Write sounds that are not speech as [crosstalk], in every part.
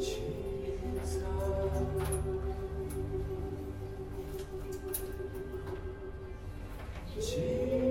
青草。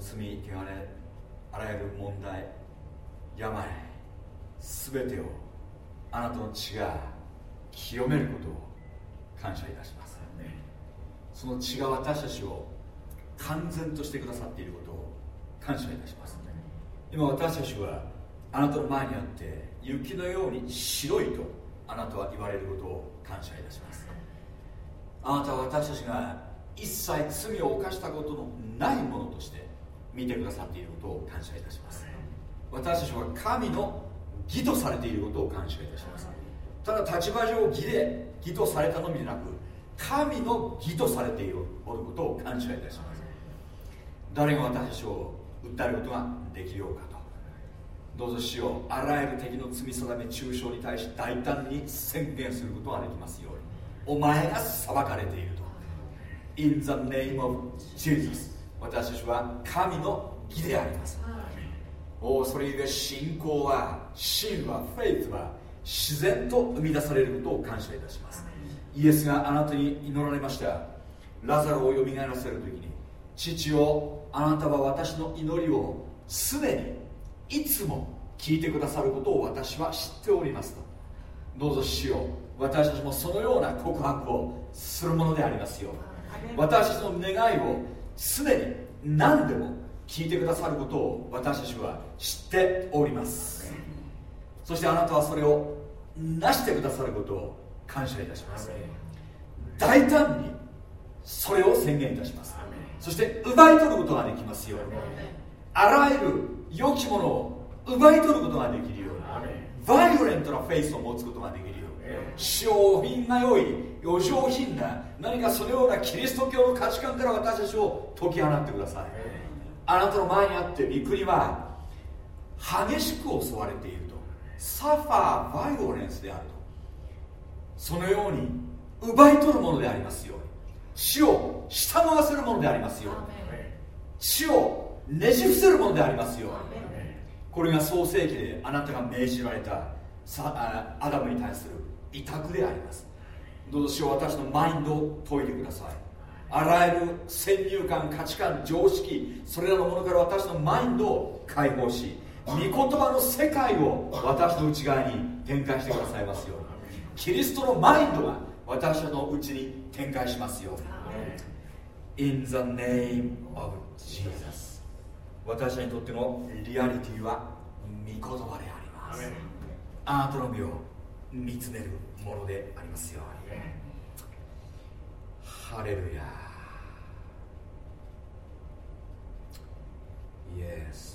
罪汚れあらゆる問題病全てをあなたの血が清めることを感謝いたします。その血が私たちを完全としてくださっていることを感謝いたします。今私たちはあなたの前にあって雪のように白いとあなたは言われることを感謝いたします。あなたは私たちが一切罪を犯したことのないものとして見てくださっていることを感謝いたします。私たちは神の義とされていることを感謝いたします。ただ立場上義で義とされたのみでなく神の義とされていることを感謝いたします。誰が私たちを訴えることができようかとどうぞしよあらゆる敵の罪定め中傷に対し大胆に宣言することができますように。お前が裁かれていると。In the name of Jesus 私たちは神の義であります。おおそれゆえ信仰は真はフェイスは自然と生み出されることを感謝いたします。イエスがあなたに祈られました。ラザロをよみがえらせる時に父をあなたは私の祈りを常にいつも聞いてくださることを私は知っておりますと。どうぞしよう私たちもそのような告白をするものでありますよ私たちの願いを常に何でも聞いてくださることを私たちは知っております。そしてあなたはそれをなしてくださることを感謝いたします。大胆にそれを宣言いたします。そして奪い取ることができますように。あらゆる良きものを奪い取ることができるようにバイオレントなフェイスを持つことができるように商品が良い余剰品な何かそのようなキリスト教の価値観から私たちを解き放ってください。あなたの前にあって御国は激しく襲われていると。サファーバイオレンスであると。そのように奪い取るものでありますように。死を従わせるものでありますように。死をねじ伏せるものでありますよ。これが創世記であなたが命じられたさアダムに対する委託であります。どうぞしよう私のマインドを解いてください。あらゆる先入観価値観常識それらのものから私のマインドを解放し御言葉の世界を私の内側に展開してくださいますよ。キリストのマインドが私のうちに展開しますよ。In the name of Jesus 私にとってのリアリティは御言葉であります。あなたの身を見つめるものでありますように。ハレルヤ Yes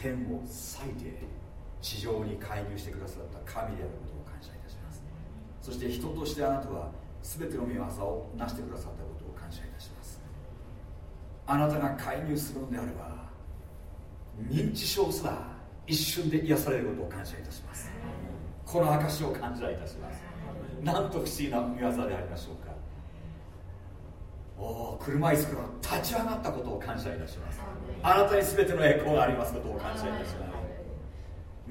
天を裂いて地上に介入してくださった神であることを感謝いたします。そして人としてあなたは全ての御業を成してくださったことを感謝いたします。あなたが介入するのであれば認知症すら一瞬で癒されることを感謝いたします。この証を感謝いたします。なんと不思議な御業でありましょうか。おお車椅子から立ち上がったことを感謝いたします。あなたに全ての栄光がありますことを感謝いたします。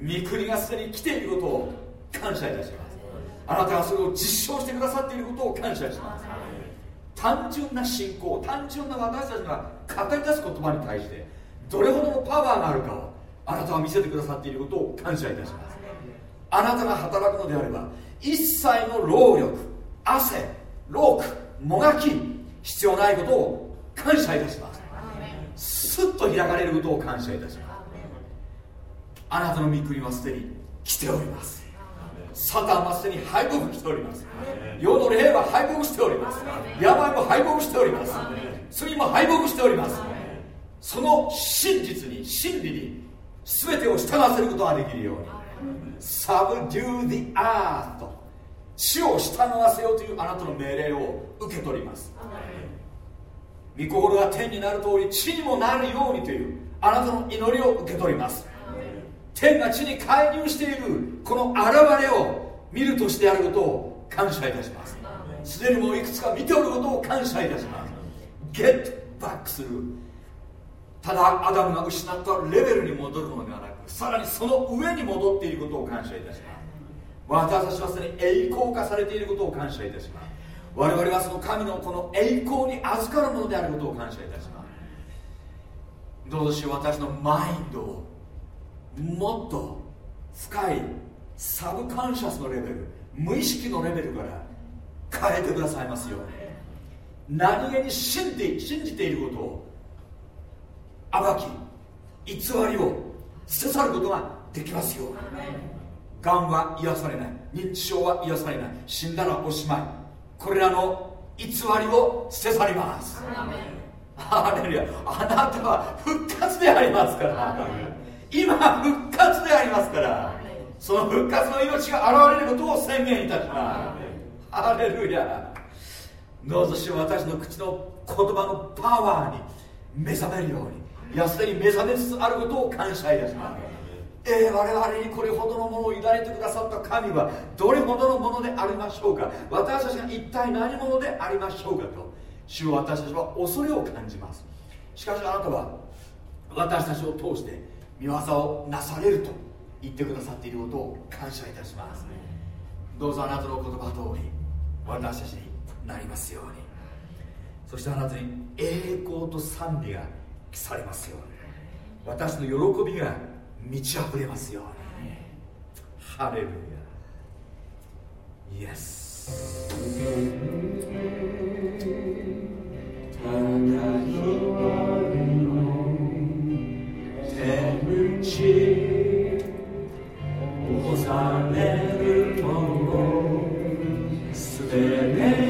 御国がすでに来ていることを感謝いたします。あなたがそれを実証してくださっていることを感謝します。単純な信仰単純な私たちが語り出す言葉に対してどれほどのパワーがあるかをあなたは見せてくださっていることを感謝いたします。あなたが働くのであれば一切の労力汗労苦もがき必要ないことを感謝いたします。すっと開かれることを感謝いたします。あなたの御国はすでに来ております。サタンはすでに敗北しております。世の霊は敗北しております。病も敗北しております。罪も敗北しております。その真実に真理に全てを従わせることができるように。サブデュー・ディ・アート地を従わせようというあなたの命令を受け取ります御心が天になる通り地にもなるようにというあなたの祈りを受け取ります。天が地に介入しているこの現れを見るとしてあることを感謝いたします。すでにもういくつか見ておることを感謝いたします。ゲットバックするただアダムが失ったレベルに戻るのではなくさらにその上に戻っていることを感謝いたします。私たちはすでに栄光化されていることを感謝いたします。我々はその神のこの栄光に預かるものであることを感謝いたします。どうぞ私のマインドをもっと深いサブカンシャスのレベル無意識のレベルから変えてくださいますよう何気に信じ信じていることを暴き偽りを捨て去ることができますよがんは癒されない。認知症は癒されない。死んだらおしまい。これらの偽りを捨て去ります。ハレルヤあなたは復活でありますから。今復活でありますから。その復活の命が現れることを宣言いたします。ハレルヤ。どうぞし私の口の言葉のパワーに目覚めるように。いやすでに目覚めつつあることを感謝いたしますえー、我々にこれほどのものを抱いてくださった神はどれほどのものでありましょうか？私たちが一体何者でありましょうかと。主を私たちは恐れを感じます。しかしあなたは私たちを通して見業をなされると言ってくださっていることを感謝いたします。どうぞあなたの言葉通り私たちになりますように。そしてあなたに栄光と賛美が来されますように。私の喜びが満ち溢れますよ。うにハレルヤ。イエスただ一人の天地干されるものすべて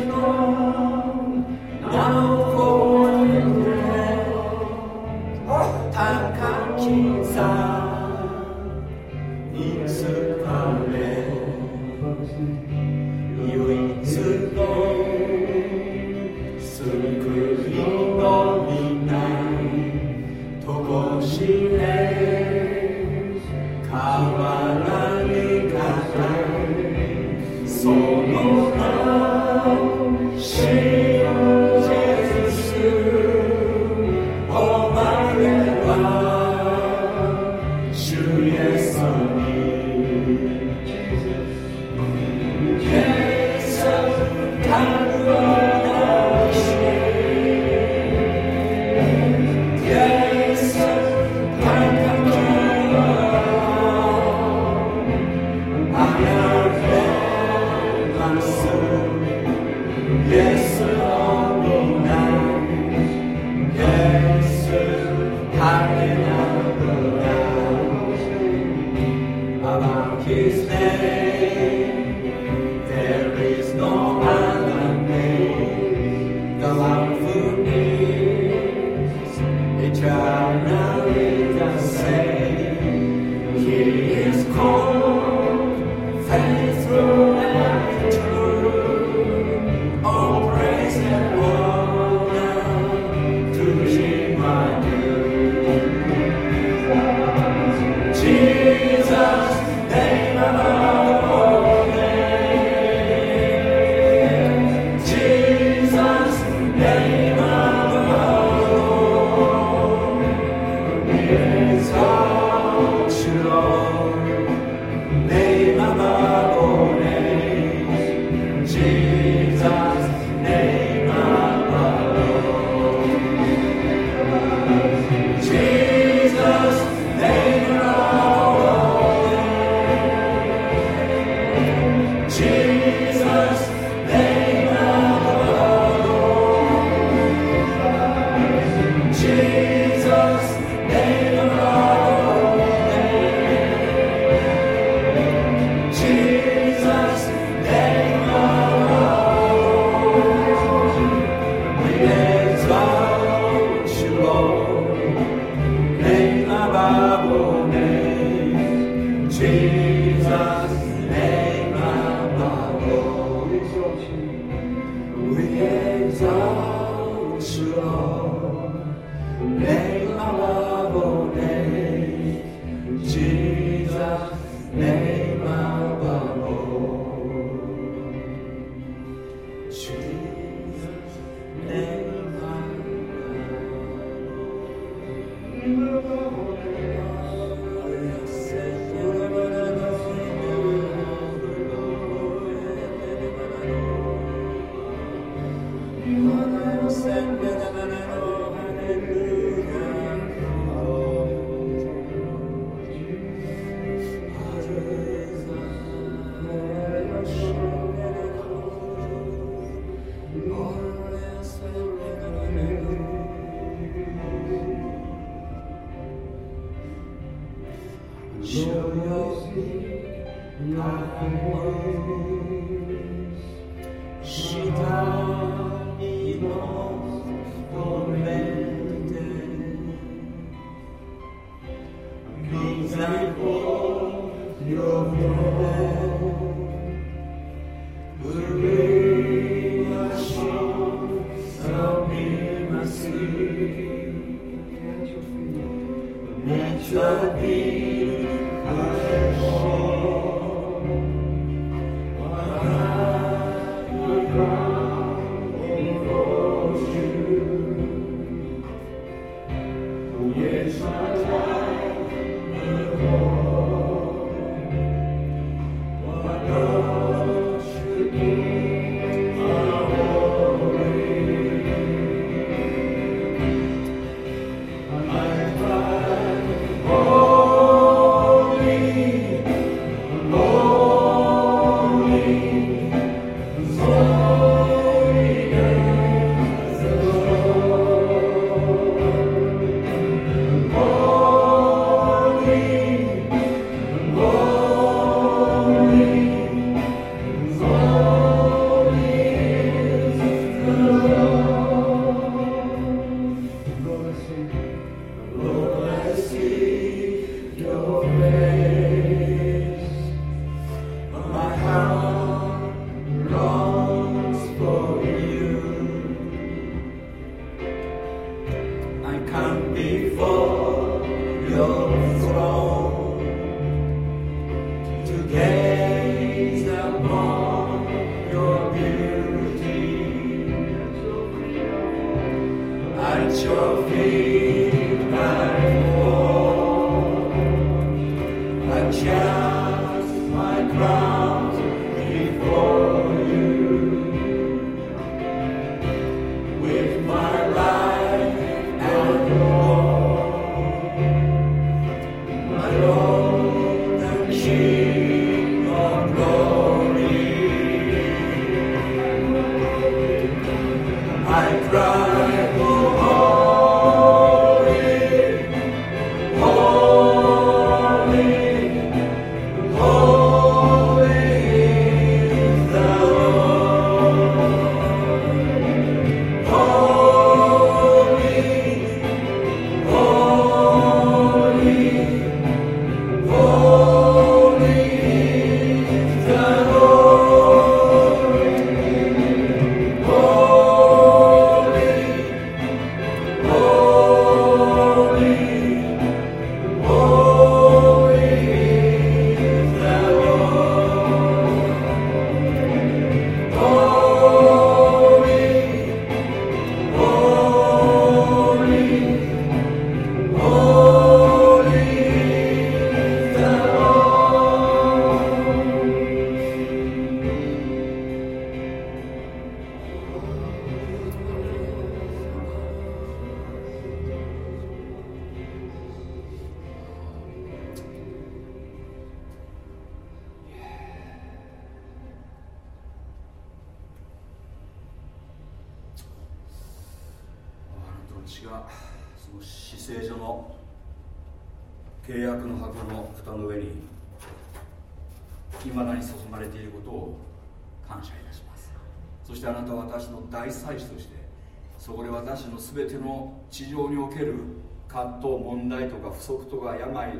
葛藤問題とか不足とか病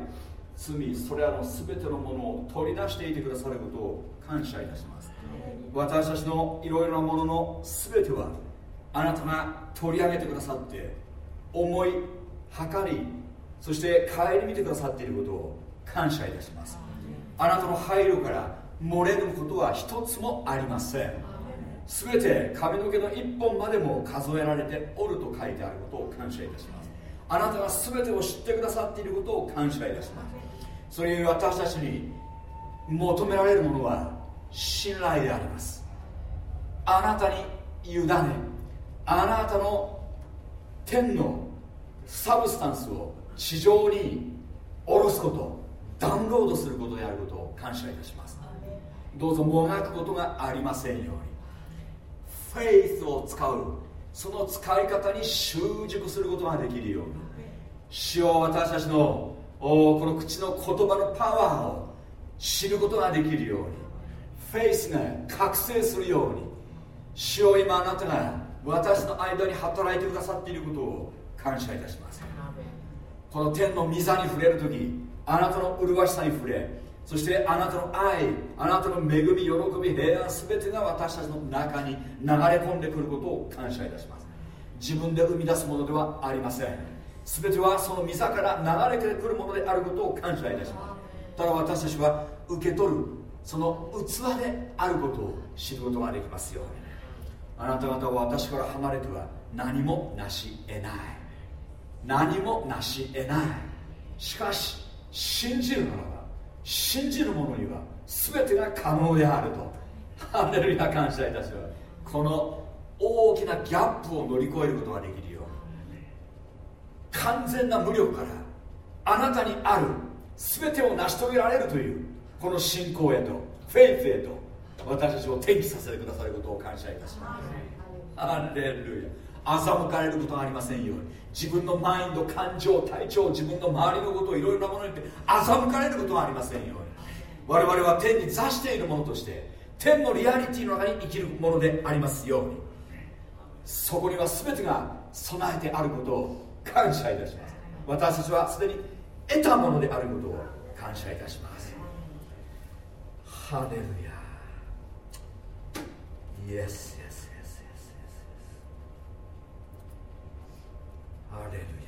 罪それらの全てのものを取り出していてくださることを感謝いたします。私たちのいろいろなものの全てはあなたが取り上げてくださって思い計りそして顧みてくださっていることを感謝いたします。あなたの配慮から漏れることは一つもありません。全て髪の毛の一本までも数えられておると書いてあることを感謝いたしますあなたが全てを知ってくださっていることを感謝いたします。それゆえ私たちに求められるものは信頼であります。あなたに委ねあなたの天のサブスタンスを地上に下ろすことダウンロードすることであることを感謝いたします。どうぞもがくことがありませんように。フェイスを使うその使い方に習熟することができるように。主を私たちのこの口の言葉のパワーを知ることができるように。フェイスが覚醒するように。主を今あなたが私の間に働いてくださっていることを感謝いたします。この天の御座に触れる時あなたの麗しさに触れそしてあなたの愛あなたの恵み喜び平安全てが私たちの中に流れ込んでくることを感謝いたします。自分で生み出すものではありません。全てはその御座から流れてくるものであることを感謝いたします。ただ私たちは受け取るその器であることを知ることができますように。あなた方は私から離れては何もなし得ない。何もなし得ない。しかし信じるなら信じる者には全てが可能であると。ハレルヤ感謝いたします。この大きなギャップを乗り越えることができるよう完全な無力からあなたにある全てを成し遂げられるというこの信仰へとフェイスへと私たちを転機させてくださることを感謝いたします。ハレルヤ。欺かれることがありませんように。自分のマインド感情体調自分の周りのことをいろいろなものによって欺かれることがありませんよ。うに我々は天に座しているものとして天のリアリティの中に生きるものでありますように。そこには全てが備えてあることを感謝いたします。私たちはすでに得たものであることを感謝いたします。ハレルヤ。イエス。Hallelujah.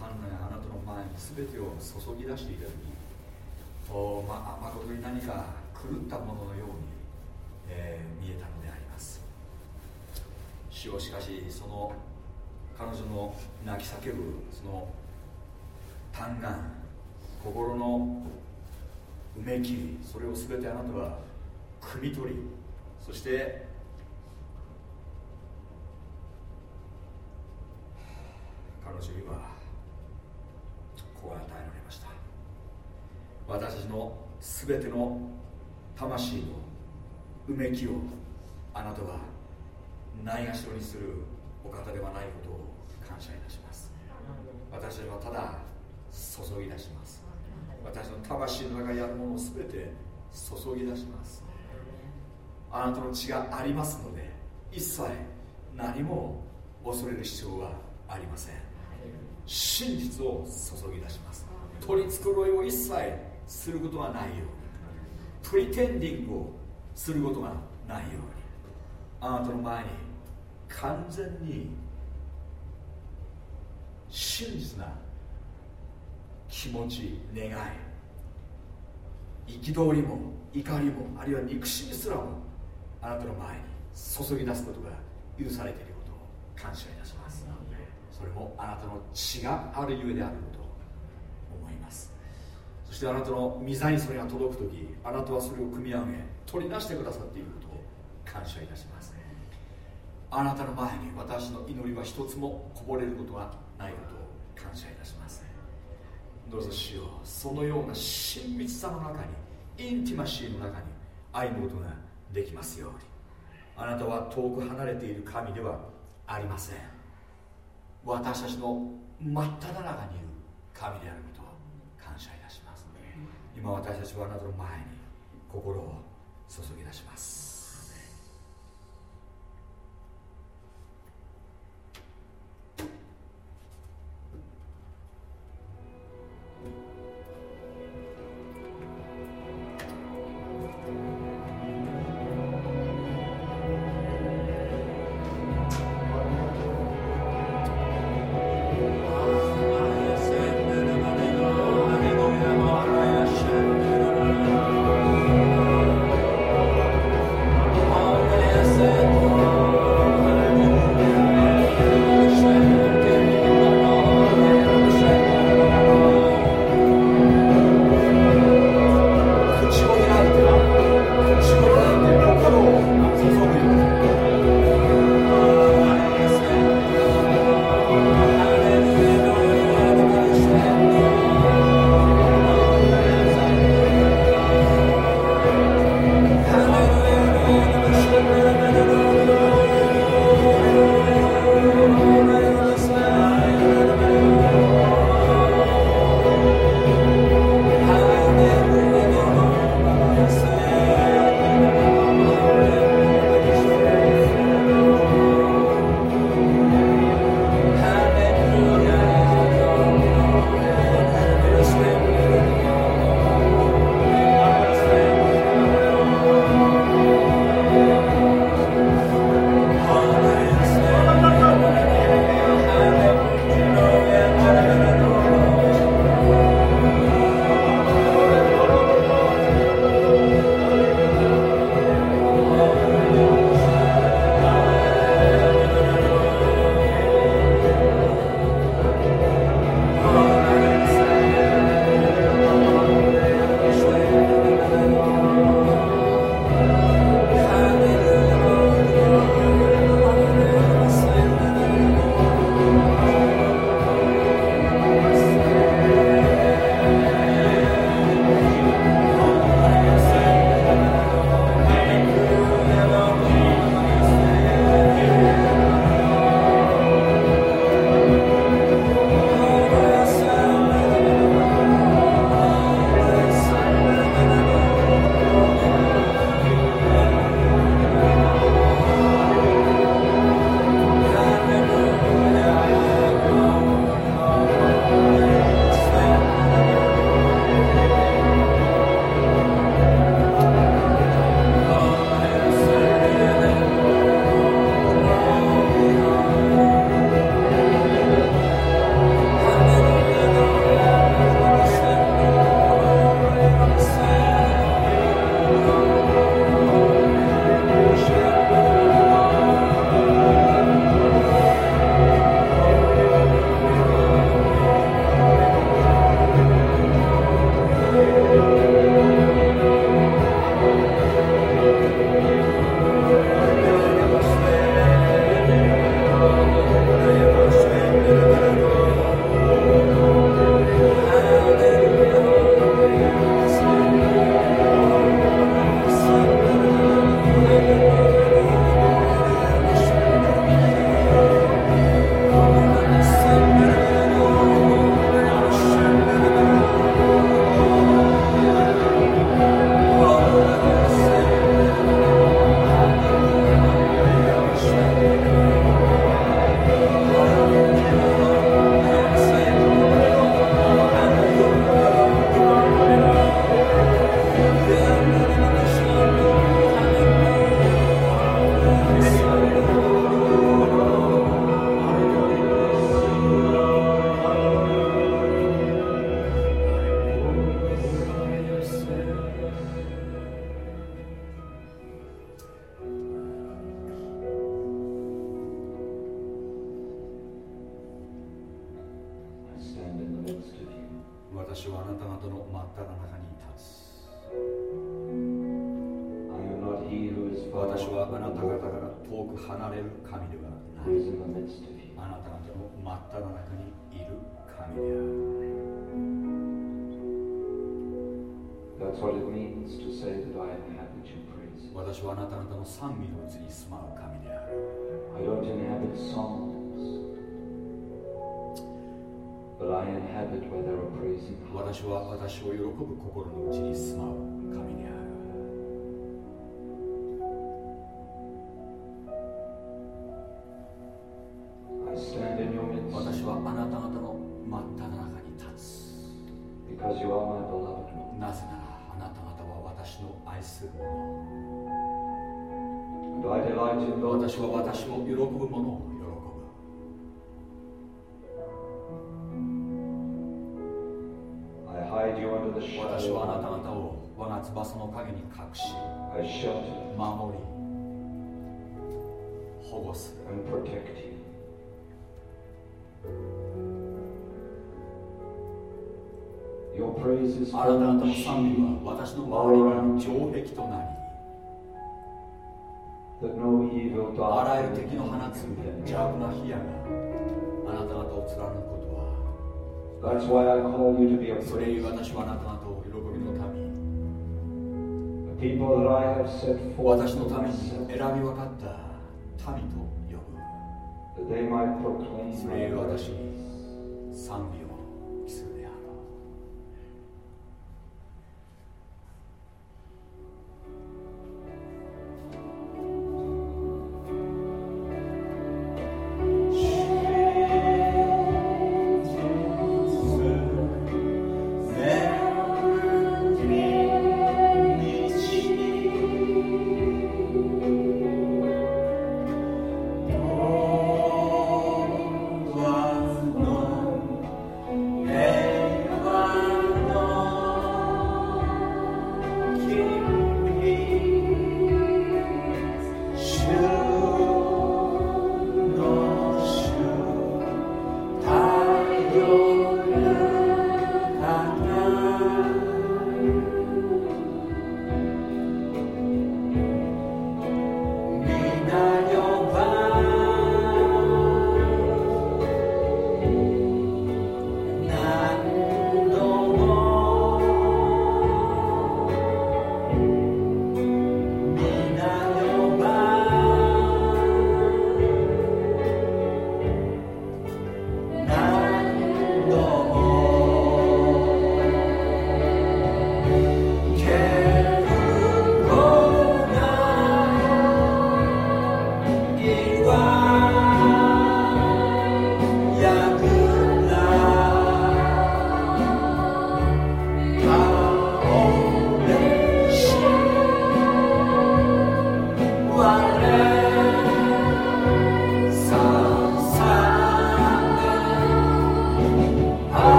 判断やあなたの前に全てを注ぎ出していただきおまあ誠に何か狂ったもののように、えー、見えたのであります。主をしかしその彼女の泣き叫ぶその嘆願心のうめきそれを全てあなたは汲み取りそして私たちの全ての魂のうめきをあなたはないがしろにするお方ではないことを感謝いたします。私たちはただ注ぎ出します。私の魂の中にあるものを全て注ぎ出します。あなたの血がありますので一切何も恐れる必要はありません。真実を注ぎ出します。取り繕いを一切することがないように。プリテンディングをすることがないようにあなたの前に完全に真実な気持ち願い憤りも怒りもあるいは憎しみすらもあなたの前に注ぎ出すことが許されていることを感謝いたします。それもあなたの血があるゆえであること。そしてあなたの御座にそれが届く時あなたはそれを組み上げ取り出してくださっていることを感謝いたしますあなたの前に私の祈りは一つもこぼれることがないことを感謝いたしますどうぞしようそのような親密さの中にインティマシーの中に愛のことができますように。あなたは遠く離れている神ではありません。私たちの真っ只中にいる神である今私たちはあなたの前に心を注ぎ出しますうん。私はあなた方の真っ只中に立つ。私はあなた方から遠く離れる神ではない。あなた方の真っ只中にいる神である。That's what it means to say that I inhabit your praise. 私はあなた方の賛美のうちに住まう神である。I don't inhabit songs, 私は私を喜ぶ心のうちに住まう神である。あなた方の賛美は私の周りの城壁となりあらゆる敵の放つ邪悪な火やがあなた方を貫くことはそれゆえ私はあなた方を喜びの民。私のために選び分かった民と呼ぶ。それゆえ私に賛美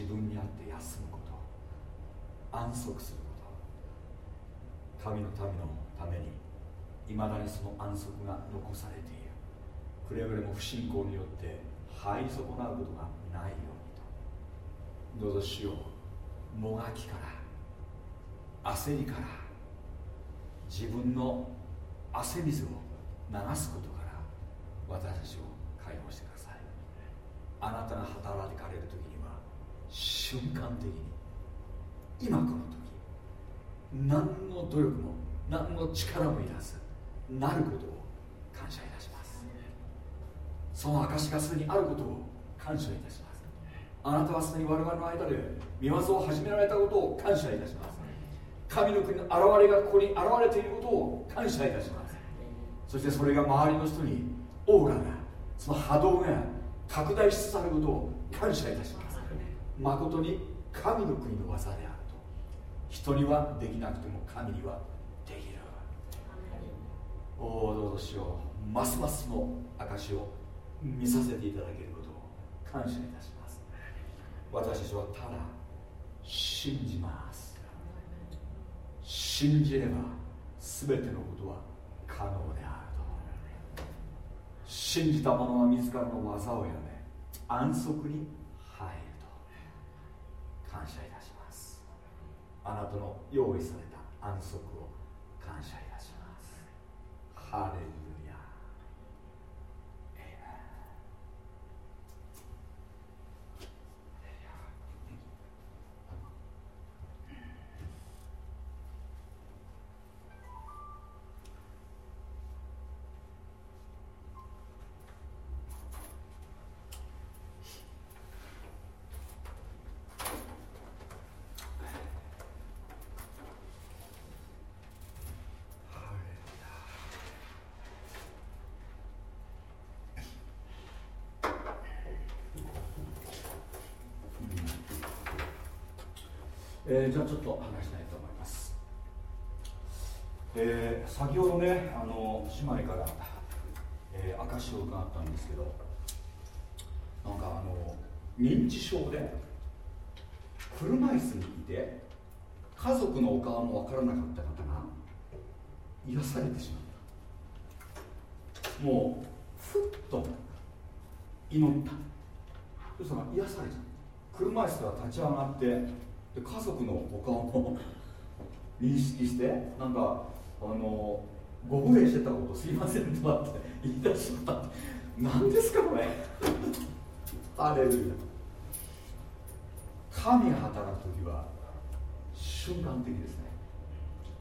自分にあって休むこと。安息すること。神の民のためにいまだにその安息が残されている。くれぐれも不信仰によって灰損なうことがないようにと。どうぞしよもがきから焦りから自分の汗水を流すことから私たちを解放してくださいあなたが働かれる時には瞬間的に。今この時何の努力も何の力もいらずなることを感謝いたします。その証がすでにあることを感謝いたします。あなたはすでに我々の間で見業を始められたことを感謝いたします。神の国の現れがここに現れていることを感謝いたします。そしてそれが周りの人にオーラがその波動が拡大しつつあることを感謝いたします。誠に神の国の技であると。人にはできなくても神にはできる。おおどうぞしよう。ますますの証を見させていただけることを感謝いたします。私たちはただ信じます。信じれば全てのことは可能であると。信じた者は自らの技をやめ安息に感謝いたします。あなたの用意された安息を感謝いたします。ハレルえー、じゃあちょっと話したいと思います、えー、先ほどねあの姉妹から、えー、証を伺ったんですけどなんかあの認知症で車椅子にいて家族のお顔も分からなかった方が癒されてしまった。もうふっと祈った。そしたら癒されちゃう車椅子から立ち上がってで家族のお顔も認識してなんかあのご無礼してたことすいませんとかって言い出しまった何ですかこれ。ハレルヤ。神が働く時は瞬間的ですね。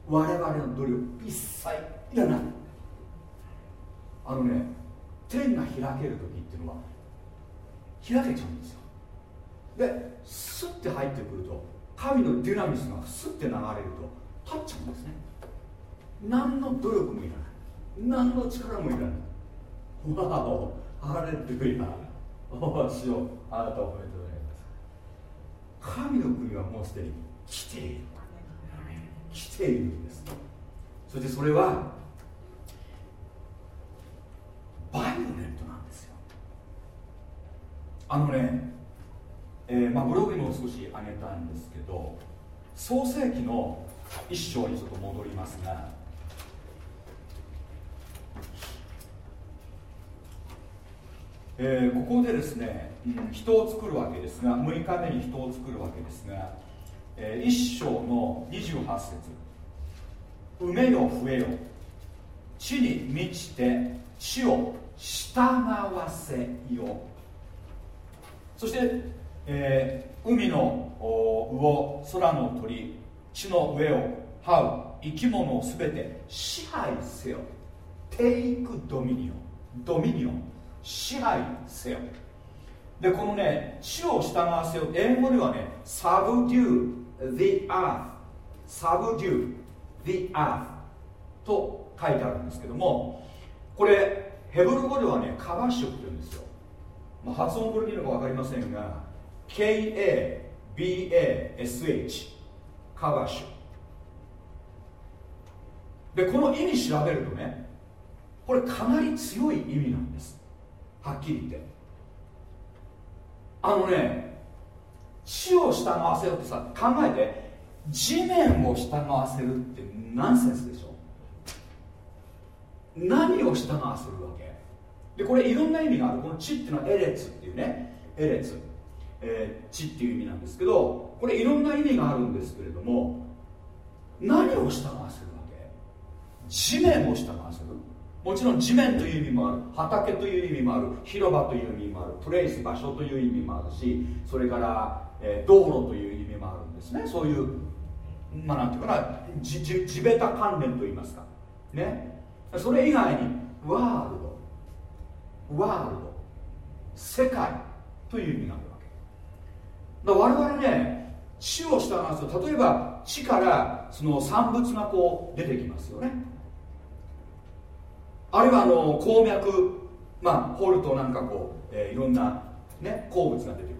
我々の努力一切いらない。あのね天が開ける時っていうのは開けちゃうんですよ。でスッて入ってくると神のデュナミスがスッて流れると立っちゃうんですね。何の努力もいらない。何の力もいらない。わおハレルヤ。おおしよ。うあなたを褒めてお願います。神の国はもうすでに来ている。来ているんです。そしてそれはバイオレントなんですよ。あのね、えー、まあ、ブログにも少しあげたんですけど創世紀の一章にちょっと戻りますがえー、ここでですね、人を作るわけですが6日目に人を作るわけですが、えー、一章の28節埋めよ増えよ地に満ちて地を従わせよ。そして、えー、海の魚空の鳥地の上を這う生き物を全て支配せよ。テイクドミニオンドミニオン支配せよ。でこのね地を従わせよ英語ではね subdue the earth subdue the earth と書いてあるんですけどもこれヘブル語ではねカバシュって言うんですよ、まあ、発音これ見るか分かりませんが KABASH カバッシュでこの意味調べるとねこれかなり強い意味なんです。はっきり言って。あのね地を従わせようってさ考えて地面を従わせるってナンセンスでしょ。何を従わせるわけ？でこれいろんな意味がある。この地っていうのはエレツっていうね。エレツ、えー、地っていう意味なんですけどこれいろんな意味があるんですけれども何を従わせるわけ？地面を従わせる。もちろん地面という意味もある。畑という意味もある。広場という意味もある。プレイス場所という意味もあるしそれから、えー、道路という意味もあるんですね。そういうまあなんていうかな地地べた関連といいますか。ね。それ以外にワールド。ワールド。世界という意味がある。だ我々ね地を従わすと例えば地からその産物がこう出てきますよね。あるいはあの鉱脈まあ掘るとなんかこう、えー、いろんな、ね、鉱物が出てくる。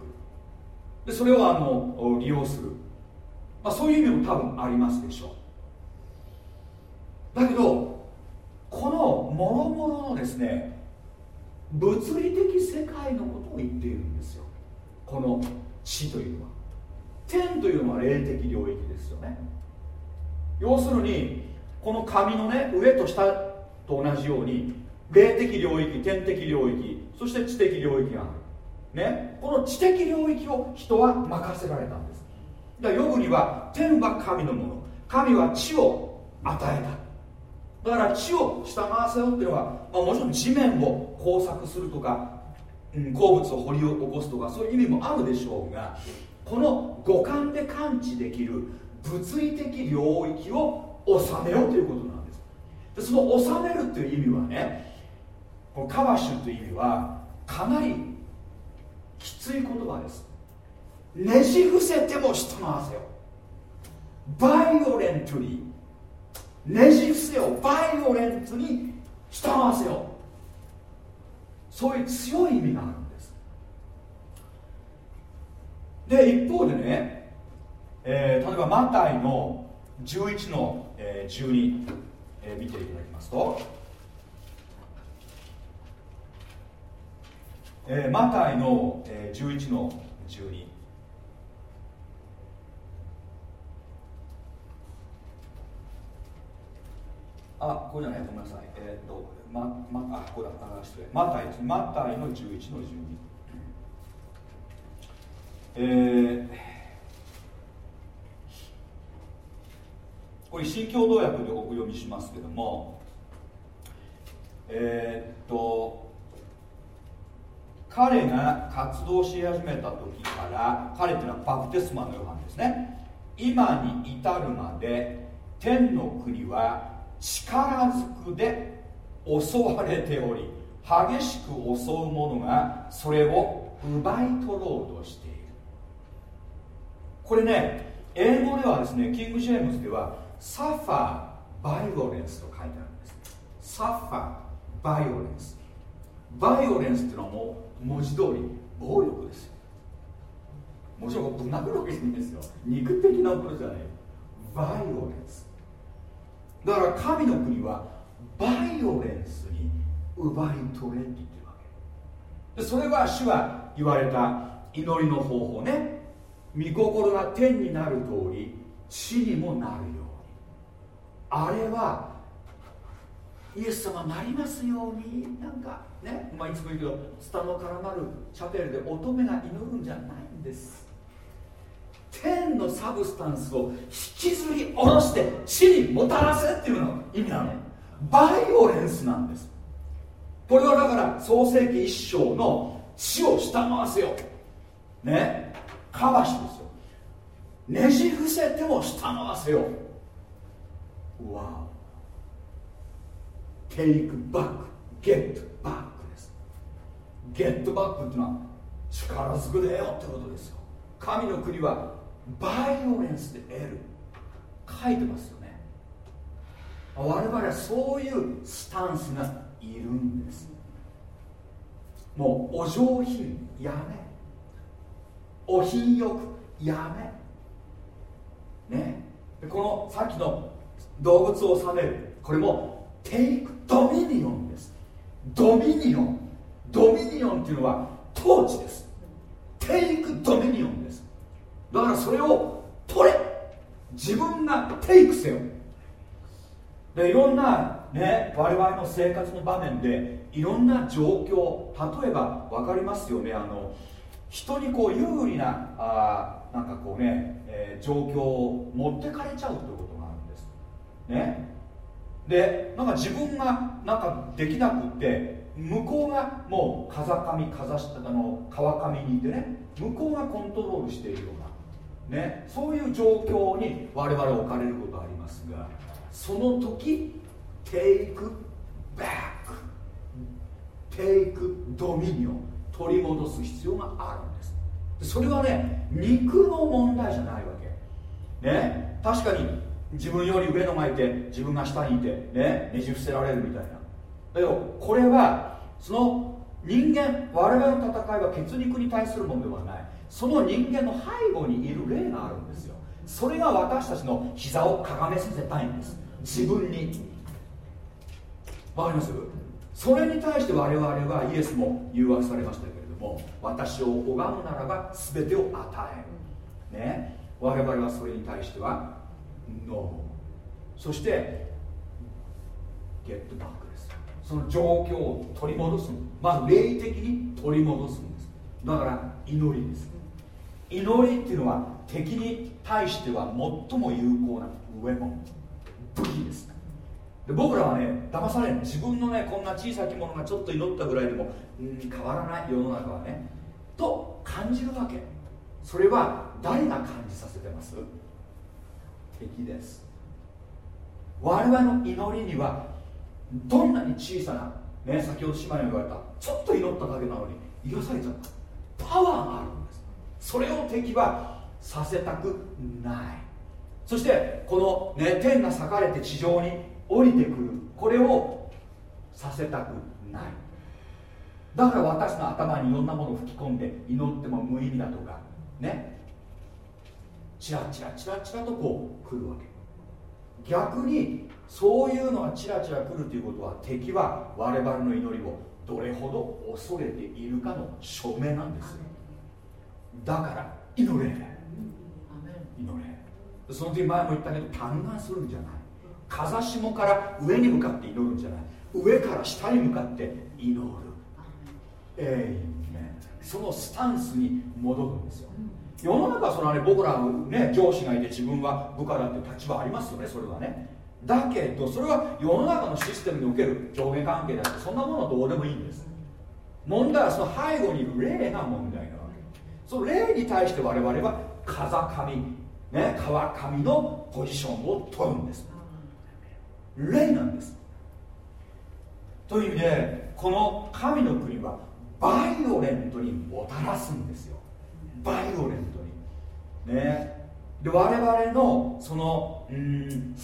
でそれをあの利用する、まあ、そういう意味も多分ありますでしょう。だけどこのもろもろのですね物理的世界のことを言っているんですよ。この地というのは。天というのは霊的領域ですよね。要するにこの紙のね上と下と同じように霊的領域天的領域そして知的領域がある、ね、この知的領域を人は任せられたんです。だからヨブには天は神のもの。神は地を与えた。だから地を従わせようっていうのは、まあ、もちろん地面を工作するとか、鉱物を掘り起こすとかそういう意味もあるでしょうがこの五感で感知できる物理的領域を収めようということなんです。でその収めるっていう意味はねこのカバシュという意味はかなりきつい言葉です。ねじ伏せても人の汗を。バイオレントにねじ伏せよバイオレントに人の汗を。そういう強い意味があるんです。で一方でねえー、例えばマタイの11の、えー、12、えー、見ていただきますと、えー、マタイの、えー、11の12あ、これじゃない、ごめんなさい。えっ、ー、と、ま、ま、あ、ここだ、あ、失礼。マタイ。マタイの11の12。えー、これ、新共同訳でお読みしますけども、えー、っと、彼が活動し始めた時から彼っていうのはバプテスマのヨハンですね今に至るまで天の国は力ずくで襲われており激しく襲う者がそれを奪い取ろうとしている。これね英語ではですねキング・ジェームズではサファー・バイオレンスと書いてあるんです。サファー・バイオレンス。バイオレンスっていうのはもう文字通り暴力ですよ。もちろんぶん殴るわけじゃないんですよ。肉的なことじゃない。バイオレンス。だから神の国はバイオレンスに奪い取れって言ってるわけ。でそれは主が言われた祈りの方法ね。御心が天になる通り地にもなるように。あれはイエス様なりますように。なんかね、まあ、いつも言うけどツタの絡まるチャペルで乙女が祈るんじゃないんです。天のサブスタンスを引きずり下ろして地にもたらせっていうの意味なのバイオレンスなんです。これはだから創世紀一章の地を下回せよ。ね。かばしですよ。ねじ伏せても下回せよ。わお。テイクバックゲットバックです。ゲットバックっていうのは力ずくでよってことですよ。神の国はバイオレンスで得る。書いてますよ。我々はそういうスタンスがいるんです。もうお上品やめ。お品よくやめ。ね。でこのさっきの動物を治める。これもテイクドミニオンです。ドミニオン。ドミニオンっていうのは統治です。テイクドミニオンです。だからそれを取れ。自分がテイクせよ。でいろんなね我々の生活の場面でいろんな状況例えば分かりますよねあの人にこう有利なあなんかこうね、えー、状況を持ってかれちゃうということがあるんです。ね。でなんか自分がなんかできなくって向こうがもう風上風下の川上にいてね向こうがコントロールしているような、ね、そういう状況に我々置かれることありますがその時テイクバックテイクドミニオン取り戻す必要があるんです。それはね肉の問題じゃないわけ。ね確かに自分より上のがいて自分が下にいてねねじ伏せられるみたいな。だけどこれはその人間我々の戦いは血肉に対するものではない。その人間の背後にいる霊があるんですよ。それが私たちの膝をかがめさせたいんです。自分に。わかります？それに対して我々はイエスも誘惑されましたけれども私を拝むならば全てを与える。ね？我々はそれに対してはノー。そしてゲットバックです。その状況を取り戻す。まず霊的に取り戻すんです。だから祈りです。祈りっていうのは敵に対しては最も有効なウェポン武器です。で僕らはね騙される自分のねこんな小さきものがちょっと祈ったぐらいでもうん変わらない。世の中はね。と感じるわけ。それは誰が感じさせてます？敵です。我々の祈りにはどんなに小さな、ね、先ほど姉妹が言われたちょっと祈っただけなのに癒されちゃった。パワーがあるんです。それを敵はさせたくない。そしてこの、ね、天が裂かれて地上に降りてくる。これをさせたくない。だから私の頭にいろんなものを吹き込んで祈っても無意味だとかね。チラチラチラチラとこう来るわけ。逆にそういうのがチラチラ来るということは敵は我々の祈りをどれほど恐れているかの証明なんですよ。だから祈れ。祈れその時前も言ったけど嘆願するんじゃない風下から上に向かって祈るんじゃない上から下に向かって祈るえそのスタンスに戻るんですよ世の中はそのね僕らの、ね、上司がいて自分は部下だって立場ありますよねそれはねだけどそれは世の中のシステムにおける上下関係であってそんなものはどうでもいいんです問題はその背後にいる霊が問題なわけその霊に対して我々は風上、ね、川上のポジションを取るんです。霊なんです。という意味でこの神の国はバイオレントにもたらすんですよ。バイオレントに。ね。で我々のそのうん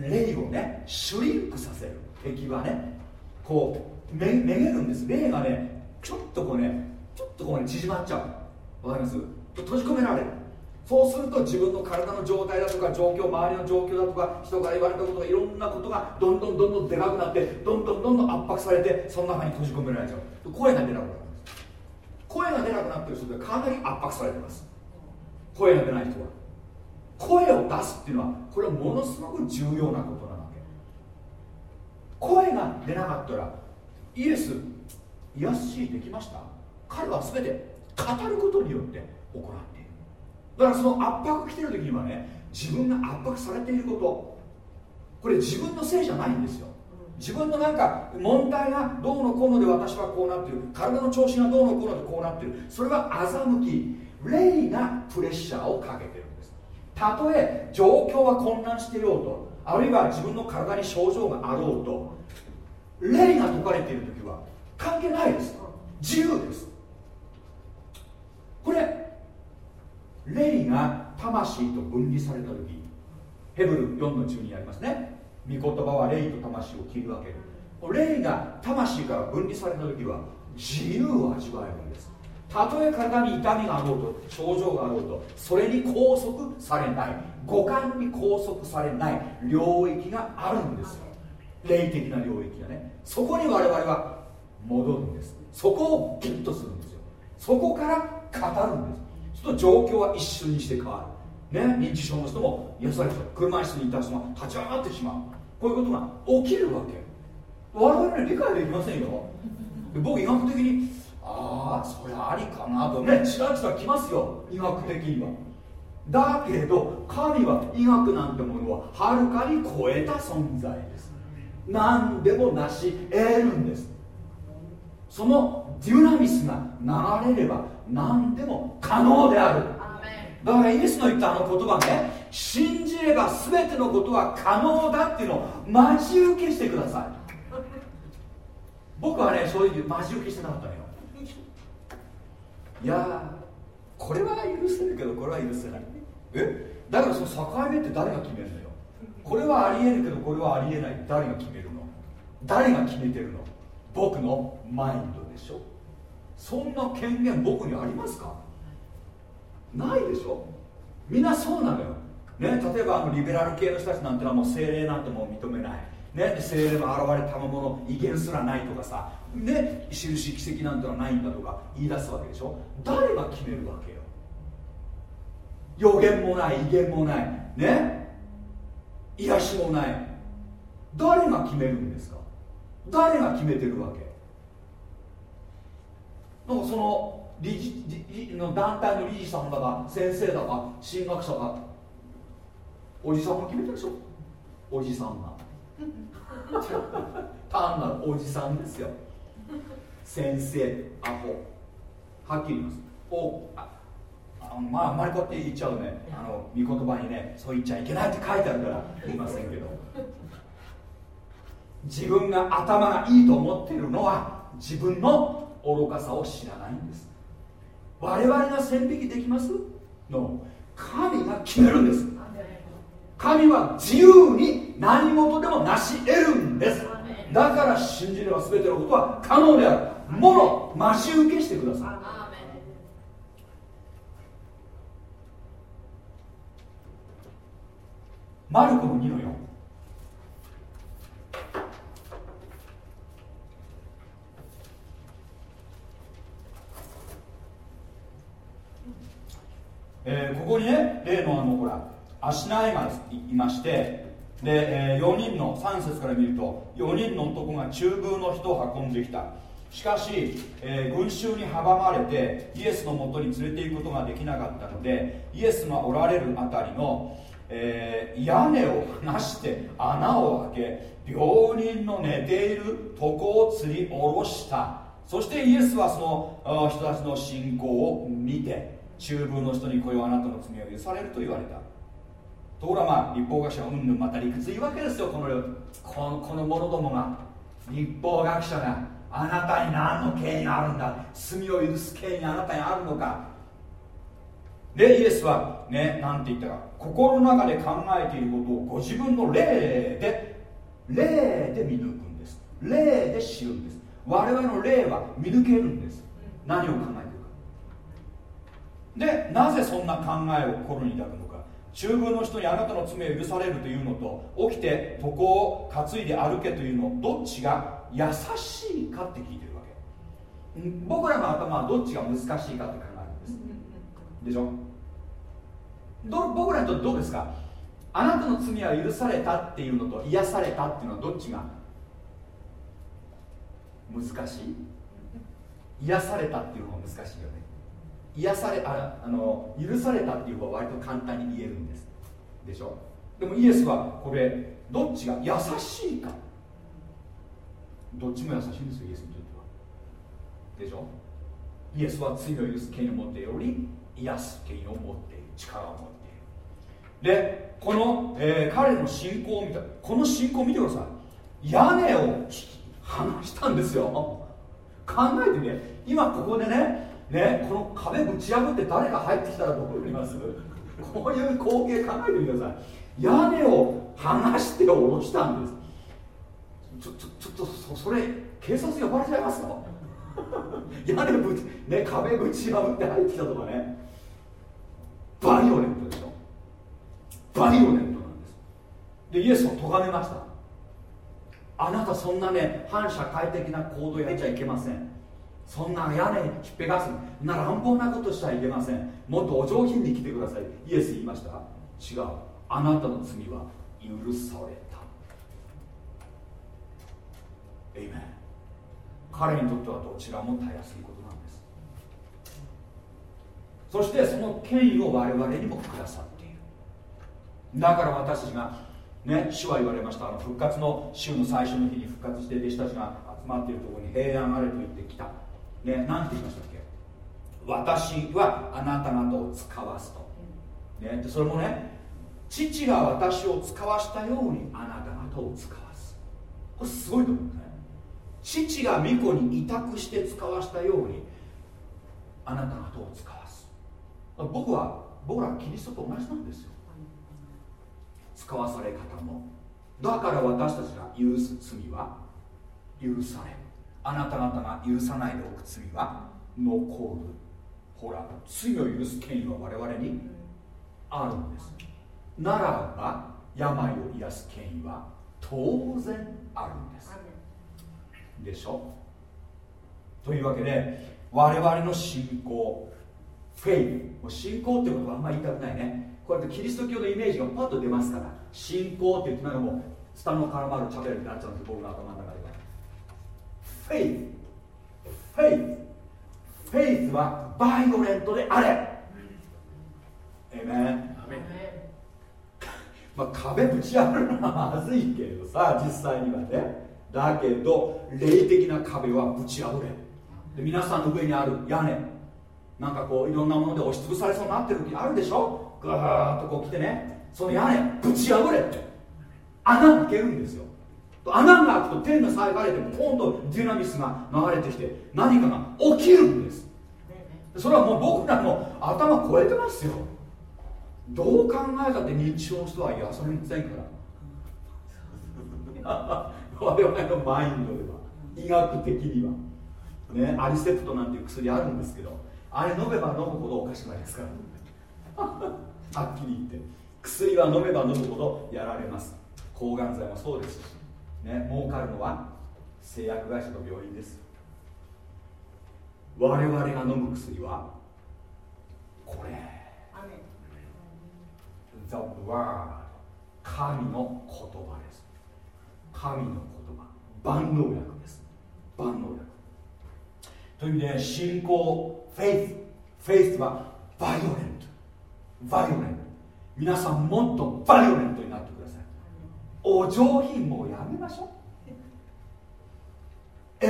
霊をねシュリンクさせる。敵はねこうめめげるんです。霊がねちょっとこうねちょっとこうね縮まっちゃう。わかります？閉じ込められる。そうすると自分の体の状態だとか状況周りの状況だとか人から言われたことがいろんなことがどんどんどんどんでかくなってどんどんどんどん圧迫されてその中に閉じ込められちゃう。声が出なくなるんです。声が出なくなってる人でかなり圧迫されてます。声が出ない人は。声を出すっていうのはこれはものすごく重要なことなわけ。声が出なかったらイエス癒しできました。彼は全て語ることによって行っているだからその圧迫来てる時にはね自分が圧迫されていること。これ自分のせいじゃないんですよ。自分のなんか問題がどうのこうので私はこうなってる。体の調子がどうのこうのでこうなってる。それは欺き霊がプレッシャーをかけてるんです。たとえ状況は混乱していようとあるいは自分の体に症状があろうと霊が解かれている時は関係ないです。自由です。これ霊が魂と分離された時ヘブル4の中にありますね。御言葉は霊と魂を切り分ける。霊が魂から分離された時は自由を味わえるんです。たとえ体に痛みがあろうと症状があろうとそれに拘束されない。五感に拘束されない。領域があるんですよ。霊的な領域がね。そこに我々は戻るんです。そこをギュッとするんですよ。そこから語るんです。その状況は一瞬にして変わる。ね？認知症の人も癒されちゃう車椅子にいた人が立ち上がってしまう。こういうことが起きるわけ。我々には理解できませんよ。僕医学的にああそれありかなと。ねちらちら来ますよ。医学的には。だけど神は医学なんてものははるかに超えた存在です。何でも成し得るんです。そのデュナミスが流れれば何でも可能である。だからイエスの言ったあの言葉ね信じれば全てのことは可能だっていうのを待ち受けしてください。僕はね正直待ち受けしてなかったのよ。いやこれは許せるけどこれは許せない。え？だからその境目って誰が決めるのよ？これはありえるけどこれはありえない。誰が決めるの？誰が決めてるの？僕のマインドでしょそんな権限僕にありますか？ないでしょ？みんなそうなのよ、ね、例えばあのリベラル系の人たちなんてのはもう精霊なんてもう認めない、ね、精霊の現れたまもの威厳すらないとかさ、ね、印奇跡なんてのはないんだとか言い出すわけでしょ？誰が決めるわけよ？予言もない威厳もない。ね？癒しもない。誰が決めるんですか？誰が決めてるわけ？なんかその理事理の団体の理事さんだか先生だか進学者かおじさんが決めてるでしょ。おじさんが。[laughs] 単なるおじさんですよ。先生アホ。はっきり言います。おああまああんまりこうやって言っちゃうね。あの御言葉にねそう言っちゃいけないって書いてあるから言いませんけど。自分が頭がいいと思っているのは自分の愚かさを知らないんです。我々が線引きできます？の神が決めるんです。神は自由に何事でも成し得るんです。だから信じれば全てのことは可能である。もの待ち受けしてください。マルコの2の4えー、ここにね例のあのほら足苗がいましてで、えー、4人の3節から見ると4人の男が中宮の人を運んできた。しかし、えー、群衆に阻まれてイエスのもとに連れて行くことができなかったのでイエスがおられるあたりの、えー、屋根を離して穴を開け病人の寝ている床を吊り下ろした。そしてイエスはその人たちの信仰を見て中部の人にこういうあなたの罪を許されると言われた。ところがまあ立法学者はうんぬんまた理屈言うわけですよ。このこのこの者どもが。立法学者があなたに何の権威があるんだ。罪を許す権威があなたにあるのか。でイエスはね何て言ったか。心の中で考えていることをご自分の霊で霊で見抜くんです。霊で知るんです。我々の霊は見抜けるんです。何を考でなぜそんな考えを心に抱くのか。中部の人にあなたの罪を許されるというのと起きて床を担いで歩けというのどっちが優しいかって聞いてるわけ。僕らの頭はどっちが難しいかって考えるんです。でしょ？ど僕らにとってどうですか？あなたの罪は許されたっていうのと癒されたっていうのはどっちが難しい？癒されたっていうのが難しいよね癒されああの許されたっていうのは割と簡単に言えるんです。でしょ？でもイエスはこれどっちが優しいか。どっちも優しいんですよイエスにとっては。でしょ？イエスは罪を許す権威を持っており癒す権威を持っている力を持っている。でこの、えー、彼の信仰を見たこの信仰を見てください。屋根を離したんですよ。考えてみて。今ここでねねこの壁ぶち破って誰か入ってきたらどう思います？こういう光景考えてみてください。屋根を剥がして下ろしたんです。ちょちょちょっとそそれ警察呼ばれちゃいますよ屋根ぶち、ね、壁ぶち破って入ってきたとかね。バイオレントでしょ？バイオレントなんです。でイエスを咎めました。あなたそんなね反社会的な行動やっちゃいけません。そんな屋根ひっぺがすな乱暴なことしちゃいけません。もっとお上品に来てください。イエス言いました。違う。あなたの罪は許された。エイメン彼にとってはどちらもたやすいことなんです。そしてその権威を我々にもくださっている。だから私たちがね主は言われました。あの復活の週の最初の日に復活して弟子たちが集まっているところに平安あれと言ってきた。ね何て言いましたっけ？私はあなた方を使わすと、ね、それもね父が私を使わしたようにあなた方を使わす。これすごいと思うんですね。父が御子に委託して使わしたようにあなた方を使わす。僕は僕らキリストと同じなんですよ。使わされ方も。だから私たちが許す罪は許されるあなた方が許さないでおく罪は残るほら罪を許す権威は我々にあるんです。ならば病を癒す権威は当然あるんです。でしょ？というわけで我々の信仰フェイもう信仰ってことはあんまり言いたくないね。こうやってキリスト教のイメージがパッと出ますから信仰って言ってならもうツタの絡まるチャペルになっちゃうんです僕の頭の中フェイフェイ faith は violent であれ。えめんまあ壁ぶち破るのはまずいけどさ実際にはね。だけど霊的な壁はぶち破れ。で皆さんの上にある屋根。なんかこういろんなもので押しつぶされそうになってる時あるでしょ？ぐーっとこう来てね。その屋根ぶち破れって。穴開けるんですよ穴が開くと天が裂かれてポンとデュナミスが流れてきて何かが起きるんです。それはもう僕らの頭超えてますよ。どう考えたって認知症の人は癒されませんから。[laughs] 我々のマインドでは医学的には。ねアリセプトなんていう薬あるんですけどあれ飲めば飲むほどおかしくないですから。[laughs] はっきり言って。薬は飲めば飲むほどやられます。抗がん剤もそうですし。ね儲かるのは製薬会社と病院です。我々が飲む薬はこれ。The Word 神の言葉です。神の言葉。万能薬です。万能薬。という意味で信仰 faith faith は violent violent 皆さんもっと violent になってください。お上品もやめましょう。え？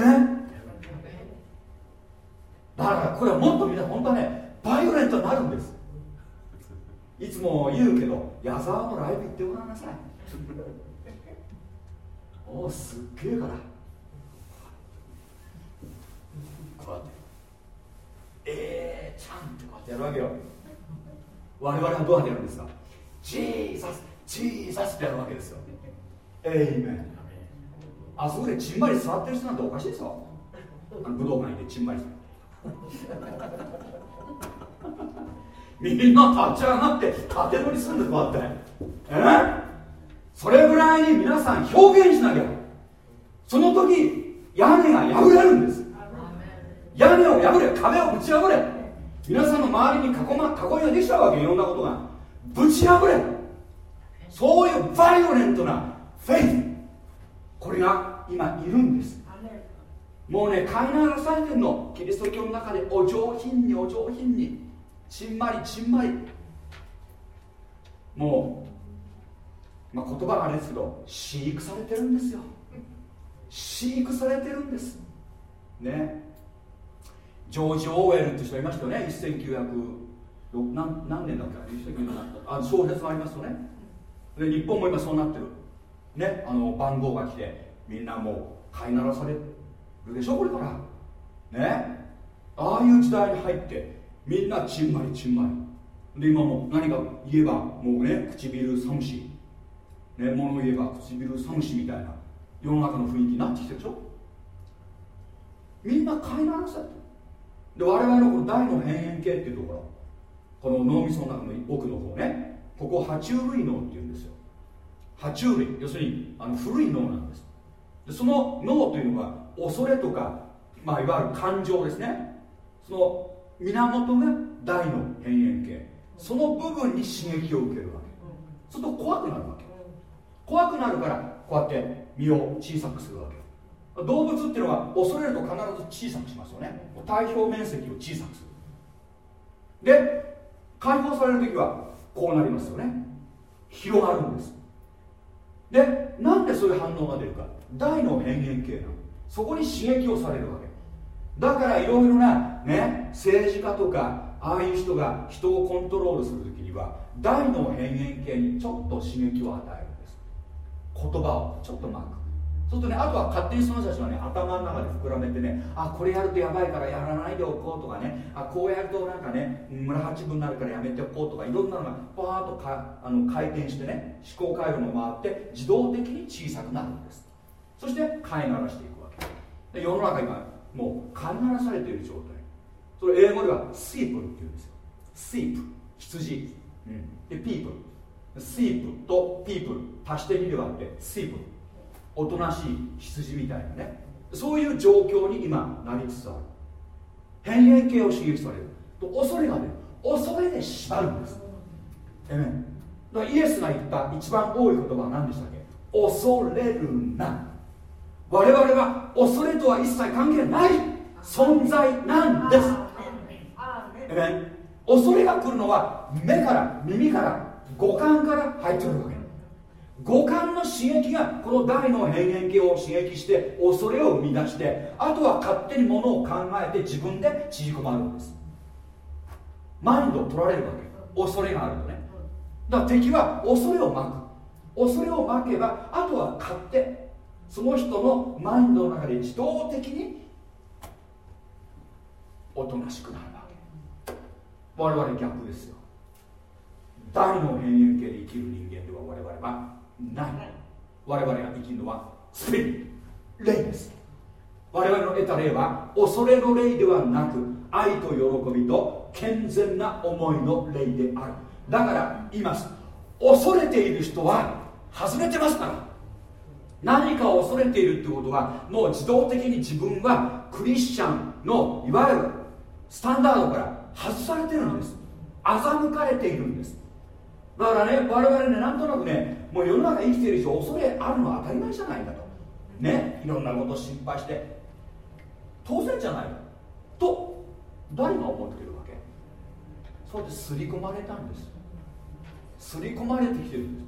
だからこれはもっとみんな本当はね violent になるんです。いつも言うけど矢沢のライブ行ってごらんなさい。おおすっげえから。こうやってえー、ちゃんってこうやってやるわけよ。我々はどうやってやるんですか？ジーザスジーザスってやるわけですよ。エイメンあそこでちんまり座ってる人なんておかしいですよあの武道館にいてちんまり [laughs] みんな立ち上がって縦乗りするんですこうやって。え？それぐらいに皆さん表現しなきゃ。その時屋根が破れるんです。屋根を破れ壁をぶち破れ。皆さんの周りに囲,、ま、囲いができちゃうわけいろんなことが。ぶち破れ。そういうバイオレントなフェイスこれが今いるんです。もうね飼いならされてるのキリスト教の中でお上品にお上品にちんまりちんまり。もう、まあ、言葉があれですけど飼育されてるんですよ。飼育されてるんですね。ジョージ・オーウェルって人いましたよね1900何何年だっけ？あ小説がありますよね。で日本も今そうなってる。ねあの番号が来てみんなもう飼いならされるでしょこれから。ね。ああいう時代に入ってみんなちんまりちんまり。で今も何か言えばもうね唇寒しね物言えば唇寒しみたいな世の中の雰囲気になってきてるでしょ。みんな飼いならされてで我々のこの大の辺縁系っていうところこの脳みその中の奥の方ねここ爬虫類脳っていうんですよ。爬虫類。要するにあの古い脳なんです。でその脳というのは恐れとか、まあ、いわゆる感情ですね。その源が大の辺縁系その部分に刺激を受けるわけ。そうすると怖くなるわけ。怖くなるからこうやって身を小さくするわけ。動物っていうのは恐れると必ず小さくしますよね。体表面積を小さくする。で解放される時はこうなりますよね。広がるんです。でなんでそういう反応が出るか。大の変幻系なの。そこに刺激をされるわけ。だからいろいろなね政治家とかああいう人が人をコントロールする時には大の変幻系にちょっと刺激を与えるんです。言葉をちょっと巻く。そうするとねあとは勝手にその人たちはね頭の中で膨らめてねあこれやるとやばいからやらないでおこうとかねあこうやるとなんかね村八分になるからやめておこうとかいろんなのがパーッとかあの回転してね思考回路も回って自動的に小さくなるんです。そして飼いならしていくわけ。で世の中今もう飼いならされている状態。それ英語ではスイープっていうんですよ。スイープ。羊、うん、でピープルスイープとピープル足して2で割ってスイープ。おとなしい羊みたいなね。そういう状況に今なりつつある。変幻系を刺激される。と恐れが出る。恐れで縛るんです。えめだからイエスが言った一番多い言葉は何でしたっけ？恐れるな。我々は恐れとは一切関係ない。存在なんです。えめ恐れが来るのは目から耳から五感から入ってくるわけ五感の刺激がこの大の辺縁系を刺激して恐れを生み出してあとは勝手にものを考えて自分で縮こまるんです。マインドを取られるわけ。恐れがあるとね。だから敵は恐れをまく。恐れをまけばあとは勝手その人のマインドの中で自動的におとなしくなるわけ。我々逆ですよ。大の辺縁系で生きる人間では我々はない。我々が生きるのはスピリット霊です。我々の得た霊は恐れの霊ではなく愛と喜びと健全な思いの霊である。だから言います恐れている人は外れてますから。何かを恐れているってことはもう自動的に自分はクリスチャンのいわゆるスタンダードから外されてるんです。欺かれているんです。だからね我々ねなんとなくねもう世の中生きている人恐れあるのは当たり前じゃないかと。ねいろんなこと心配して。当然じゃないと誰が思ってるわけ？そうやって刷り込まれたんです。刷り込まれてきてるんです。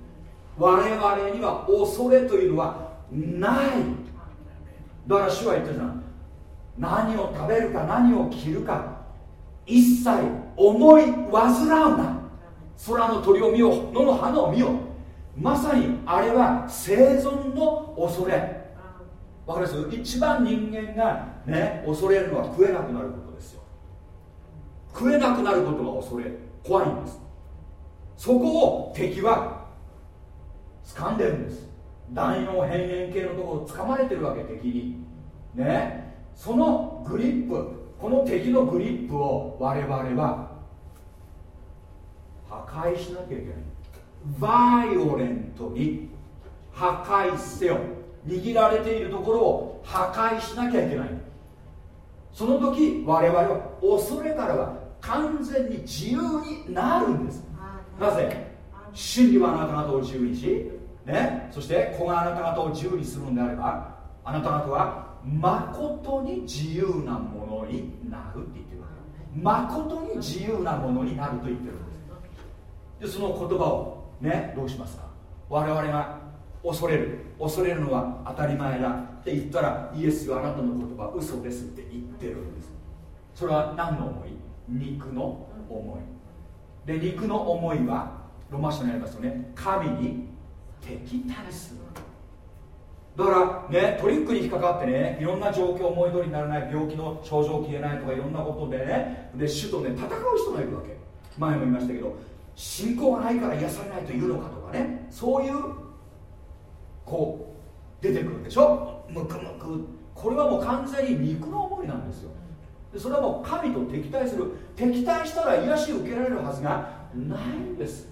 我々には恐れというのはない。だから主は言ったじゃん。何を食べるか何を着るか一切思い煩うな。空の鳥を見よ野の花を見よまさにあれは生存の恐れ。わかります？一番人間がね恐れるのは食えなくなることですよ。食えなくなることが恐れ怖いんです。そこを敵は掴んでるんです。大脳辺縁系のところを掴まれてるわけ敵に。ね。そのグリップこの敵のグリップを我々は破壊しなきゃいけない。バイオレントに破壊せよ。握られているところを破壊しなきゃいけない。その時我々は恐れからは完全に自由になるんです。なぜ？真理はあなた方を自由にし、ね、そして子があなた方を自由にするのであればあなた方は誠に自由なものになるって言ってる。わけ誠に自由なものになると言ってる。んでその言葉をねどうしますか？我々が恐れる恐れるのは当たり前だって言ったらイエスはあなたの言葉嘘ですって言ってるんです。それは何の思い？肉の思い。で肉の思いはロマ書にありますよね。神に敵対する。だからねトリックに引っかかってねいろんな状況思い通りにならない病気の症状消えないとかいろんなことでねで主とね戦う人がいるわけ。前も言いましたけど信仰がないから癒されないというのかとかね。そういうこう出てくるでしょ。ムクムク。これはもう完全に肉の思いなんですよ。でそれはもう神と敵対する敵対したら癒しを受けられるはずがないんです。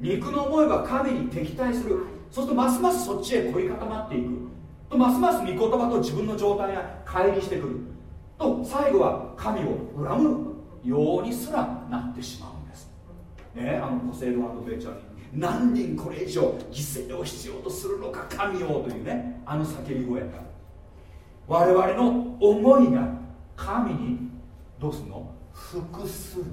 肉の思いは神に敵対する。そうするとますますそっちへ凝り固まっていく。とますます御言葉と自分の状態が乖離してくる。と最後は神を恨むようにすらなってしまう。ねあのポセイドアンドベーチャーに。何人これ以上犠牲を必要とするのか神をというねあの叫び声。が我々の思いが神にどうするの？服する。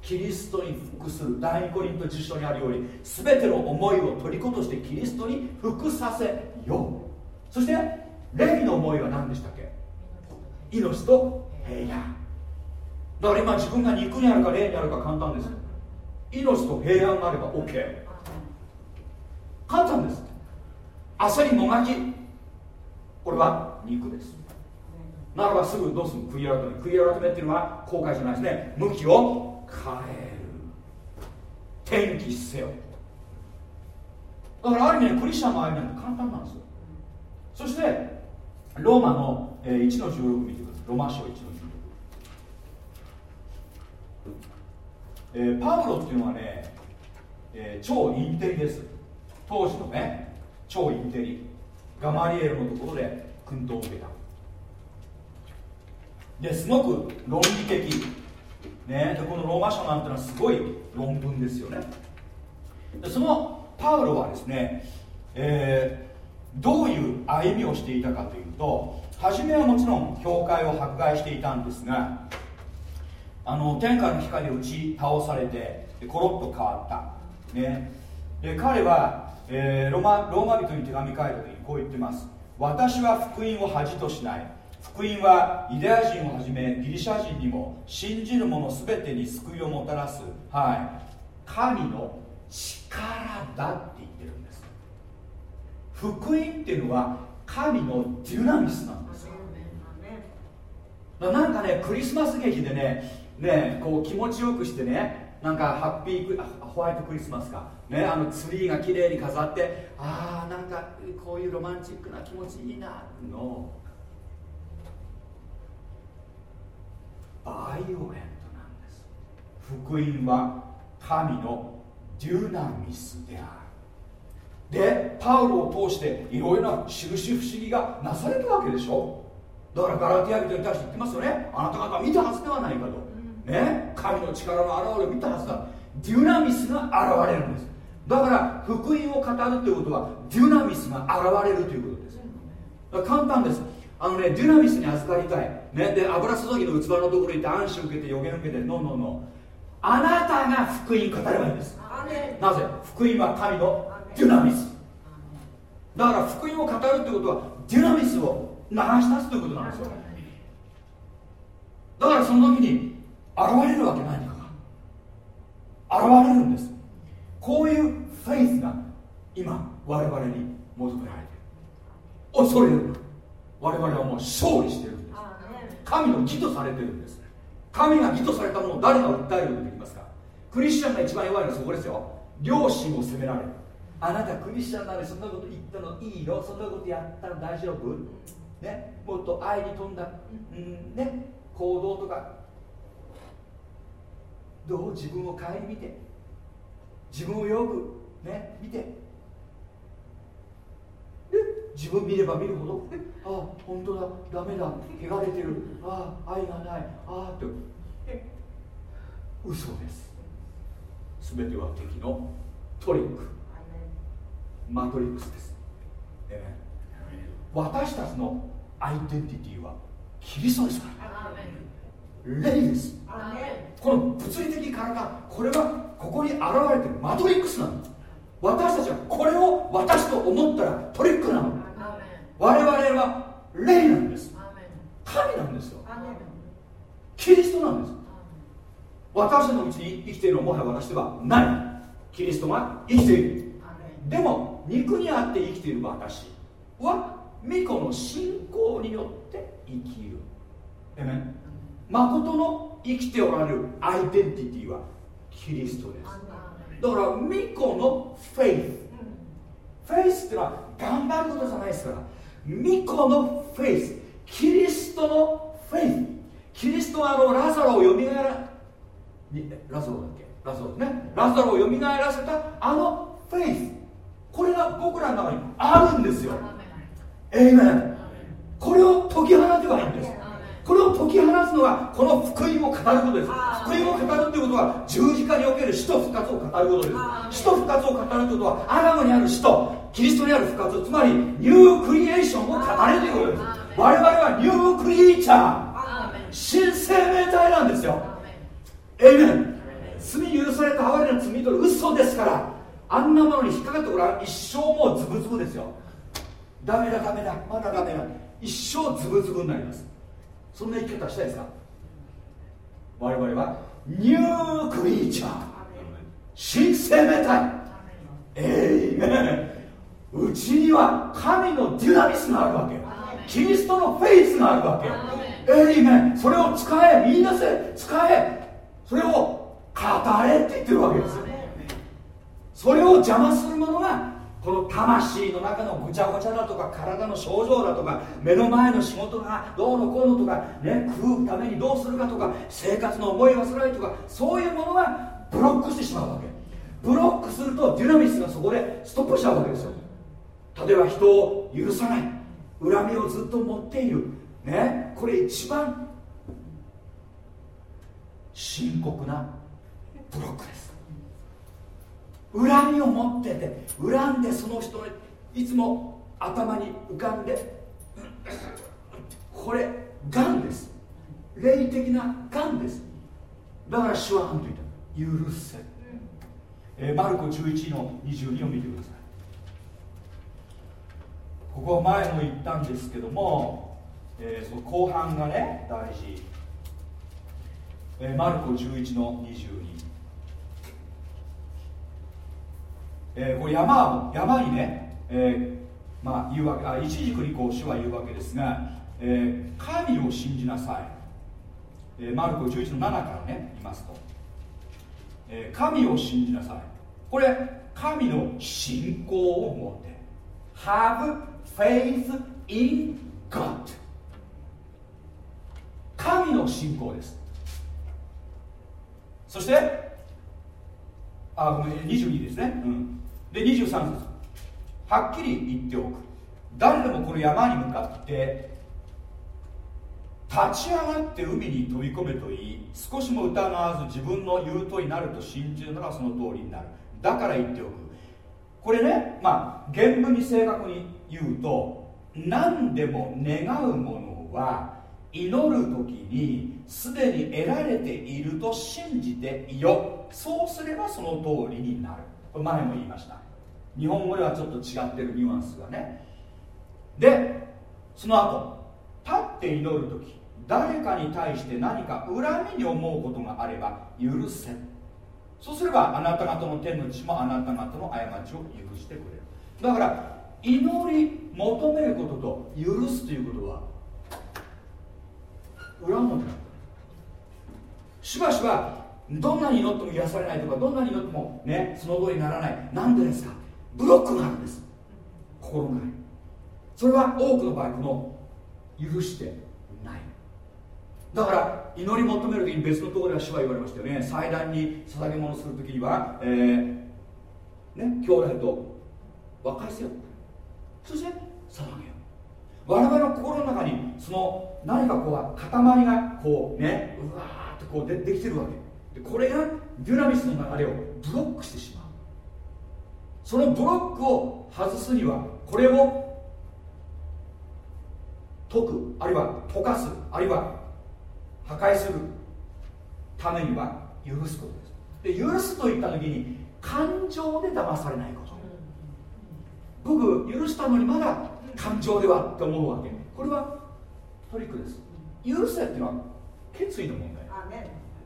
キリストに服する。第二コリント辞書にあるように全ての思いを虜としてキリストに服させよう。そしてレビの思いは何でしたっけ？命と平安だから今自分が肉にあるか霊にあるか簡単です。命と平安があれば OK 簡単です。焦りもがき。これは肉です。ならばすぐどうする悔い改め悔い改めっていうのは後悔じゃないですね。向きを変える。転機せよ。だからある意味ねクリスチャンの間って簡単なんですよ。そしてローマの、えー、1の16見てください。ロマ書1の16、えー、パウロっていうのはね、えー、超インテリです。当時のね超インテリ。ガマリエルのところで訓導を受けた。ですごく論理的。ね、でこのローマ書なんてのはすごい論文ですよね。でそのパウロはですね、えー、どういう歩みをしていたかというと初めはもちろん教会を迫害していたんですがあの天下の光を打ち倒されてコロッと変わった、ね、で彼は、えー、ロマローマ人に手紙書いた時にこう言ってます。私は福音を恥としない。福音はユダヤ人をはじめギリシャ人にも信じる者全てに救いをもたらす、はい、神の力だって言ってるんです。福音っていうのは神のデュナミスなんですよ。なんかねクリスマス劇でねねこう気持ちよくしてねなんかハッピークホワイトクリスマスか。ねあのツリーが綺麗に飾ってああなんかこういうロマンチックな気持ちいいなの。バイオレントなんです。福音は神のデュナミスである。でパウロを通していろいろな印不思議がなされたわけでしょ。だからガラティア人に対して言ってますよね。あなた方見たはずではないかと、ね神の力の現れを見たはずだ。デュナミスが現れるんです。だから福音を語るということはデュナミスが現れるということです。簡単です。あのねデュナミスに預かりたい、ね、で油注ぎの器のところに行って安心受けて予言受けてノンノンノンあなたが福音語ればいいんです。なぜ？福音は神のデュナミス。だから福音を語るってことはデュナミスを流し出すということなんですよ。だからその時に現れるわけ何か。が現れるんです。こういうフェイスが今我々に求められている。恐れるな。我々はもう勝利してるんです。神の義とされてるんです。神が義とされたものを誰が訴えることができますか。クリスチャンが一番弱いのはそこですよ。両親を責められる。あなたクリスチャンなのにそんなこと言ったのいいのそんなことやったら大丈夫？ね。もっと愛に富んだ、うん。ね、行動とかどう自分を顧みて自分をよくね見て。で自分見れば見るほどああ本当だダメだ汚れてるああ愛がないああって嘘です。全ては敵のトリック。マトリックスです、え私たちのアイデンティティはキリストですから霊ですこの物理的体これはここに現れてるマトリックスなの。私たちはこれを私と思ったらトリックなの。我々は霊なんです。神なんですよ。キリストなんです。私のうちに生きているのはもはや私ではない。キリストが生きている。でも肉にあって生きている私は御子の信仰によって生きる。えめ誠の生きておられるアイデンティティはキリストです。だから巫女のフェイス。フェイスってのは頑張ることじゃないですから。御子の faith。キリストの faith。キリストはあのラザロをよみがえらラザロだっけ？ラザロね。ラザロをよみがえらせたあのフェイス。これが僕らの中にあるんですよ。 Amen。これを解き放てばいいんですこれを解き放つのはこの福音を語ることです。福音を語るということは十字架における死と復活を語ることです。死と復活を語るということはアダムにある死とキリストにある復活つまり new creation を語れということです。我々は new creatureー。新生命体なんですよ。エイメン罪許された哀れな罪と嘘ですからあんなものに引っかかってごらん一生もうズブズブですよ。ダメだダメだまだダメだ。一生ズブズブになりますそんな生き方したいですか？我々はニュークリーチャー。新生命体えいめうちには神のデュナミスがあるわけ。キリストのフェイスがあるわけ。えいめそれを使えみんなせ使え。それを語れって言ってるわけです。よそれを邪魔するものがこの魂の中のぐちゃぐちゃだとか体の症状だとか目の前の仕事がどうのこうのとか、ね、食うためにどうするかとか生活の思い煩いとかそういうものがブロックしてしまうわけ。ブロックするとデュナミスがそこでストップしちゃうわけですよ。例えば人を許さない。恨みをずっと持っている。ねこれ一番深刻なブロックです。恨みを持ってて恨んでその人にいつも頭に浮かんでこれがんです。霊的ながんです。だから主は何と言った。許せ、えー、マルコ11の22を見てください。ここは前も言ったんですけども、えー、その後半がね大事、えー、マルコ11の22えー、これ山山にね、えー、まあ言うわけあ一軸にこう主は言うわけですが、えー、神を信じなさい、えー、マルコ11の7からね言いますと、えー、神を信じなさい。これ神の信仰を持って Have faith in God 神の信仰です。そしてあごめん22ですね、うん、で23節。はっきり言っておく。誰でもこの山に向かって立ち上がって海に飛び込めと言い少しも疑わず自分の言うとになると信じるならその通りになる。だから言っておく。これねまあ原文に正確に言うと何でも願うものは祈る時にすでに得られていると信じていよ。そうすればその通りになる。これ前も言いました。日本語ではちょっと違ってるニュアンスがね。でその後立って祈る時誰かに対して何か恨みに思うことがあれば許せ。そうすればあなた方の天の父もあなた方の過ちを許してくれる。だから祈り求めることと許すということは裏表なんしばしばどんなに祈っても癒されないとかどんなに祈ってもねその通りにならない。なんでですか？ブロックがあるんです。心の中に。それは多くの場合この許してない。だから祈り求める時に別のところでは主は言われましたよね。祭壇に捧げ物する時には、えー、ね兄弟と和解せよ。そして捧げよ我々の心の中にその何かこう塊がこうねうわーってこうでできてるわけ。でこれがデュナミスの流れをブロックしてしまう。そのブロックを外すにはこれを解くあるいは溶かすあるいは破壊するためには許すことですで許すといった時に感情で騙されないこと僕許したのにまだ感情ではって思うわけこれはトリックです許せっていうのは決意の問題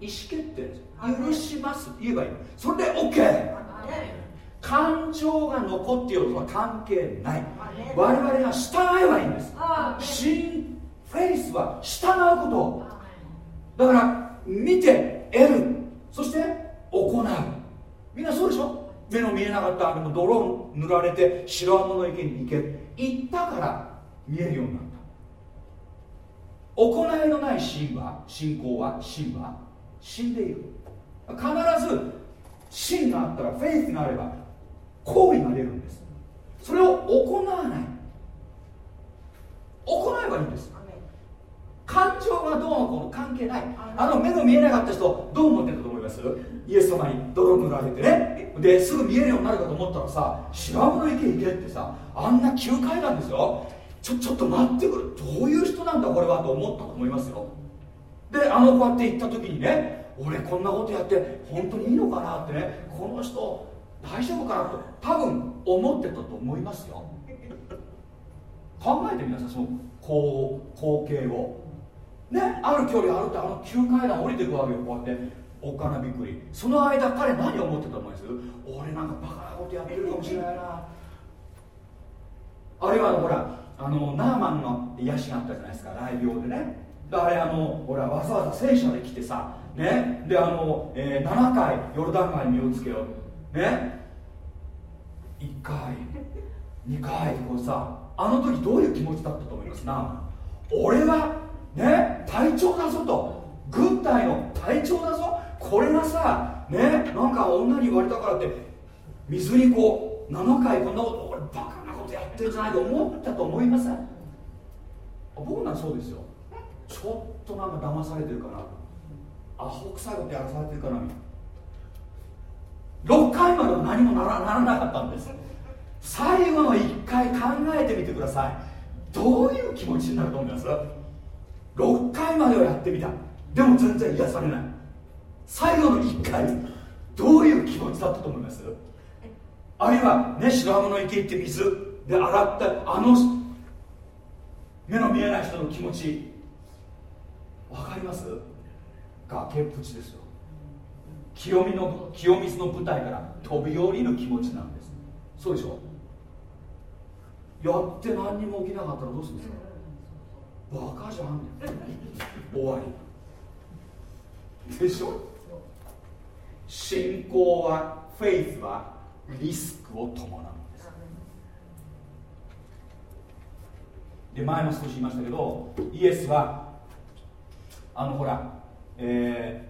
意思決定です。許します。言えばいいそれで OK 感情が残っているとは関係ない。我々が従えばいいんです。新フェイスは従うこと。だから見て得る。そして行う。みんなそうでしょ？目の見えなかったでも泥塗られて白浜の池に行け。行ったから見えるようになった。行いのない信は信仰は信は死んでいる。必ず信があったらフェイスがあれば行為が出るんです。それを行わない。行えばいいんです。感情がどうのこうの関係ない。あの目の見えなかった人どう思ってたと思います？イエス様に泥塗られてね。ですぐ見えるようになるかと思ったらさ白浜の池行けってさあんな急階段ですよ。ちょちょっと待ってくるどういう人なんだこれはと思ったと思いますよであのこうやって行った時にね俺こんなことやって本当にいいのかなってねこの人大丈夫かなと多分思ってたと思いますよ。[laughs] 考えてみなさいその光景を。ねある距離歩ってあの急階段降りていくわけよこうやっておっかなびっくり。その間彼何を思ってたと思います？俺なんかバカなことやってるかもしれないな。あるいはほらあのナーマンの癒しがあったじゃないですか雷病でね。あれあのほらわざわざ戦車で来てさね？であの、えー、7回ヨルダン川に身をつけよう。ね？1回2回こうさあの時どういう気持ちだったと思います？な俺はね？隊長だぞと。軍隊の隊長だぞ。これがさね？なんか女に言われたからって水にこう7回こんなこと俺バカなことやってるじゃないと思ったと思いません？僕なんそうですよ。ちょっとなんか騙されてるかな。アホ臭いことやらされてるかな。6回までは何もならならなかったんです。最後の1回考えてみてください。どういう気持ちになると思います？6回まではやってみた。でも全然癒されない。最後の1回どういう気持ちだったと思います？あるいはね白浜の池行って水で洗ったあの目の見えない人の気持ち。分かります？崖っぷちですよ。清水の清水の舞台から飛び降りる気持ちなんです。そうでしょ？やって何にも起きなかったらどうするんですか？バカじゃん。終わり。でしょ？信仰はフェイスはリスクを伴うんです。で前も少し言いましたけどイエスはあのほら、え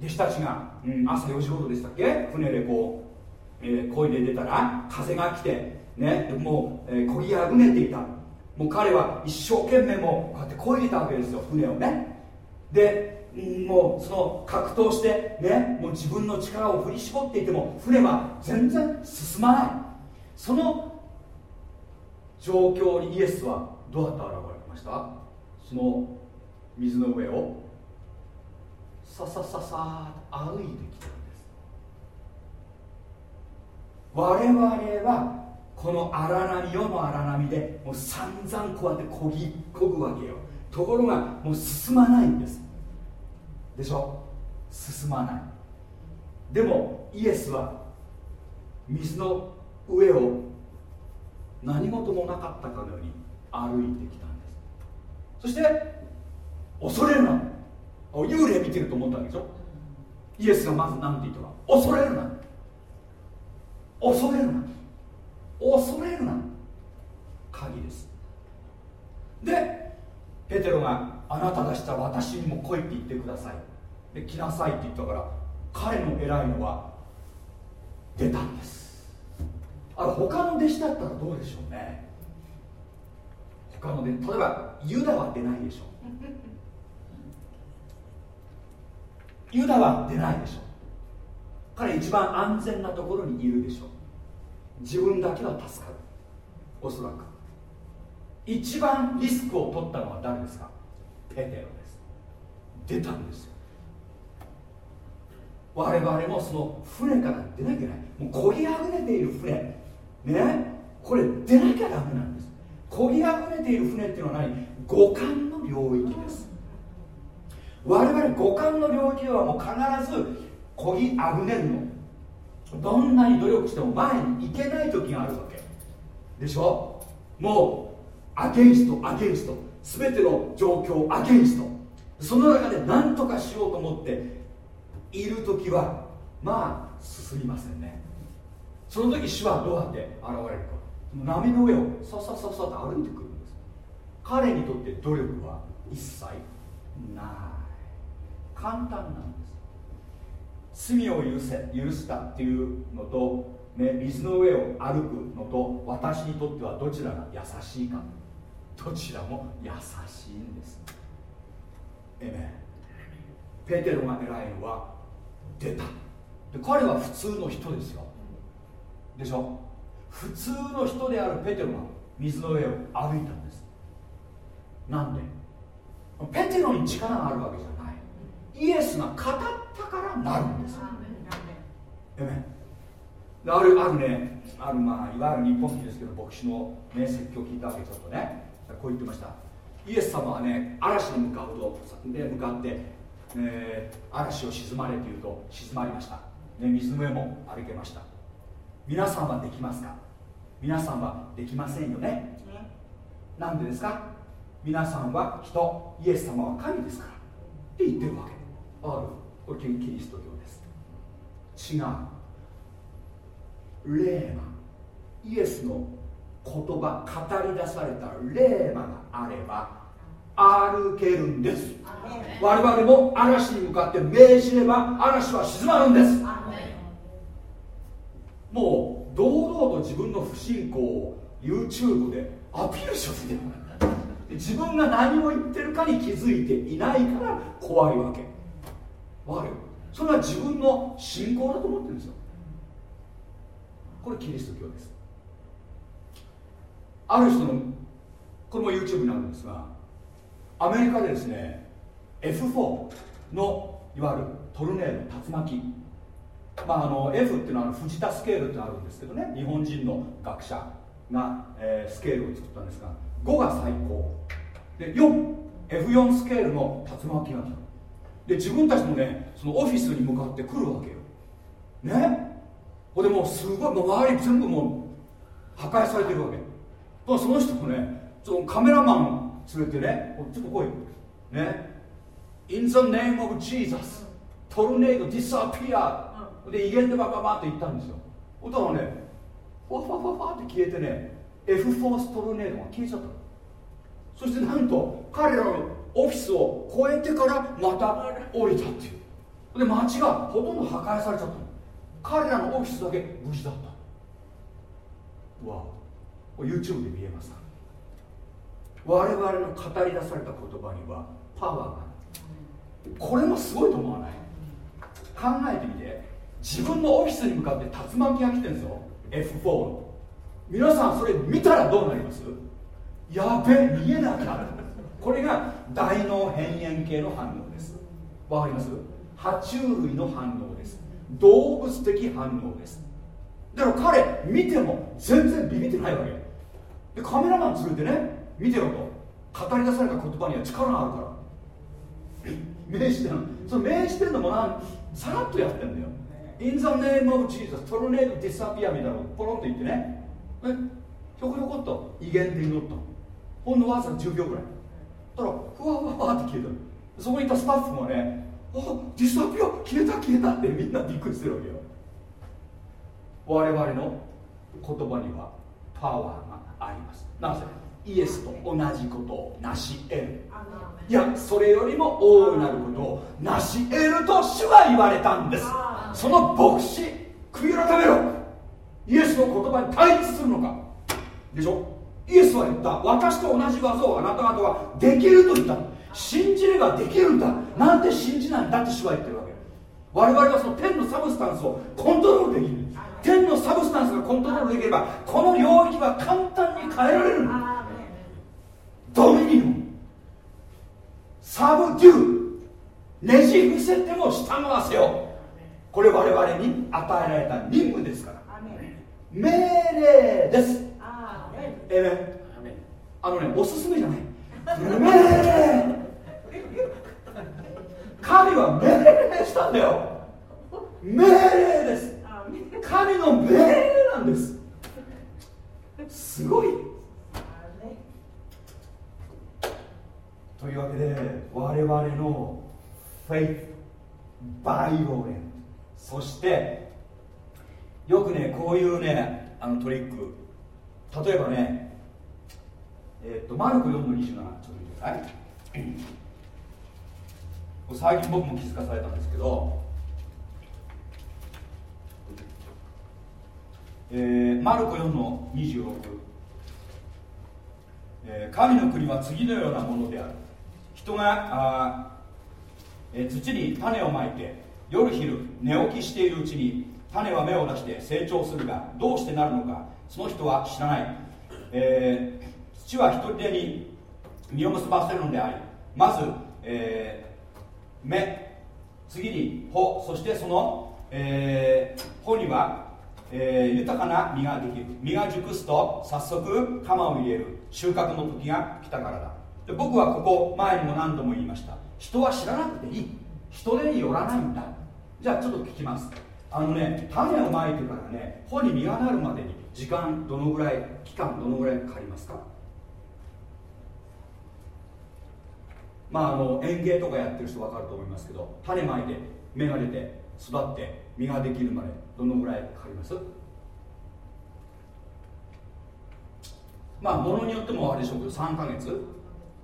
ー、弟子たちが、うん、朝4時頃でしたっけ？船でこう、えー、漕いで出たら風が来て、ね、もう、えー、漕ぎあぐねていた。もう彼は一生懸命もうこうやって漕いでたわけですよ船をね。でもうその格闘してねもう自分の力を振り絞っていても船は全然進まない。その状況にイエスはどうやって現れました？その水の上をささささ歩いてきたんです。我々はこの荒波世の荒波でもう散々こうやってこぎこぐわけよ。ところがもう進まないんです。でしょ？進まない。でもイエスは水の上を何事もなかったかのように歩いてきたんです。そして恐れるな。幽霊見てると思ったわけでしょ。イエスがまず何て言ったか。恐れるな。恐れるな。恐れるな。鍵です。でペテロがあなたがした私にも来いって言ってください。で来なさいって言ったから彼の偉いのは出たんです。あれ他の弟子だったらどうでしょうね。他ので例えばユダは出ないでしょ。ユダは出ないでしょ彼一番安全なところにいるでしょ自分だけは助かる。おそらく。一番リスクを取ったのは誰ですか？ペテロです。出たんですよ。我々もその船から出なきゃいけない。もう漕ぎあぐねている船。ね？これ出なきゃダメなんです。漕ぎあぐねている船っていうのは何？五感の領域です。我々五感の領域ではもう必ず漕ぎあぐねるの。どんなに努力しても前に行けない時があるわけ。でしょ？もうアゲンストアゲンスト。全ての状況アゲンスト。その中で何とかしようと思っている時はまあ進みませんね。その時主はどうやって現れるか。波の上をささささと歩いてくるんです。彼にとって努力は一切ない。簡単なんです。罪を許せ許したっていうのと、ね、水の上を歩くのと私にとってはどちらが優しいかどちらも優しいんです。えめペテロが偉いのは出た。で彼は普通の人ですよ。でしょ？普通の人であるペテロが水の上を歩いたんです。なんで？ペテロに力があるわけじゃないイエスが語ったからなるんです。えめあるあるね。あるまあいわゆる日本人ですけど牧師の、ね、説教を聞いたわけちょっとね。こう言ってました。イエス様はね嵐に向かうとで向かって、えー、嵐を沈まれというと静まりました、ね、水の上も歩けました。皆さんはできますか？皆さんはできませんよね。なんでですか？皆さんは人イエス様は神ですから。って言ってるわけある。これキリスト教です。違う。霊魔イエスの言葉語り出された霊魔があれば歩けるんです。我々も嵐に向かって命じれば嵐は静まるんです。もう堂々と自分の不信仰を YouTube でアピールしようって自分が何を言ってるかに気づいていないから怖いわけわかるそれは自分の信仰だと思ってるんですよ。これキリスト教です。ある人のこれも YouTube になるんですがアメリカでですね F4 のいわゆるトルネード竜巻。まあ、あの F っていうのは藤田スケールってあるんですけどね日本人の学者が、えー、スケールを作ったんですが5が最高。で 4F4 スケールの竜巻が来た。で自分たちもねそのオフィスに向かって来るわけよ。ね？ほでもうすごいもう周り全部もう破壊されてるわけ。その人もねそのカメラマン連れてねちょっと来い。ね？In the name of Jesus トルネード disappear で威厳でバババって言ったんですよ。そしたらねファファファファって消えてね F フォーストルネードが消えちゃった。そしてなんと彼らのオフィスを越えてからまた降りたっていう。で街がほとんど破壊されちゃったの。彼らのオフィスだけ無事だった。わこれ YouTube で見えますか？我々の語り出された言葉にはパワーがある。これもすごいと思わない？考えてみて。自分のオフィスに向かって竜巻が来てるんですよ F4 皆さんそれ見たらどうなります？やべえ見えなくなるこれが大脳辺縁系の反応です。わかります？爬虫類の反応です。動物的反応です。だから彼見ても全然ビビってないわけ。でカメラマン連れてね見てろと。語り出された言葉には力があるから。名詞点その名詞点のもなさらっとやってんだよ。In the name of Jesus トルネードディサピアみたいなの。ポロンと言ってね。え？ひょこひょこっと。威厳で祈ったほんのわずか10秒ぐらい。たらふわふわって消えた。そこにいたスタッフもねあディサピア消えた消えたってみんなびっくりしてるわけよ。我々の言葉にはパワーがあります。なぜイエスと同じことを成し得る。いやそれよりも大いなることを成し得ると主は言われたんです。その牧師悔い改めろ。イエスの言葉に対立するのか。でしょ？イエスは言った。私と同じ業をあなた方はできると言った。信じればできるんだ。なんて信じないんだって主は言ってるわけ。我々はその天の substance をコントロールできる。天の substance がコントロールできればこの領域は簡単に変えられる。 Dominion。Subdue。ねじ伏せても従わせよこれ我々に与えられた任務ですから。命令です。えめあのねおすすめじゃない。命令神は命令したんだよ。命令です。神の命令なんです。すごい。というわけで我々のフェイスバイオレンそしてよくねこういうねあのトリック。例えばねえっ、とマルコ4の27ちょっと見てください。最近僕も気づかされたんですけど、えー、マルコ4の26、えー、神の国は次のようなものである。人があ、えー、土に種をまいて夜昼寝起きしているうちに種は芽を出して成長するがどうしてなるのか。その人は知らない、えー、土は一人でに実を結ばせるのでありまず、えー、芽次に穂そしてその、えー、穂には、えー、豊かな実ができる。実が熟すと早速鎌を入れる。収穫の時が来たからだ。で僕はここ前にも何度も言いました。人は知らなくていい。人手によらないんだ。じゃあちょっと聞きます。あのね種をまいてからね穂に実がなるまでに時間どのぐらい期間どのぐらいかかりますか？まああの園芸とかやってる人分かると思いますけど種まいて芽が出て育って実ができるまでどのぐらいかかります？まあものによってもあれでしょうけど3ヶ月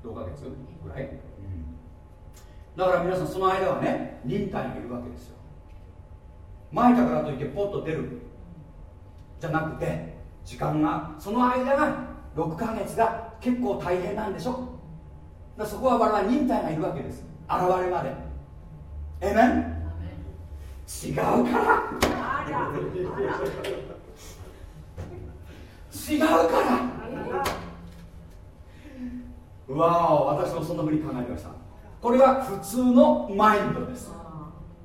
6ヶ月ぐらい、うん、だから皆さんその間はね忍耐がいるわけですよ。まいたからといってポッと出る。じゃなくて時間がその間が6ヶ月が結構大変なんでしょ？だそこは我々忍耐がいるわけです。現れまで。えめん違うから。違うから。わお私もそんなふうに考えました。これは普通のマインドです。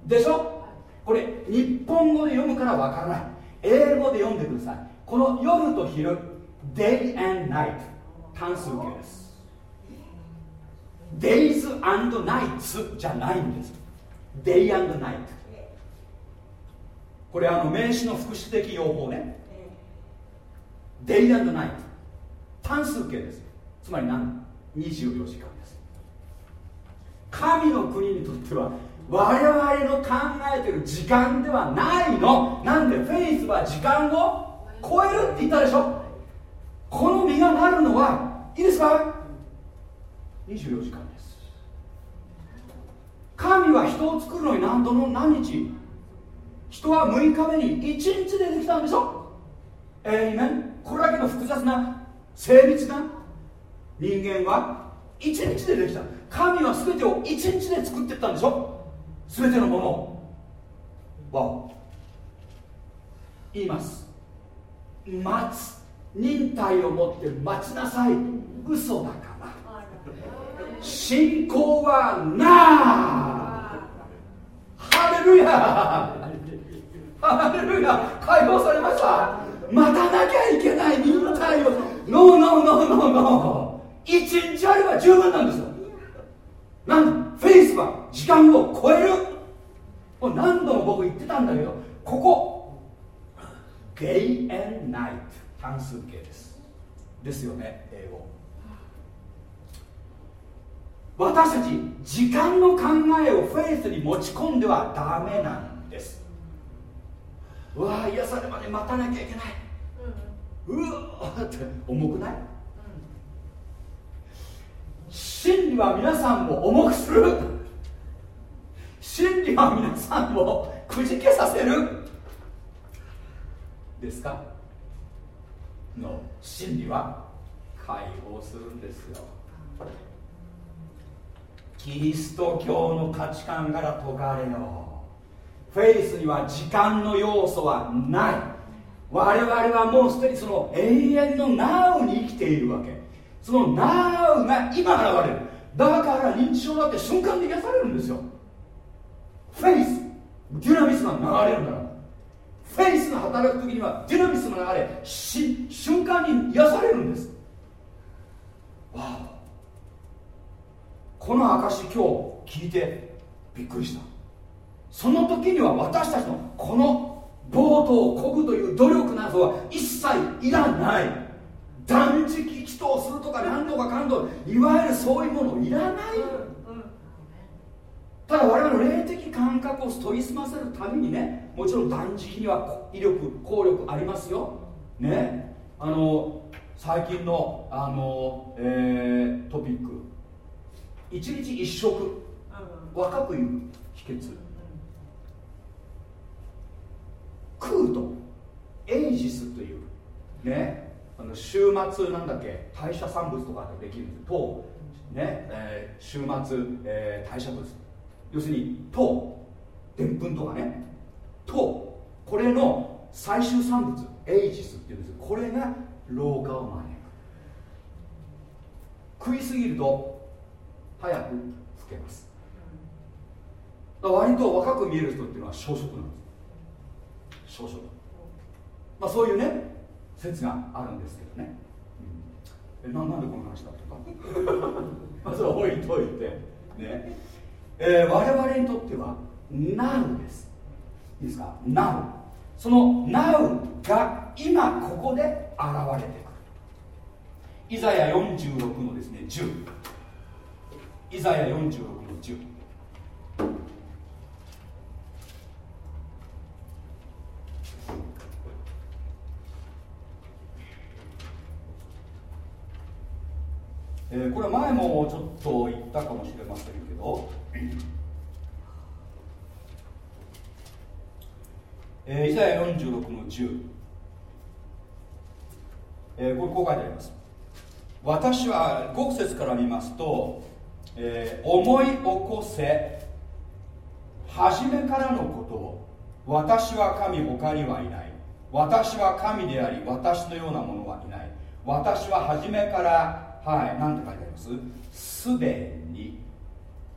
でしょ？これ日本語で読むからわからない。英語で読んでください。この夜と昼 Day and Night 単数形です。Days and Nights じゃないんです。Day and Night これあの名詞の副詞的用法ね。Day and Night 単数形です。つまり何？24時間です。神の国にとっては我々の考えてる時間ではないの。なんで？フェイスは時間を超えるって言ったでしょ。この実がなるのはいいですか？24時間です。神は人を作るのに何度の何日？人は6日目に1日でできたんでしょ。えいめんこれだけの複雑な精密な人間は1日でできた。神は全てを1日で作っていったんでしょ。全てのものを言います。待つ。忍耐を持って待ちなさい。嘘だから。信仰はなハレルヤ。ハレルヤ。解放されました。待たなきゃいけない。忍耐を。ノーノーノーノーノー。一日あれば十分なんですよ。なんフェイスは時間を超える。もう何度も僕言ってたんだけどここ。ゲイエンナイト。単数形です。ですよね英語。私たち時間の考えをフェイスに持ち込んではダメなんです。うわ癒されまで待たなきゃいけない、うん、うわって重くない、うん、真理は皆さんを重くする真理は皆さんをくじけさせる。ですか？の真理は解放するんですよ。キリスト教の価値観から解かれよフェイスには時間の要素はない。我々はもうすでにその永遠の Now に生きているわけ。その Now が今現れる。だから認知症だって瞬間で癒されるんですよ。フェイスデュナミスが流れるんだからフェイスが働く時にはデュナミスが流れし瞬間に癒されるんです。わあ。この証今日聞いてびっくりした。その時には私たちのこのボートを漕ぐという努力などは一切いらない。断食祈祷するとか何とかかんといわゆるそういうものいらない、ただ我々の霊的感覚を研ぎ澄ませるためにねもちろん断食には威力効力ありますよ。ね。あの最近のあの、えー、トピック。一日一食。若く言う秘訣。クートエイジスという。ね。あの週末なんだっけ？代謝産物とかできるんです糖。ね、えー、週末、えー、代謝物。要するに糖でんぷんとかね。糖これの最終産物エイジスっていうんです。これが老化を招く。食いすぎると早く老けます。割と若く見える人っていうのは小食なんです。少々まあそういうね説があるんですけどね、うん、えななんでこの話だったか [laughs] まず置いといて。ね。えー、我々にとっては Now です。いいですか？Now その Now が今ここで現れてくる。イザヤ46のですね10イザヤ46の10え、これ前もちょっと言ったかもしれませんけど、えー、イザヤ46の10、えー、これこう書いてあります。私は5節から見ますと、えー、思い起こせ初めからのことを私は神他にはいない。私は神であり私のようなものはいない。私は初めからはい何て書いてあります？すでに。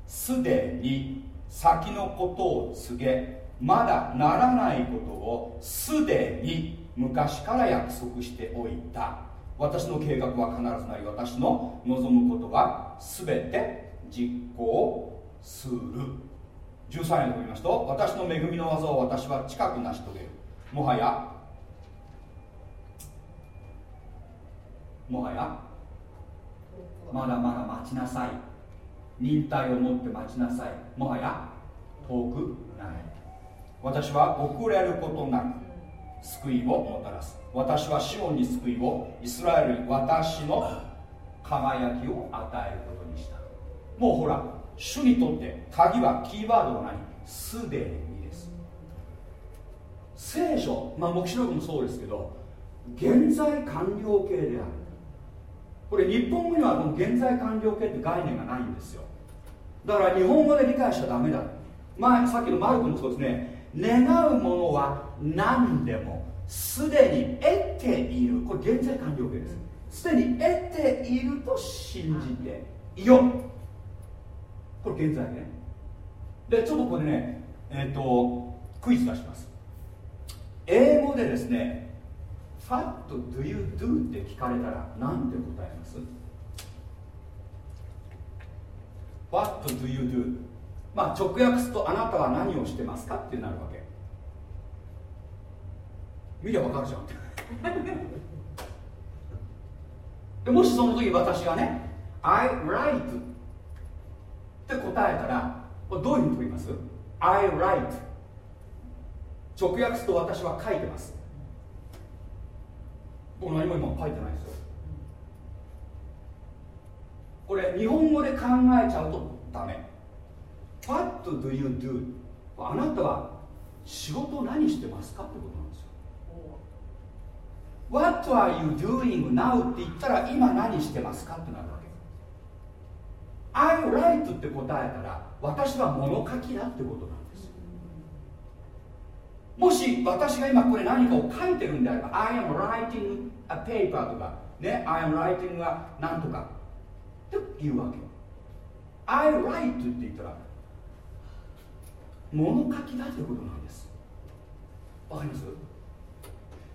すでに先のことを告げまだならないことをすでに昔から約束しておいた。私の計画は必ずなり私の望むことは全て実行する。13円と言いますと私の恵みの技を私は近く成し遂げる。もはやもはやまだまだ待ちなさい。忍耐を持って待ちなさい。もはや遠くない。私は遅れることなく救いをもたらす。私はシオンに救いをイスラエルに私の輝きを与えることにした。もうほら主にとって鍵はキーワードは何すでにです。聖書まあ黙示録もそうですけど現在完了形である。これ日本語にはこの現在完了形って概念がないんですよ。だから日本語で理解しちゃダメだ。前さっきのマルコもそうですね。願うものは何でもすでに得ている。これ現在完了形です。すでに得ていると信じていよこれ現在ね。でちょっとこれねえっ、ー、とクイズ出します。英語でですね What do you do? って聞かれたら何て答えます？What do you do? まあ直訳するとあなたは何をしてますかってなるわけ。見りゃ分かるじゃん。[laughs] でもしその時私がね I write って答えたらどういうふうに取ります ?I write 直訳すると私は書いてます。僕何も今書いてないですよ。これ日本語で考えちゃうとダメ。What do you do? あなたは仕事何してますかってことなんですよ。What are you doing now? って言ったら今何してますかってなるわけ。I write って答えたら私は物書きだってことなんです。もし私が今これ何かを書いてるんであれば I am writing a paper とかね I am writing a なんとか。っていうわけ。I write って言ったら物書きだってことなんです。わかります？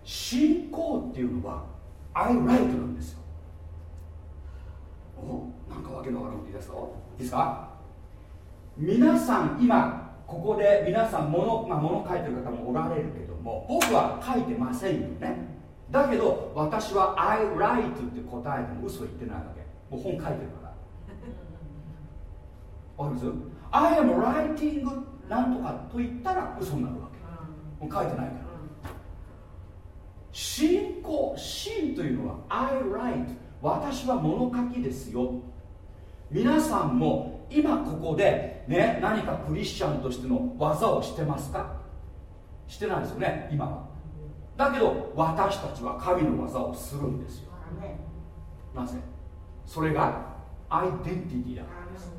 信仰っていうのは I write なんですよ。おなんかわけのわからんこと言い出すぞ。いいですか？皆さん今ここで皆さん物,、まあ、物書いてる方もおられるけども僕は書いてませんよね。だけど私は I write って答えても嘘言ってないわけ。もう本書いてるから。わかります？I am writing なんとかと言ったら嘘になるわけ。もう書いてないから。信仰信というのは I write 私は物書きですよ。皆さんも今ここでね何かクリスチャンとしての技をしてますか？してないですよね今は。だけど私たちは神の技をするんですよ。なぜ？それがアイデンティティだからです。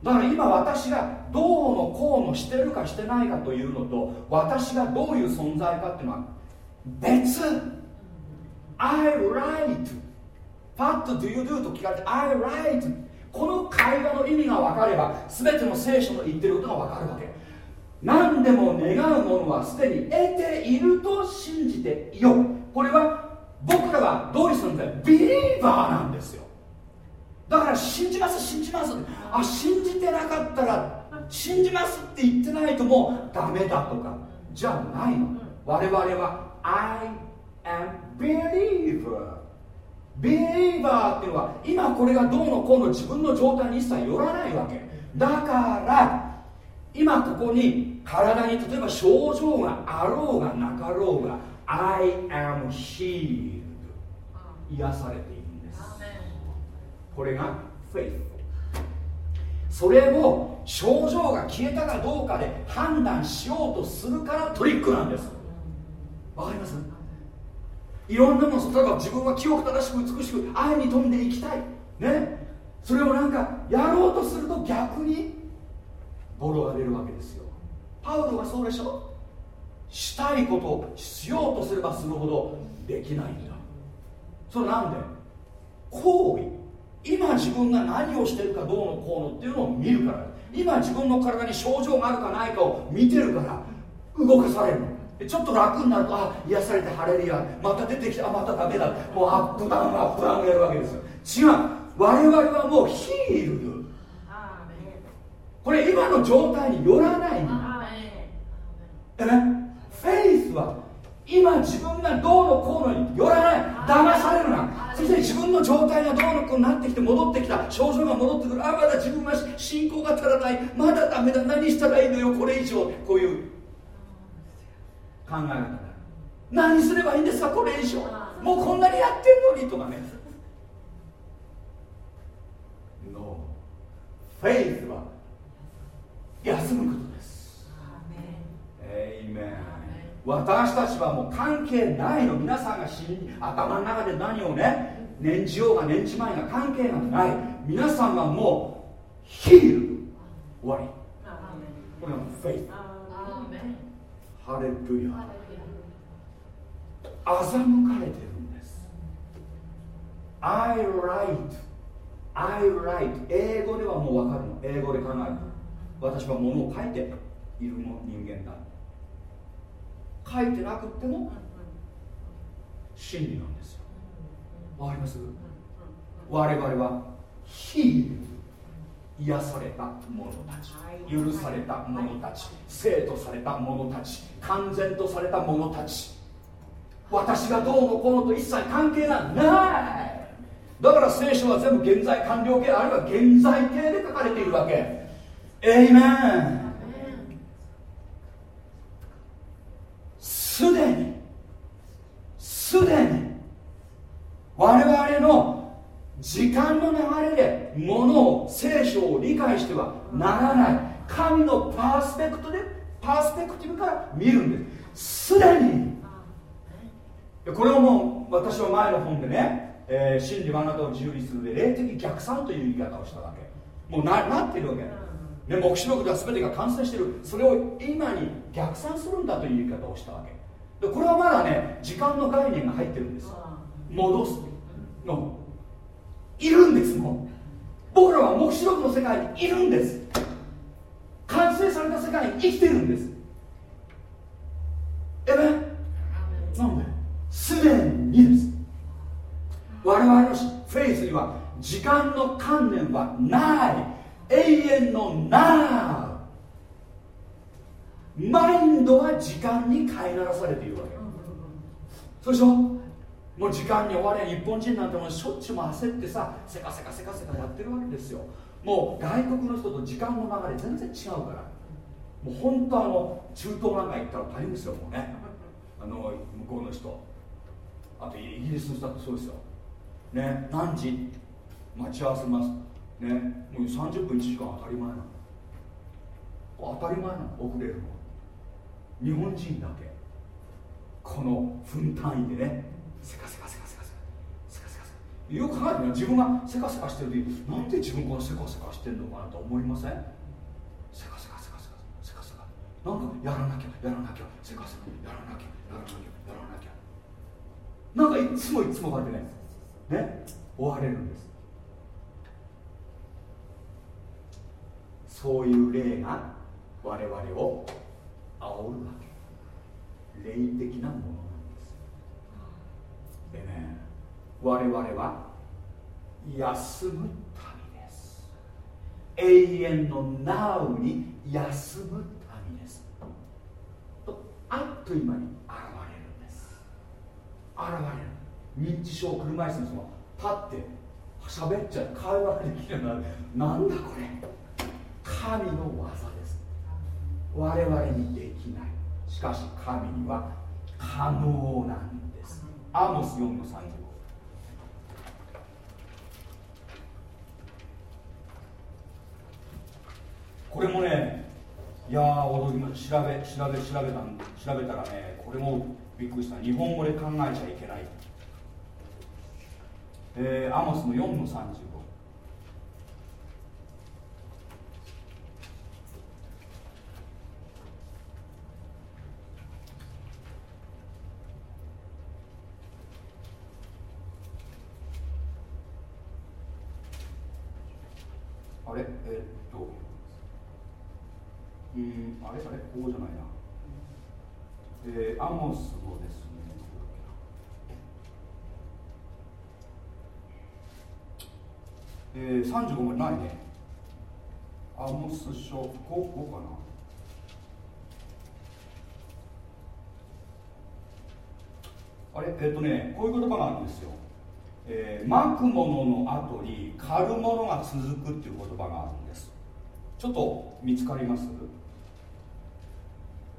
だから今私がどうのこうのしてるかしてないかというのと私がどういう存在かっていうのは別。I write. What do you do? と聞かれて I write. この会話の意味が分かれば全ての聖書の言ってることが分かるわけ。何でも願うものはすでに得ていると信じていよう。これは僕らはどういう存在？ビリーバーなんですよだから信じます信じます。あ信じてなかったら信じますって言ってないともうダメだとかじゃないの。我々は I am believer believer っていうのは今これがどうのこうの自分の状態に一切よらないわけ。だから今ここに体に例えば症状があろうがなかろうが I am healed 癒されてこれがフェイスそれを症状が消えたかどうかで判断しようとするからトリックなんです。わかります？いろんなもの例えば自分は清く正しく美しく愛に富んでいきたい。ね？それをなんかやろうとすると逆にボロが出るわけですよ。パウロがそうでしょ？したいことをしようとすればするほどできないんだ。それなんで？行為。今自分が何をしてるかどうのこうのっていうのを見るから。今自分の体に症状があるかないかを見てるから。動かされるの。ちょっと楽になるとあ癒されて晴れるや。また出てきてあまたダメだ。もうアップダウンアップダウンやるわけですよ。違う。我々はもうヒール。ドこれ今の状態によらないえ？フェイスは今自分がどうのこうのによらない。騙されるな。そして自分の状態がどうのこうになってきて戻ってきた。症状が戻ってくる。あまだ自分が信仰が足らない。まだダメだ。何したらいいのよ。これ以上。こういう考え方。だ何すればいいんですか？これ以上。もうこんなにやってんのに。とかね。No フェイスは休むことです。エイメン私たちはもう関係ないの。皆さんが死ん頭の中で何をね念じようが念じまいが関係がない。皆さんはもうヒール。終わり。これがフェイス。ハレルヤ。欺かれてるんです。I write. I write. 英語ではもう分かるの。英語で考える私は物を書いている人間だ。書いてなくっても真理なんですよ。わかります？我々はヒール癒された者たち。許された者たち。生徒された者たち。完全とされた者たち。私がどうのこうのと一切関係がない。だから聖書は全部現在完了形あるいは現在形で書かれているわけ。エイメンすでにすでに我々の時間の流れで物を聖書を理解してはならない神のパースペクトでパースペクティブから見るんです。すでに。これをもう私は前の本でね、えー、真理はあなたを自由にするで霊的逆算という言い方をしたわけ。もうななってるわけ。ね、黙示録では全てが完成してる。それを今に逆算するんだという言い方をしたわけ。これはまだね時間の概念が入ってるんです戻す。の。いるんですもう。僕らは黙示録の世界にいるんです。完成された世界に生きてるんです。えめなんで？すでにです。我々のフェイスには時間の観念はない。永遠のなマインドは時間に飼いならされているわけ。そうでしょ？もう時間に追われ日本人なんてもうしょっちゅうも焦ってさせかせかせかせかやってるわけですよ。もう外国の人と時間の流れ全然違うから。もう本当あの中東なんか行ったら大変ですよもうね。あの向こうの人。あとイギリスの人だってそうですよ。ね？何時？待ち合わせます。ね？もう30分1時間当たり前なの。当たり前なの。遅れるの日本人だけ。この分単位でね。せかせかせかせかせか。せかせかせよく考えてみ自分がせかせかしてる時なんで自分こせかせかしてるのかなと思いません？せかせかせかせか。せかせか。なんかやらなきゃやらなきゃ。せかせか。やらなきゃ。やらなきゃ。やらなきゃ。なんかいつもいつもこうやってねね？追われるんです。そういう例が我々を煽るわけ。霊的なものなんです。でね我々は休む民です。永遠の Now に休む民です。とあっという間に現れるんです。現れる。認知症車椅子の人が立って喋っちゃう。会話ができるようになる。なんだこれ。神の技。我々にできない。しかし神には可能なんです。アモス4の35これもねいやー驚きました。調べ調べ調べた調べたらねこれもびっくりした。日本語で考えちゃいけない。えー、アモスの4の35あれえー、っとうん。あれあれこうじゃないな。えー、アモスのですね。えー、35もないね。アモス書こうこうかな。あれ？えっ、ー、とねこういう言葉があるんですよ、えー、まくものの後に狩るものが続くっていう言葉があるんです。ちょっと見つかります？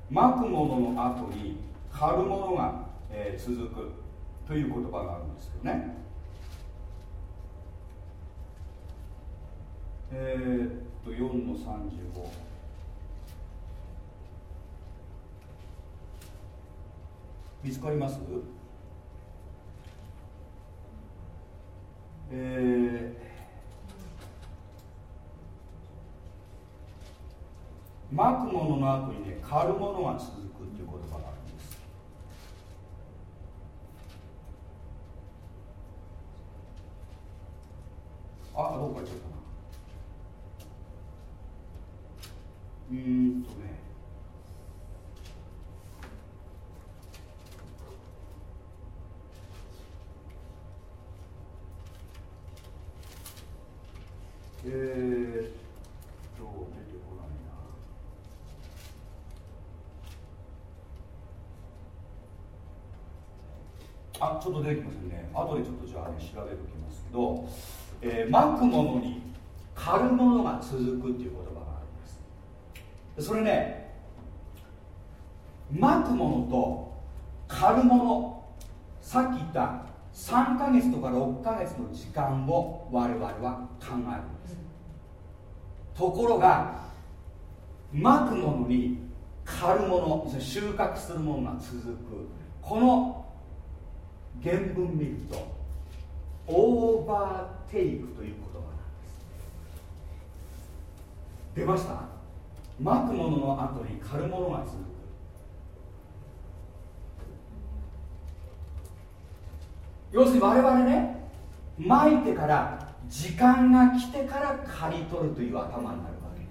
まくものの後に狩るものが、えー、続くという言葉があるんですよね。えー、と4の35見つかります？えー、まくものの後にね狩るものが続くっていう言葉があるんです。あどこか行っちゃったな。うーんとねえー、っと出てこないなあちょっと出てきませんね。後でちょっとじゃあね調べておきますけど、えー、まくものに狩るものが続くっていう言葉があります。それねまくものと狩るものさっき言った3ヶ月とか6ヶ月の時間を我々は考えるんです。ところがまくものに狩るもの収穫するものが続く。この原文見るとオーバーテイクという言葉なんです出ました。まくものの後に狩るものが続く要するに我々ねまいてから時間が来てから刈り取るという頭になるわけ。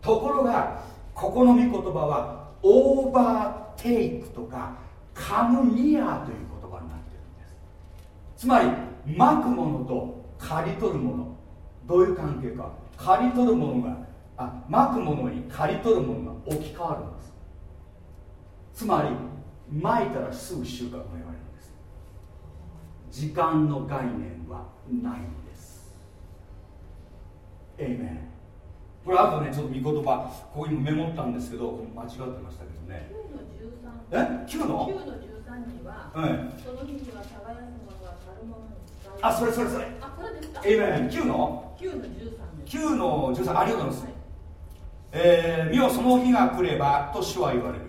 ところがここの御言葉はオーバーテイクとかカムニアという言葉になってるんです。つまりまくものと刈り取るもの。どういう関係か。刈り取るものがあまくものに刈り取るものが置き換わるんです。つまりまいたらすぐ収穫が得られるんです。時間の概念はないんです。エイメンこれあとねちょっと見言葉ここにもメモったんですけど間違ってましたけどね。え？9の ?9 の13には、うん、その日には耕す者は狩る者にあそれそれそれ。あそれですか？エイメン9の9の13です。9の13ありがとうございます、はい、えー、見よその日が来ればと主は言われる。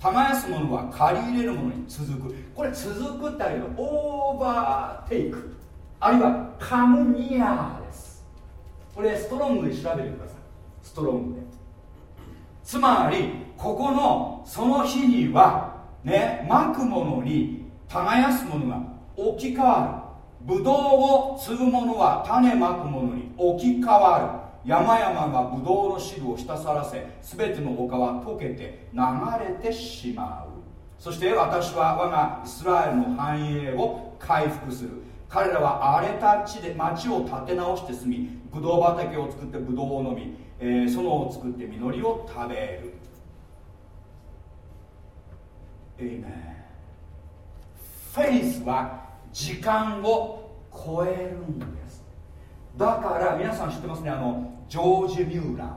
耕す者は借り入れる者に続く。これ続くってあるけどオーバーテイクあるいはカムニアです。これストロングで調べてください。ストロングで。つまりここのその日にはねまく者に耕す者が置き換わる。ブドウを継ぐ者は種まく者に置き換わる。山々がブドウの汁を浸さらせ全ての丘は溶けて流れてしまう。そして私は我がイスラエルの繁栄を回復する。彼らは荒れた地で町を建て直して住みブドウ畑を作ってブドウを飲み、えー、園を作って実りを食べる。Amen faith は時間を超えるんです。だから皆さん知ってますね。あのジョージ・ミューラー。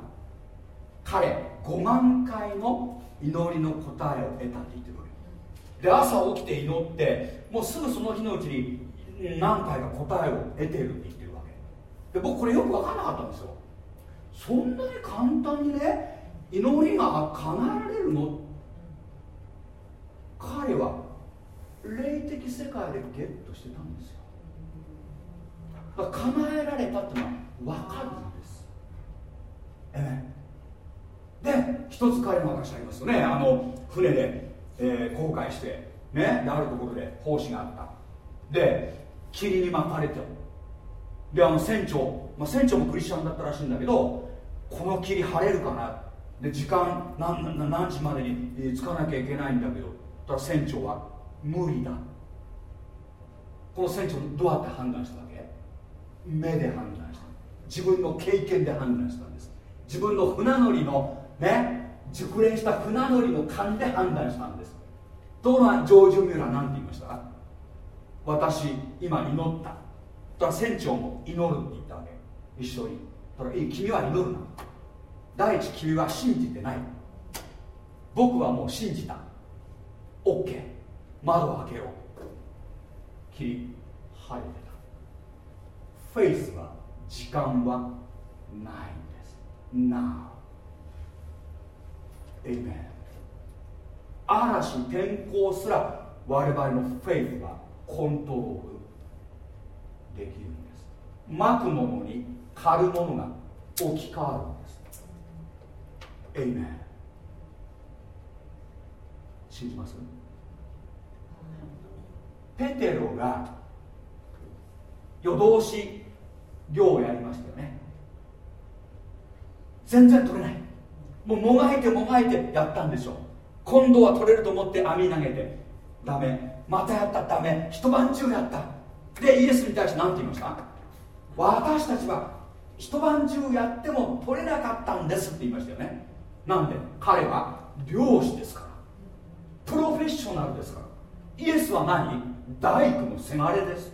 彼5万回の祈りの答えを得たって言ってるわけ。で朝起きて祈ってもうすぐその日のうちに何回か答えを得てるって言ってるわけ。で僕これよく分からなかったんですよ。そんなに簡単にね祈りが叶えられるの？彼は霊的世界でゲットしてたんですよ。叶えられたっていうのは分かるんです。ええ。で一つ彼の話ありますよね。あの船で、えー、航海してね。であるところで奉仕があった。で霧に巻かれて。であの船長、まあ、船長もクリスチャンだったらしいんだけどこの霧晴れるかな。で時間何何時までに着かなきゃいけないんだけど。ただ船長は無理だ。この船長どうやって判断したわけ？目で判断した。自分の経験で判断したんです。自分の船乗りのね熟練した船乗りの勘で判断したんです。ところがジョージ・ミュラー何て言いました？私今祈った。だから船長も祈るって言ったわけ。一緒に。だからいい君は祈るな。第一君は信じてない。僕はもう信じた。OK 窓を開けよう。霧晴れてフェイスは時間はないんです。Now Amen 嵐天候すら我々のフェイスはコントロールできるんです。まくものに狩るものが置き換わるんです。エイメン信じます？ペテロが夜通し漁をやりましたよね。全然取れない。もうもがいてもがいてやったんでしょう。今度は取れると思って網投げてダメ。またやったダメ。一晩中やった。でイエスに対して何て言いました？私たちは一晩中やっても取れなかったんですって言いましたよね。なんで？彼は漁師ですから。プロフェッショナルですから。イエスは何？大工のせがれです。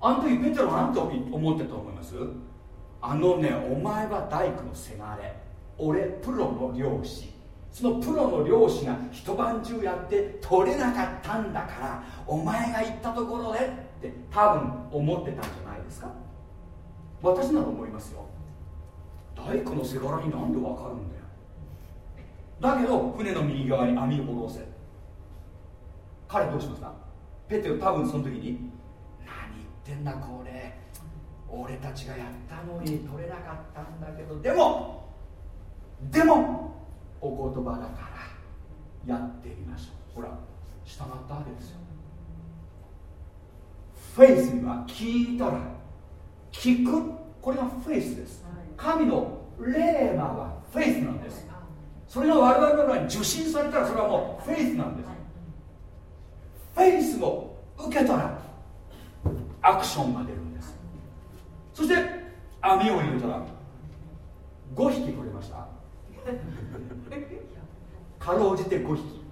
あの時ペテロは何て思ってたと思います？あのねお前は大工のせがれ。俺プロの漁師。そのプロの漁師が一晩中やって取れなかったんだからお前が行ったところでって多分思ってたんじゃないですか？私なら思いますよ。大工のせがらになんでわかるんだよ。だけど船の右側に網を下ろせ。彼どうしました？ペテロ多分その時に何言ってんだこれ。俺たちがやったのに取れなかったんだけど。でもでもお言葉だからやってみましょう。ほら従ったわけですよ。フェイスには聞いたら聞く。これがフェイスです。神のレーマはフェイスなんです。それが我々の中に受信されたらそれはもうフェイスなんですフェイスを受けたらアクションが出るんです。そして網を入れたら5匹取れました。[laughs] かろうじて5匹。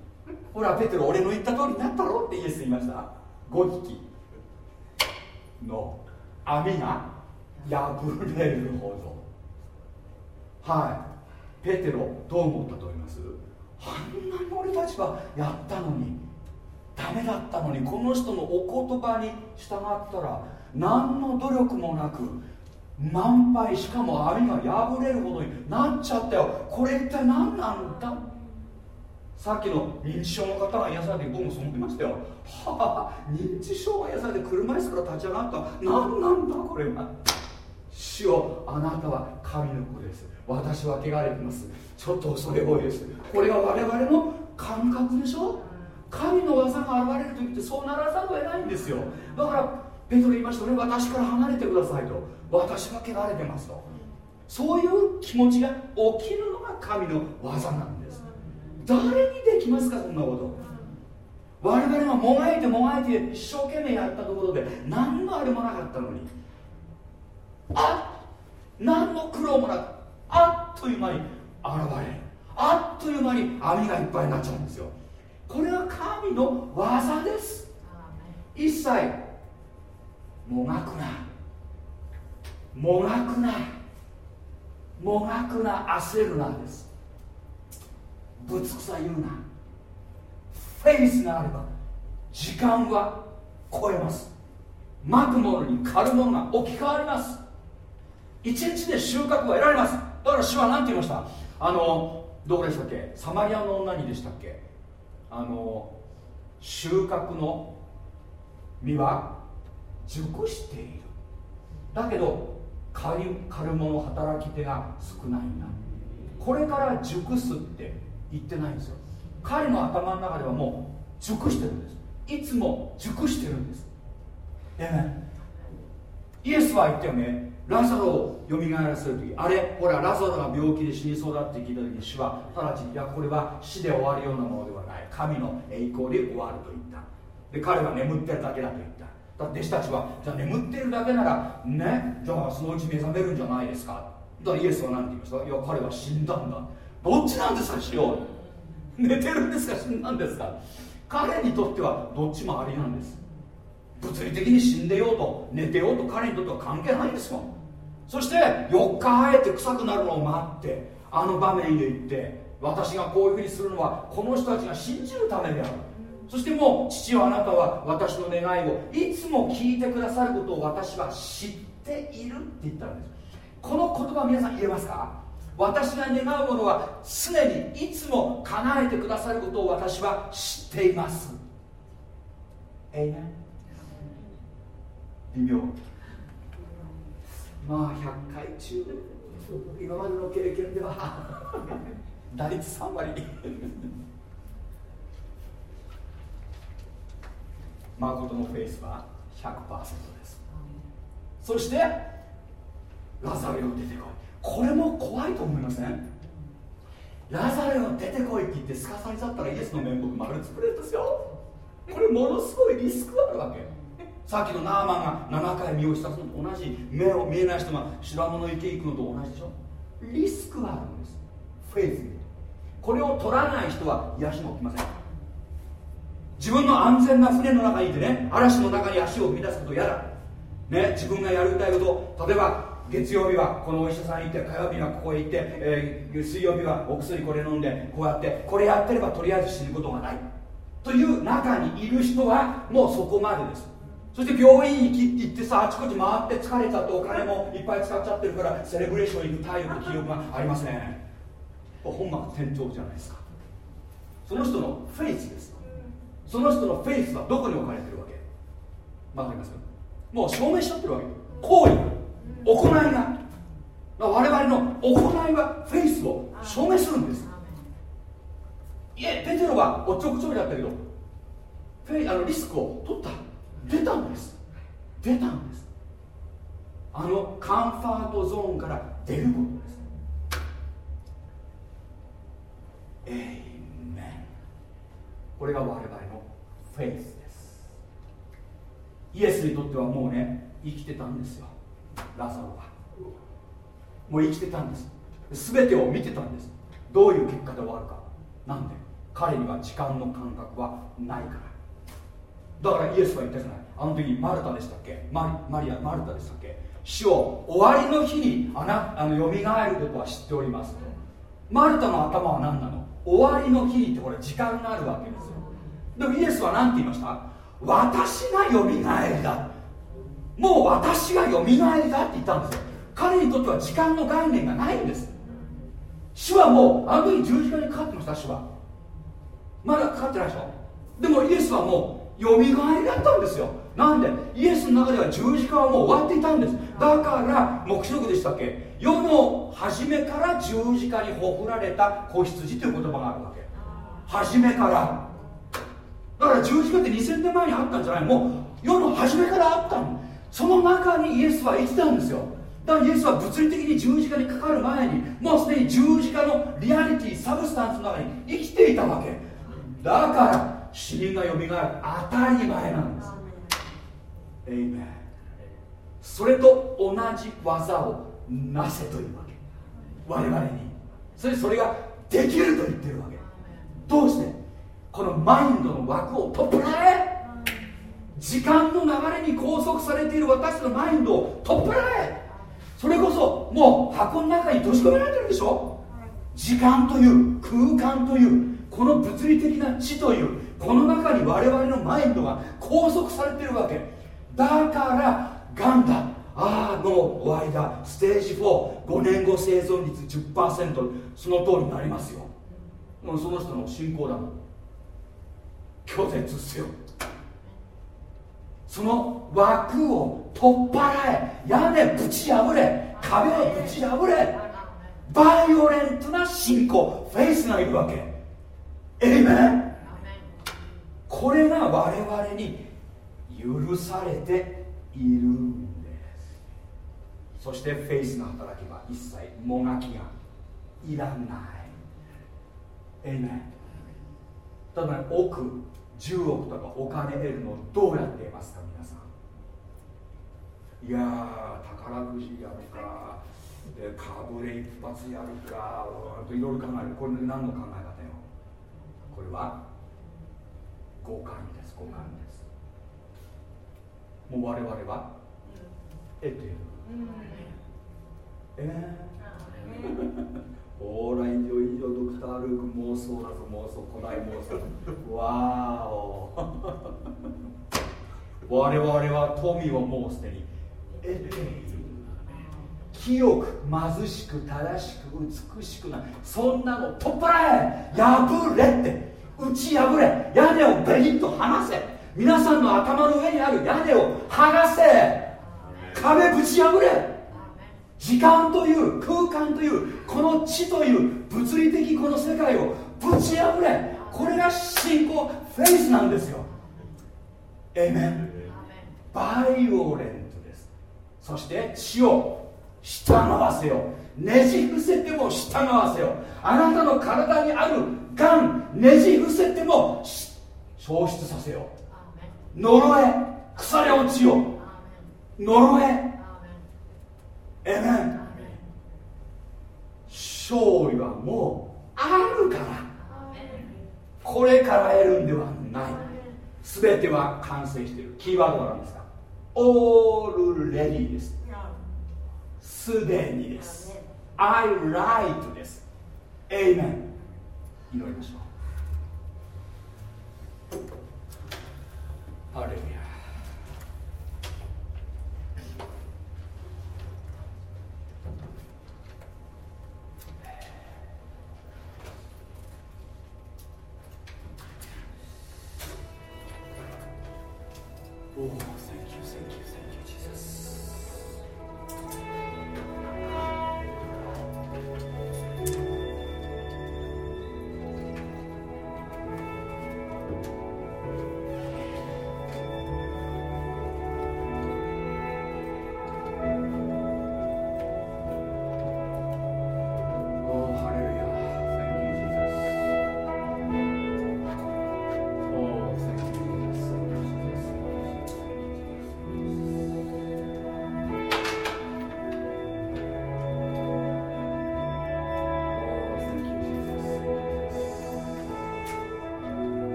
ほらペテロ俺の言った通りになったろ？ってイエス言いました。5匹。の網が破れるほど。はい。ペテロどう思ったと思います？あんなに俺たちはやったのにダメだったのにこの人のお言葉に従ったら何の努力もなく満杯しかも網が破れるほどになっちゃったよ。これ一体何なんだ？さっきの認知症の方が癒されて僕もそう思いましたよ。はあ認知症が癒されて車椅子から立ち上がった。何なんだ？これは。主よあなたは神の子です。私は汚れてます。ちょっと恐れ多いです。これが我々の感覚でしょ？神の技が現れると言ってそうならざるを得ないんですよ。だからペトロ言いましたね私から離れてくださいと。私は汚れてますと。そういう気持ちが起きるのが神の技なんです。誰にできますかそんなこと。我々がもがいてもがいて一生懸命やったところで何のあれもなかったのに。あっ何の苦労もなくあっという間に現れる。あっという間に網がいっぱいになっちゃうんですよ。これは神の技です。一切もがくなもがくなもがくな焦るなです。ぶつくさ言うな。フェイスがあれば時間は超えます。まくものに狩るものが置き換わります。一日で収穫が得られます。だから主は何て言いました？あのどこでしたっけ？サマリアの女にでしたっけ？あの収穫の実は熟している。だけど狩る狩る者働き手が少ないんだこれから熟すって言ってないんですよ。彼の頭の中ではもう熟してるんです。いつも熟してるんです。えイエスは言ったよね。ラザロをよみがえらせる時あれほらラザロが病気で死にそうだって聞いた時に主は直ちにいやこれは死で終わるようなものではない。神の栄光で終わると言った。で彼は眠ってるだけだと言った。だ弟子たちはじゃあ眠ってるだけならねじゃあそのうち目覚めるんじゃないですか。だからイエスは何て言いました？いや彼は死んだんだ。どっちなんですか主よ。寝てるんですか死んだんですか。彼にとってはどっちもありなんです。物理的に死んでようと寝てようと彼にとっては関係ないんですよそして4日生えて臭くなるのを待ってあの場面へ行って私がこういうふうにするのはこの人たちが信じるためである。そしてもう父よあなたは私の願いをいつも聞いてくださることを私は知っているって言ったんです。この言葉皆さん言えますか？私が願うものは常にいつも叶えてくださることを私は知っています。えいね微妙。まあ100回中今までの経験では打率3割。誠のフェイスは100%です。そしてラザレを出てこい。これも怖いと思いません？ラザレを出てこいって言ってすかされちゃったらイエスの面目丸作れるんですよ。これものすごいリスクあるわけよ。さっきのナーマンが7回身をしたのと同じ目を見えない人が白物池行くのと同じでしょ？リスクがあるんです。フェイスこれを取らない人は癒しも起きません。自分の安全な船の中にいてね嵐の中に足を踏み出すこと嫌だ。ね自分がやりたいこと例えば月曜日はこのお医者さん行って火曜日はここへ行って、えー、水曜日はお薬これ飲んでこうやってこれやってればとりあえず死ぬことがない。という中にいる人はもうそこまでです。そして病院に行ってさあちこち回って疲れちゃってお金もいっぱい使っちゃってるからセレブレーション行く体力気力がありません。本末転倒じゃないですか。その人のフェイスです。その人のフェイスはどこに置かれてるわけ？わかります？もう証明しちゃってるわけ。行為行いが。我々の行いはフェイスを証明するんです。いえペテロはおっちょこちょいだったけどフェイあのリスクを取った。出たんです。出たんです。あのカンファートゾーンから出ることです。エイメン。これが我々のフェイスです。イエスにとってはもうね生きてたんですよ。ラザロは。もう生きてたんです。全てを見てたんです。どういう結果で終わるか。なんで。彼には時間の感覚はないから。だからイエスは言ったじゃない。あの時マルタでしたっけ？マリマリアマルタでしたっけ？死を終わりの日にあなあの蘇ることは知っておりますマルタの頭は何なの？終わりの日ってこれ時間があるわけですよ。でもイエスは何て言いました？私がよみがえりだ。もう私がよみがえりだって言ったんですよ。彼にとっては時間の概念がないんです。主はもうあの時十字架にかかってました主は。まだかかってないでしょ？でもイエスはもうよみがえりだったんですよ。なんでイエスの中では十字架はもう終わっていたんです。だから黙示録でしたっけ？世の初めから十字架にほふられた子羊という言葉があるわけ。初めから。だから十字架って2000年前にあったんじゃない？もう世の初めからあったの。その中にイエスは生きたんですよ。だからイエスは物理的に十字架にかかる前にもうすでに十字架のリアリティサブスタンスの中に生きていたわけ。だから死人がよみがえる当たり前なんです。エイメンそれと同じ技をなせというわけ。我々に。それそれができると言ってるわけ。どうして？このマインドの枠を取っ払え。時間の流れに拘束されている私のマインドを取っ払え。それこそもう箱の中に閉じ込められてるでしょ？時間という空間というこの物理的な地というこの中に我々のマインドが拘束されてるわけ。だからがんだああもう終わりだ。ステージ45年後生存率10%その通りになりますよ。もうその人の信仰だもん。拒絶せよ。その枠を取っ払え。屋根ぶち破れ。壁をぶち破れ。バイオレントな信仰。フェイスがいるわけ。エイメンこれが我々に許されているんです。そしてフェイスの働きは一切もがきがいらない。エイメン。ただ億10億とかお金得るのどうやって得ますか皆さん。いや宝くじやるか株で一発やるかいろいろ考える。これ何の考え方よ。これは五感です五感です。もう我々は得ている、えー。ほら以上以上ドクター・ルーク妄想だぞ妄想古代妄想。わーお。我々は富をもうすでに得ている清く貧しく正しく美しくないそんなの取っ払え。破れって打ち破れ屋根をベリッと剥がせ。皆さんの頭の上にある屋根を剥がせ。壁ぶち破れ。時間という空間というこの地という物理的この世界をぶち破れ。これが信仰フェイスなんですよ。エメンバイオレントです。そして血を従わせよ。ねじ伏せても従わせよ。あなたの体にあるがんねじ伏せても消失させよ呪え腐れ落ちよ呪えエメン。勝利はもうあるから。これから得るんではない。全ては完成している。キーワードは何ですか？オールレディです。すでにです。I write です。エイメン祈りましょう。ハレルヤ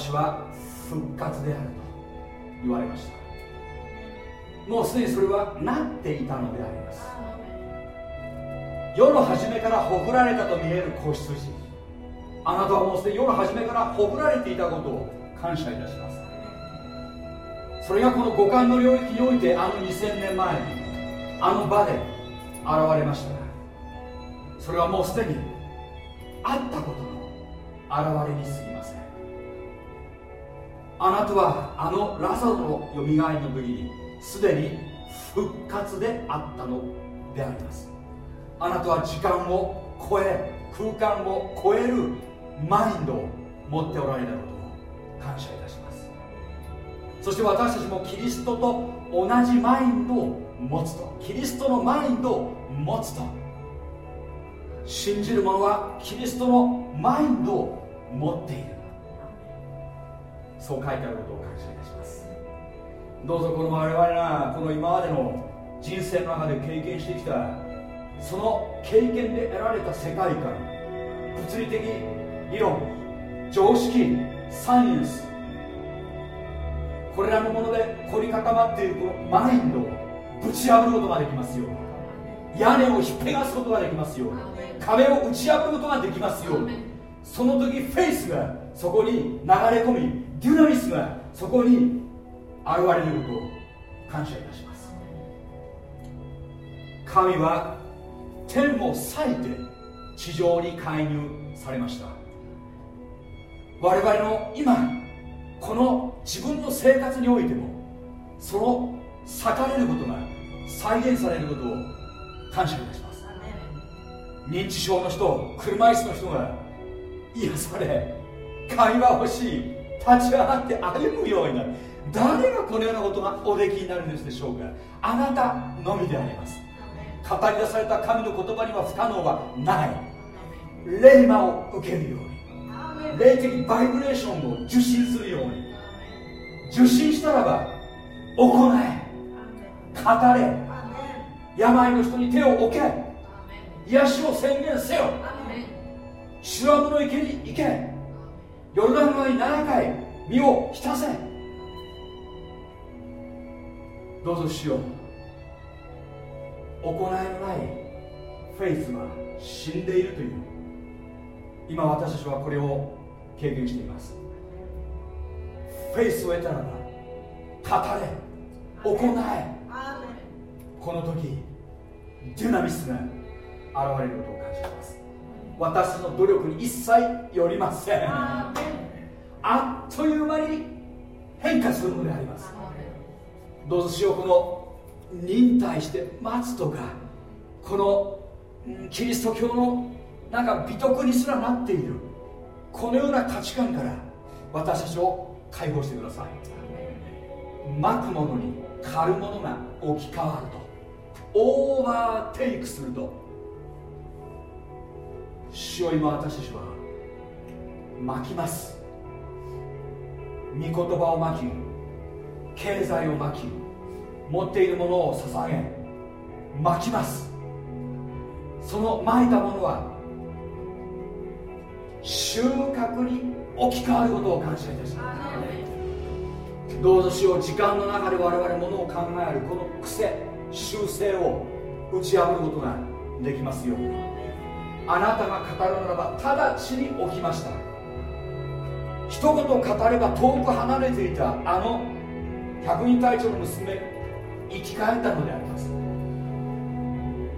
私は復活であると言われました。もうすでにそれはなっていたのであります。世の初めからほふられたと見える子羊。あなたはもうすでに世の初めからほふられていたことを感謝いたします。それがこの五感の領域においてあの2000年前にあの場で現れましたそれはもうすでにあったことの現れに過ぎません。あなたはあのラサロのよみがえりの時にすでに復活であったのであります。あなたは時間を超え空間を超えるマインドを持っておられたことを感謝いたします。そして私たちもキリストと同じマインドを持つとキリストのマインドを持つと。信じる者はキリストのマインドを持っている。そう書いてあることを感謝いたします。どうぞこの我々がこの今までの人生の中で経験してきたその経験で得られた世界観物理的理論常識サイエンスこれらのもので凝り固まっているこのマインドをぶち破ることができますよ。屋根をひっぺがすことができますよ。壁を打ち破ることができますよその時フェイスがそこに流れ込みデュナミスがそこに現れることを感謝いたします。神は天を裂いて地上に介入されました。我々の今この自分の生活においてもその裂かれることが再現されることを感謝いたします。認知症の人車椅子の人が癒され会話をし立ち上がって歩むようになる。誰がこのようなことがおできになるんですでしょうか。あなたのみであります。語り出された神の言葉には不可能はない。霊魔を受けるように。霊的バイブレーションを受信するように。受信したらば行え。語れ。病の人に手を置け。癒しを宣言せよ。シュラムの池に行けヨルダン川に7回身を浸せ。どうぞしよう。行いのないフェイスは死んでいるという。今私たちはこれを経験しています。フェイスを得たならば語れ。行えこの時デュナミスが現れることを感じます私の努力に一切よりません。あっという間に変化するのであります。どうぞしようこの忍耐して待つとかこのキリスト教のなんか美徳にすらなっているこのような価値観から私たちを解放してください。まくものに狩るものが置き換わるとオーバーテイクすると主を今私たちは巻きます。御言葉を巻き経済を巻き持っているものを捧げ巻きます。その巻いたものは収穫に置き換わることを感謝いたします。どうぞしよう時間の中で我々ものを考えるこの癖習性を打ち破ることができますように。あなたが語るならば直ちに起きました。一言語れば遠く離れていたあの百人隊長の娘生き返ったのであります。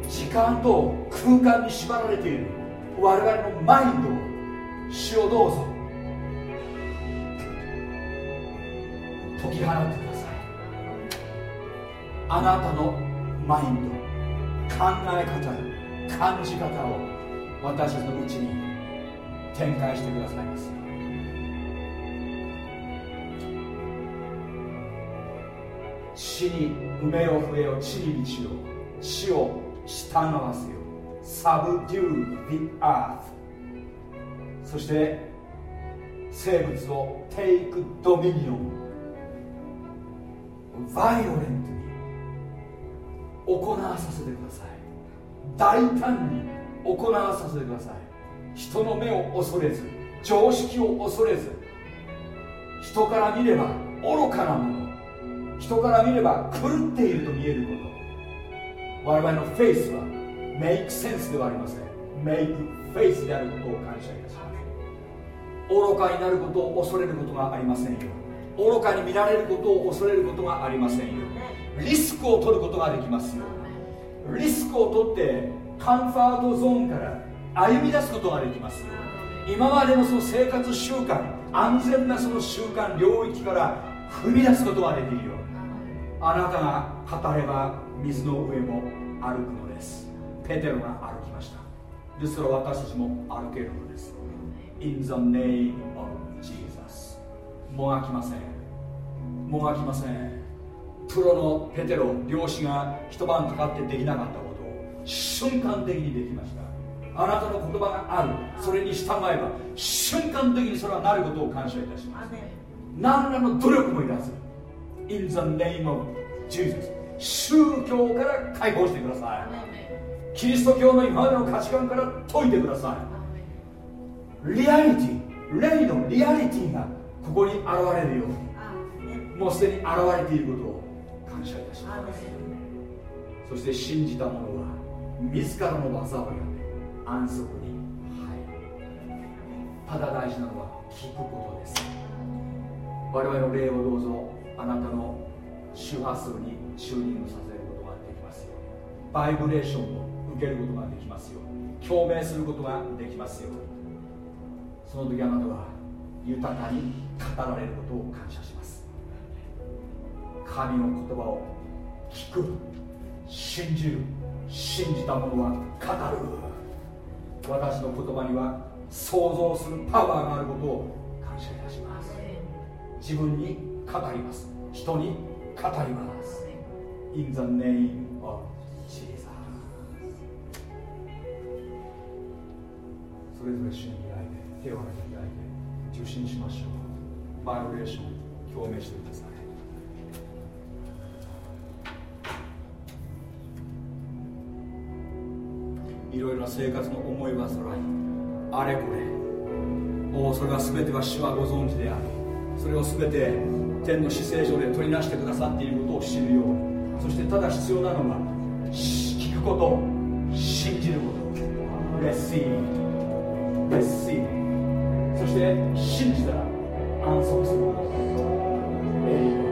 時間と空間に縛られている。我々のマインドを主をどうぞ。解き放ってください。あなたのマインド考え方感じ方を私たちのうちに展開してくださいます。地に産めよ増えよ地に道を地を従わせよサブデュー the earth そして生物を take dominion。バイオレントに行わさせてください。大胆に。行わさせてください。人の目を恐れず常識を恐れず人から見れば愚かなもの人から見れば狂っていると見えること。我々のフェイスはメイクセンスではありません。メイクフェイスであることを感謝いたします。愚かになることを恐れることがありませんよ。愚かに見られることを恐れることがありませんよ。リスクを取ることができますよ。リスクを取ってカンファートゾーンから歩み出すことができます。今までのその生活習慣安全なその習慣領域から踏み出すことができるよあなたが語れば水の上も歩くのです。ペテロが歩きました。ですから私たちも歩けるのです。In the name of Jesus もがきません。もがきません。プロのペテロ漁師が一晩かかってできなかったこと。瞬間的にできました。あなたの言葉がある。それに従えば瞬間的にそれはなることを感謝いたします。何らの努力もいらず In the name of Jesus 宗教から解放してください。キリスト教の今までの価値観から解いてください。リアリティ霊のリアリティがここに現れるようにもうすでに現れていることを感謝いたします。そして信じた者は自らの技をやめ安息に入る。ただ大事なのは聞くことです。我々の霊をどうぞあなたの周波数にチューニングさせることができますよバイブレーションを受けることができますよ共鳴することができますよその時あなたは豊かに語られることを感謝します。神の言葉を聞く。信じる。信じた者は語る。私の言葉には想像するパワーがあることを感謝いたします。自分に語ります。人に語ります。In the name of Jesus それぞれ主に開いて手を開いて受信しましょう。バイオレーション共鳴してください。祈ろいろな生活の思い煩い。あれこれ。もうそれは全ては主はご存知である。それを全て天の死聖所で取りなしてくださっていることを知るように。そしてただ必要なのは聞くこと。信じること。レシー。レシー。そして信じたら安息すること。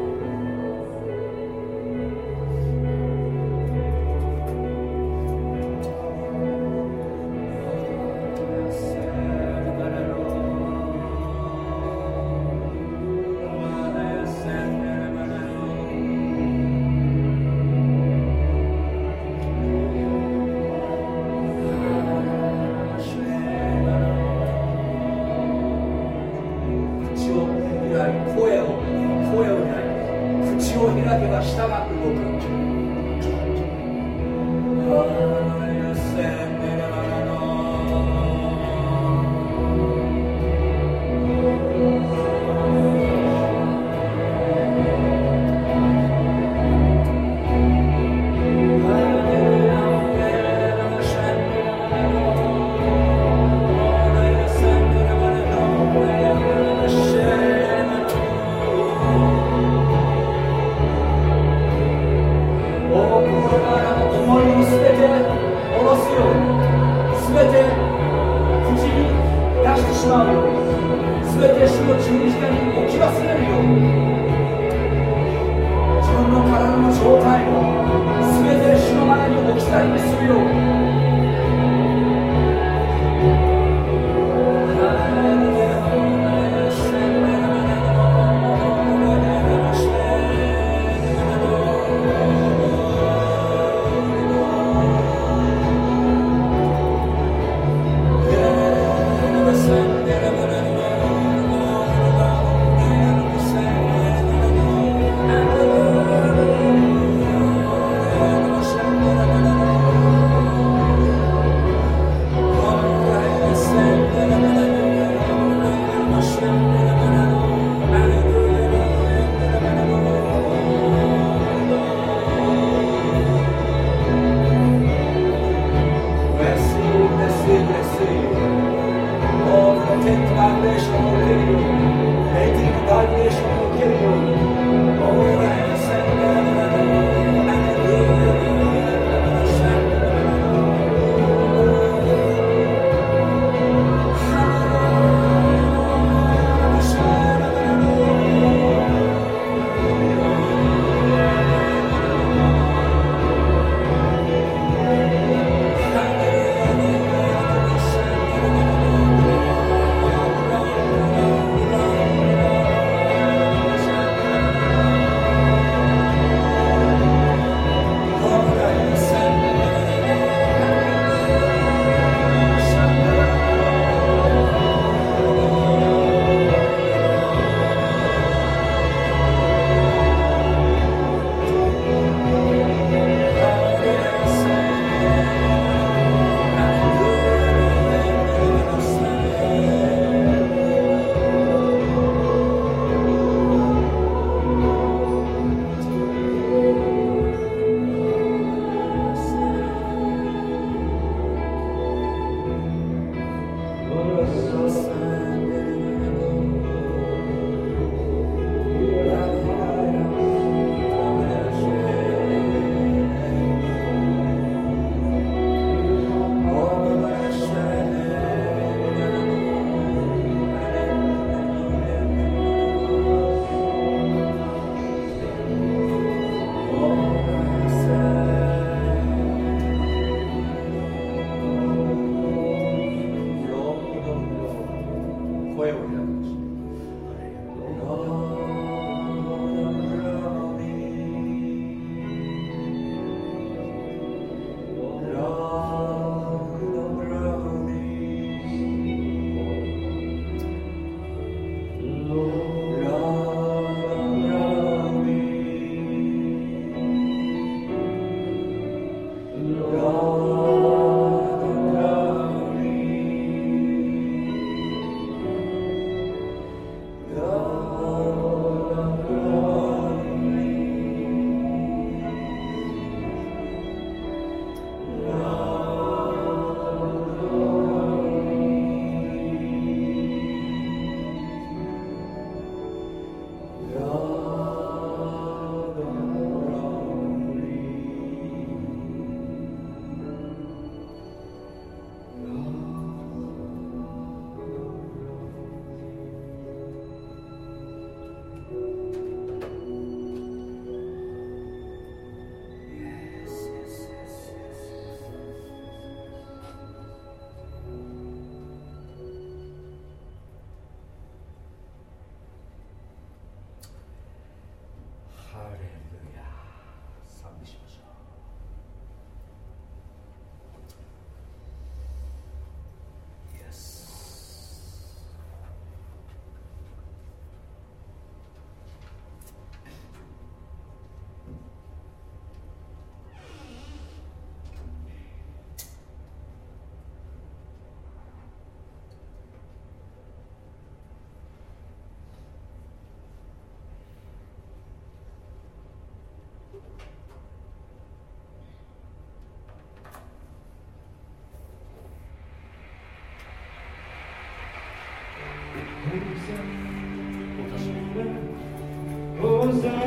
Hosanna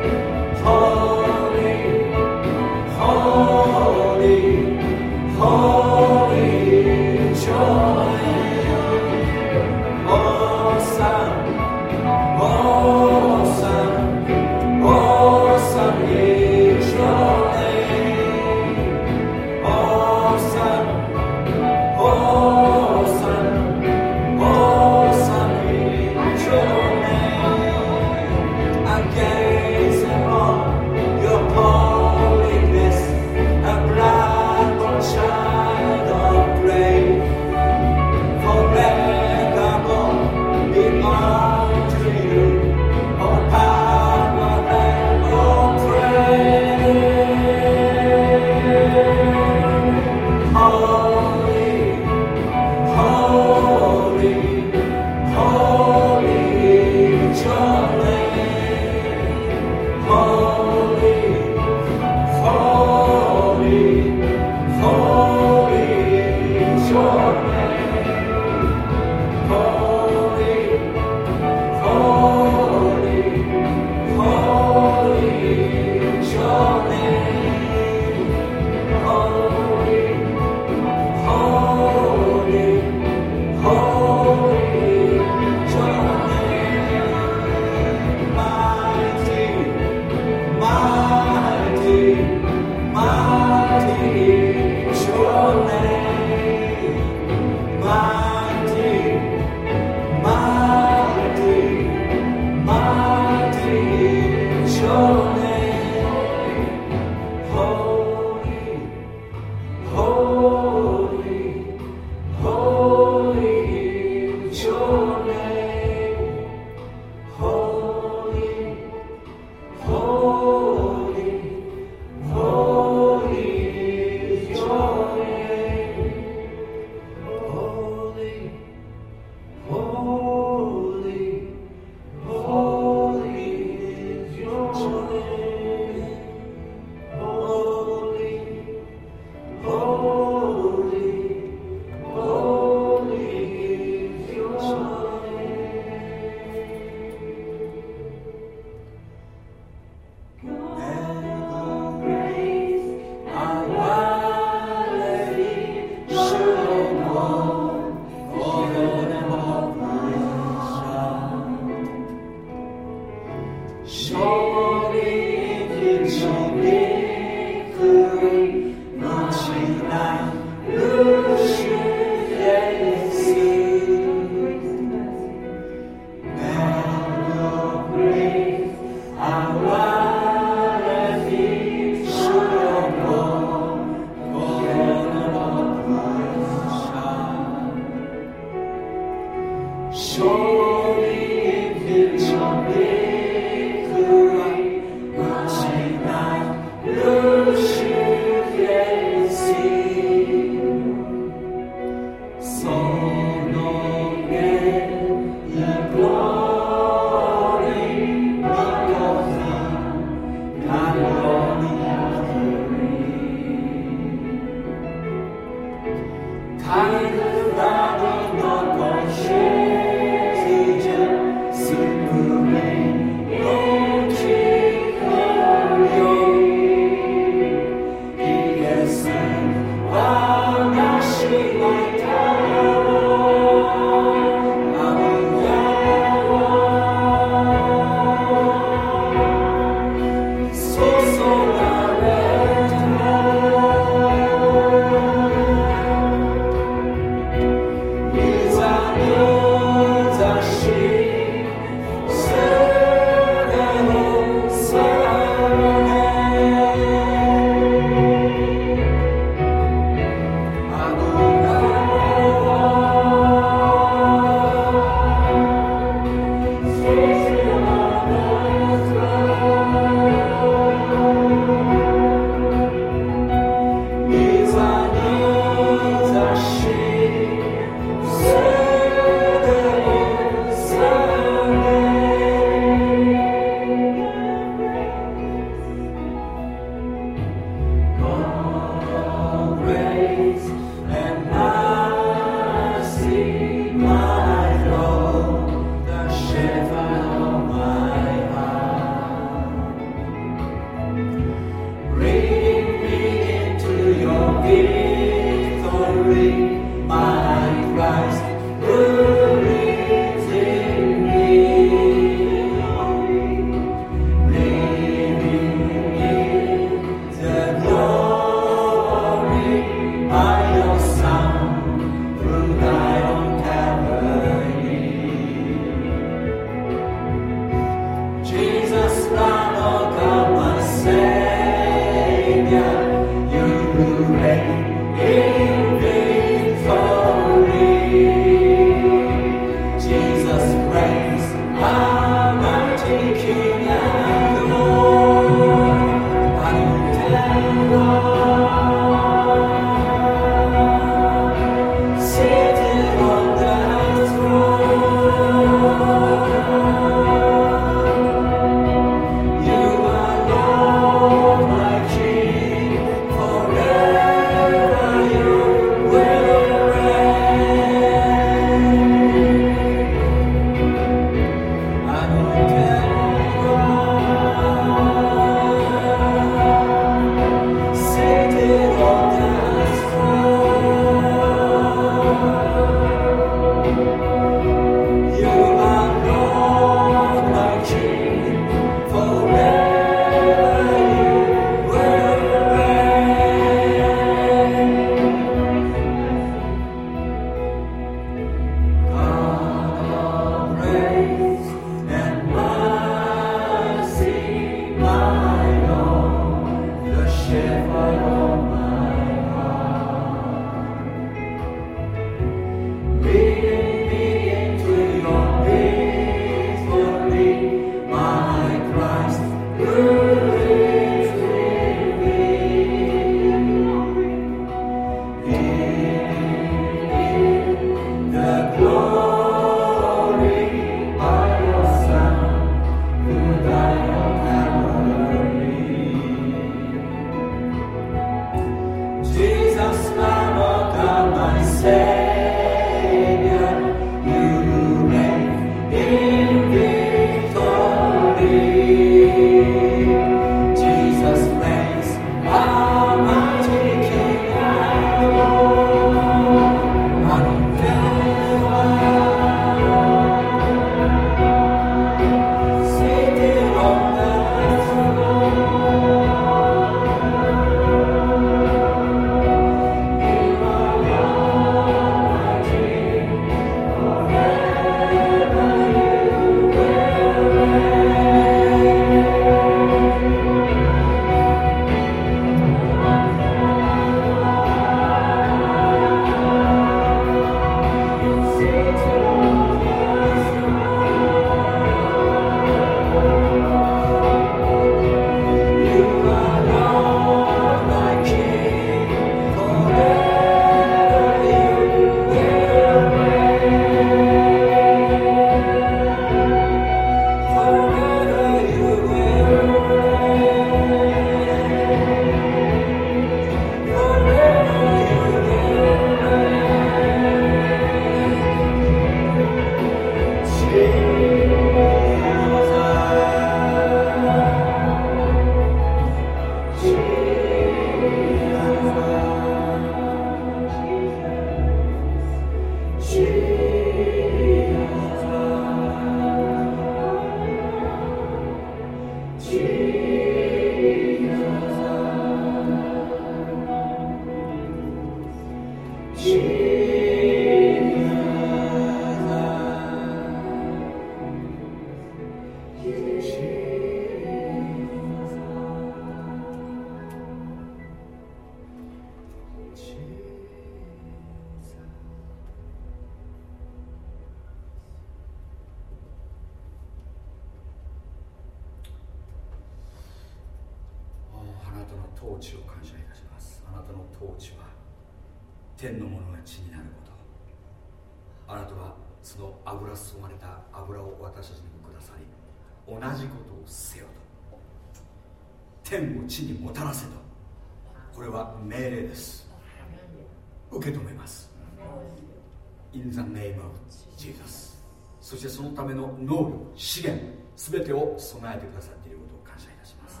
In the name of Jesus. そしてそのための能力資源全てを備えてくださっていることを感謝いたします。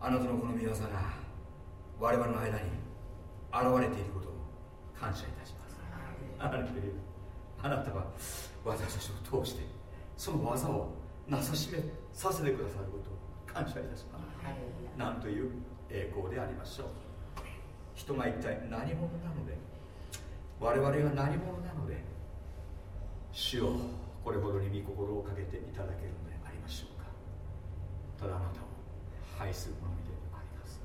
あなたのこの御業が我々の間に現れていることを感謝いたします。あなたは私たちを通してその技をなさしめさせてくださることを感謝いたします。なんという栄光でありましょう。人が一体何者なので我々は何者なので主をこれほどに御心をかけていただけるのでありましょうか。ただあなたを拝するのみであります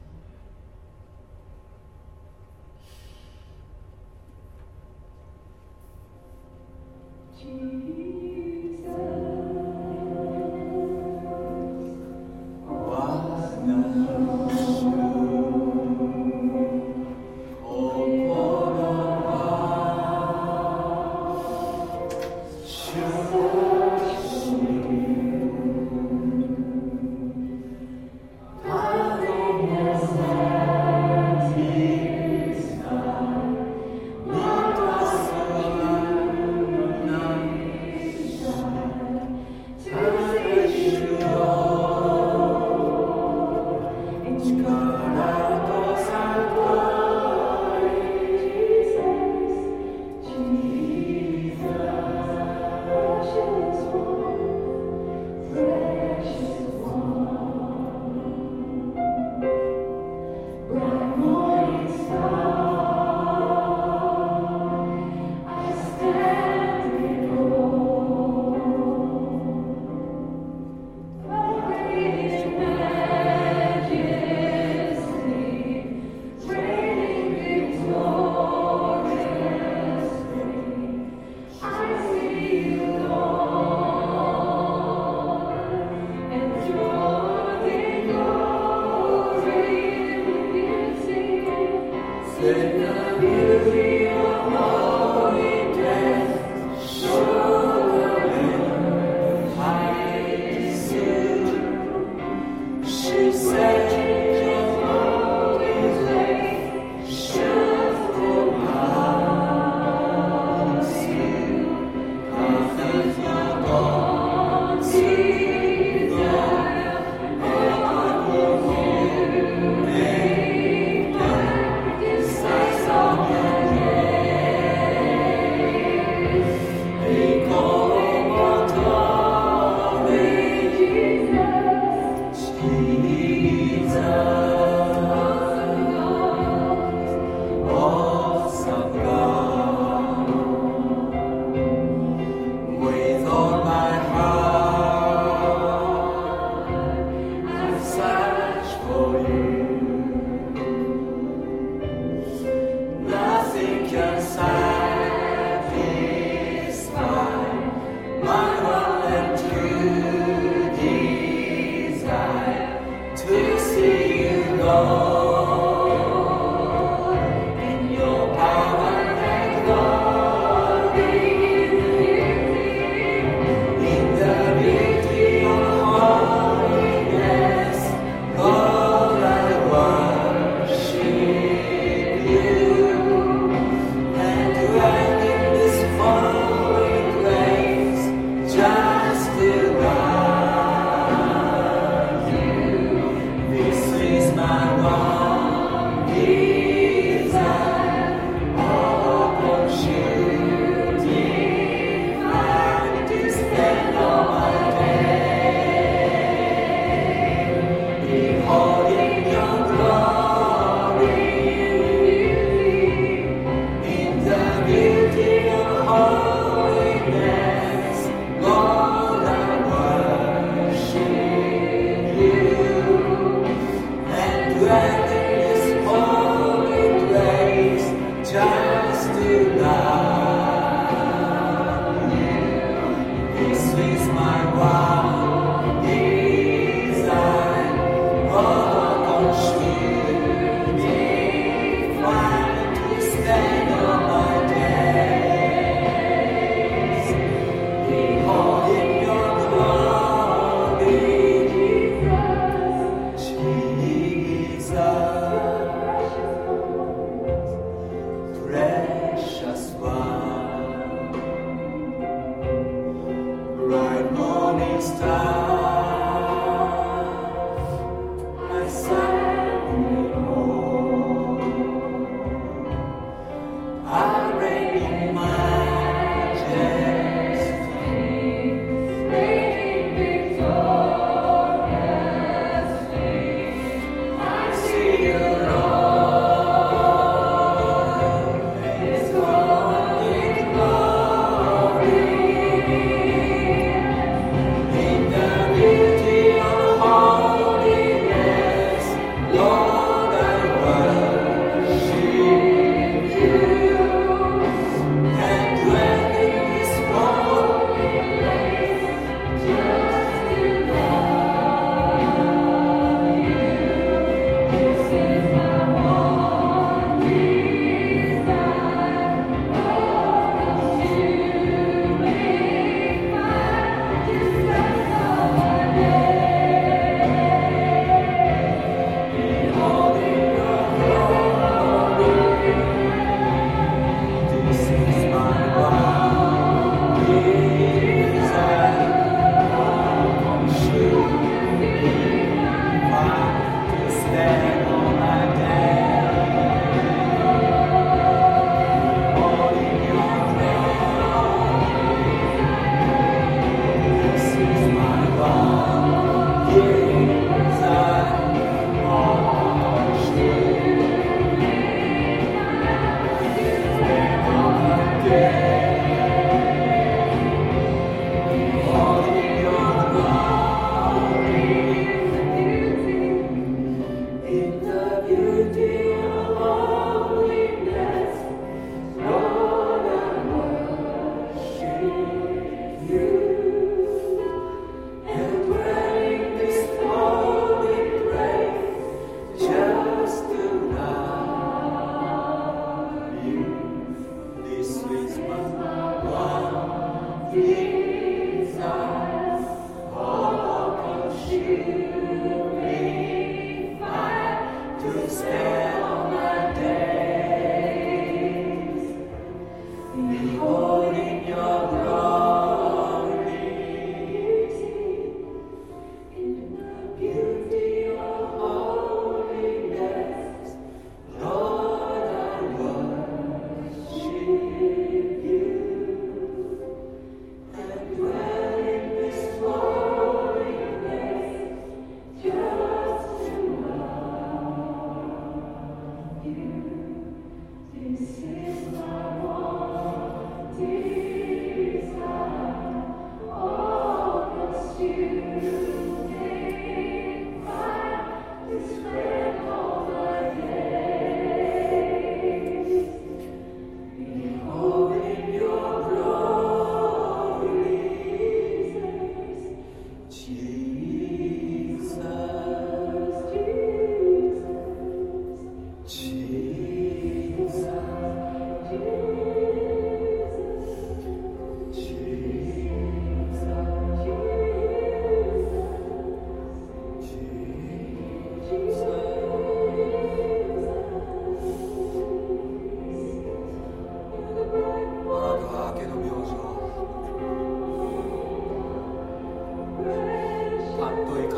「わあ」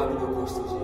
神のご子孫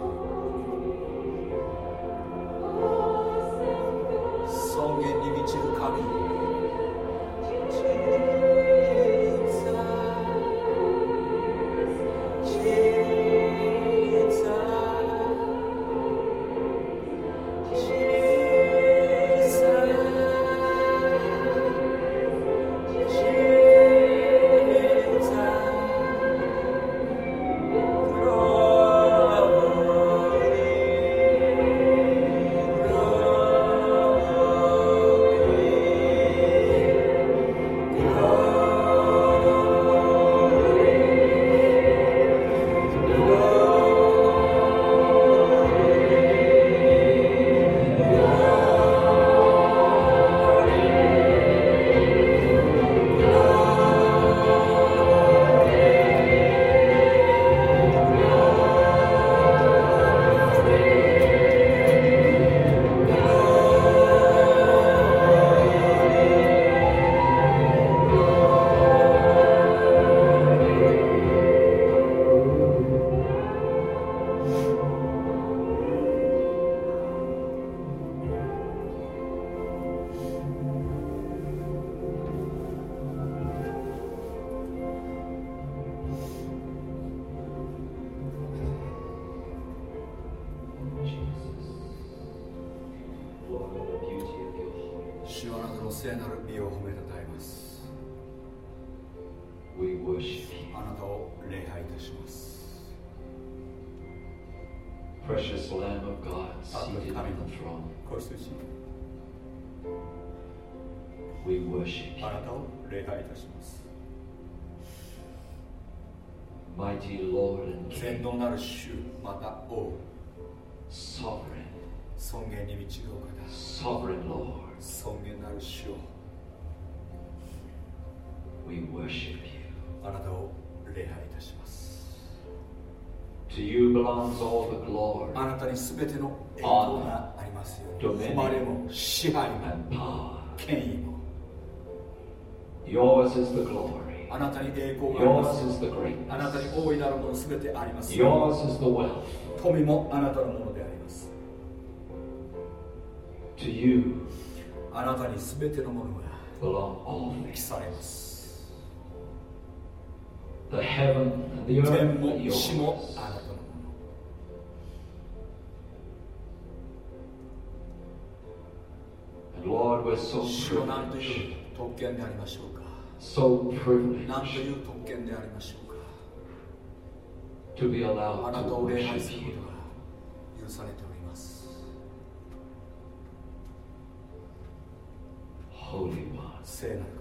the throne. 子羊 We worship you. あなたを礼拝いたします Mighty Lord and 全.能なる主また王 Sovereign. 尊厳に満ちるお方 Sovereign Lord. 尊厳なる主を We worship you. あなたを礼拝いたします To you belongs all the glory あなたに全ての栄光がありますように誉れも支配も.権威も Yours is the glory. あなたに栄光がありま Yours す is the あなたに greatness. 大いなるもの全てありますよ Yours is the wealth. 富もあなたのものであります To you あなたに全てのものが belong all 記 things. されます天も石もあなたのもの Lord, so、主は何という特権でありましょうか、so、何という特権でありましょうか。To be allowed あなたを礼拝することが許されております。ホーリーマン聖なる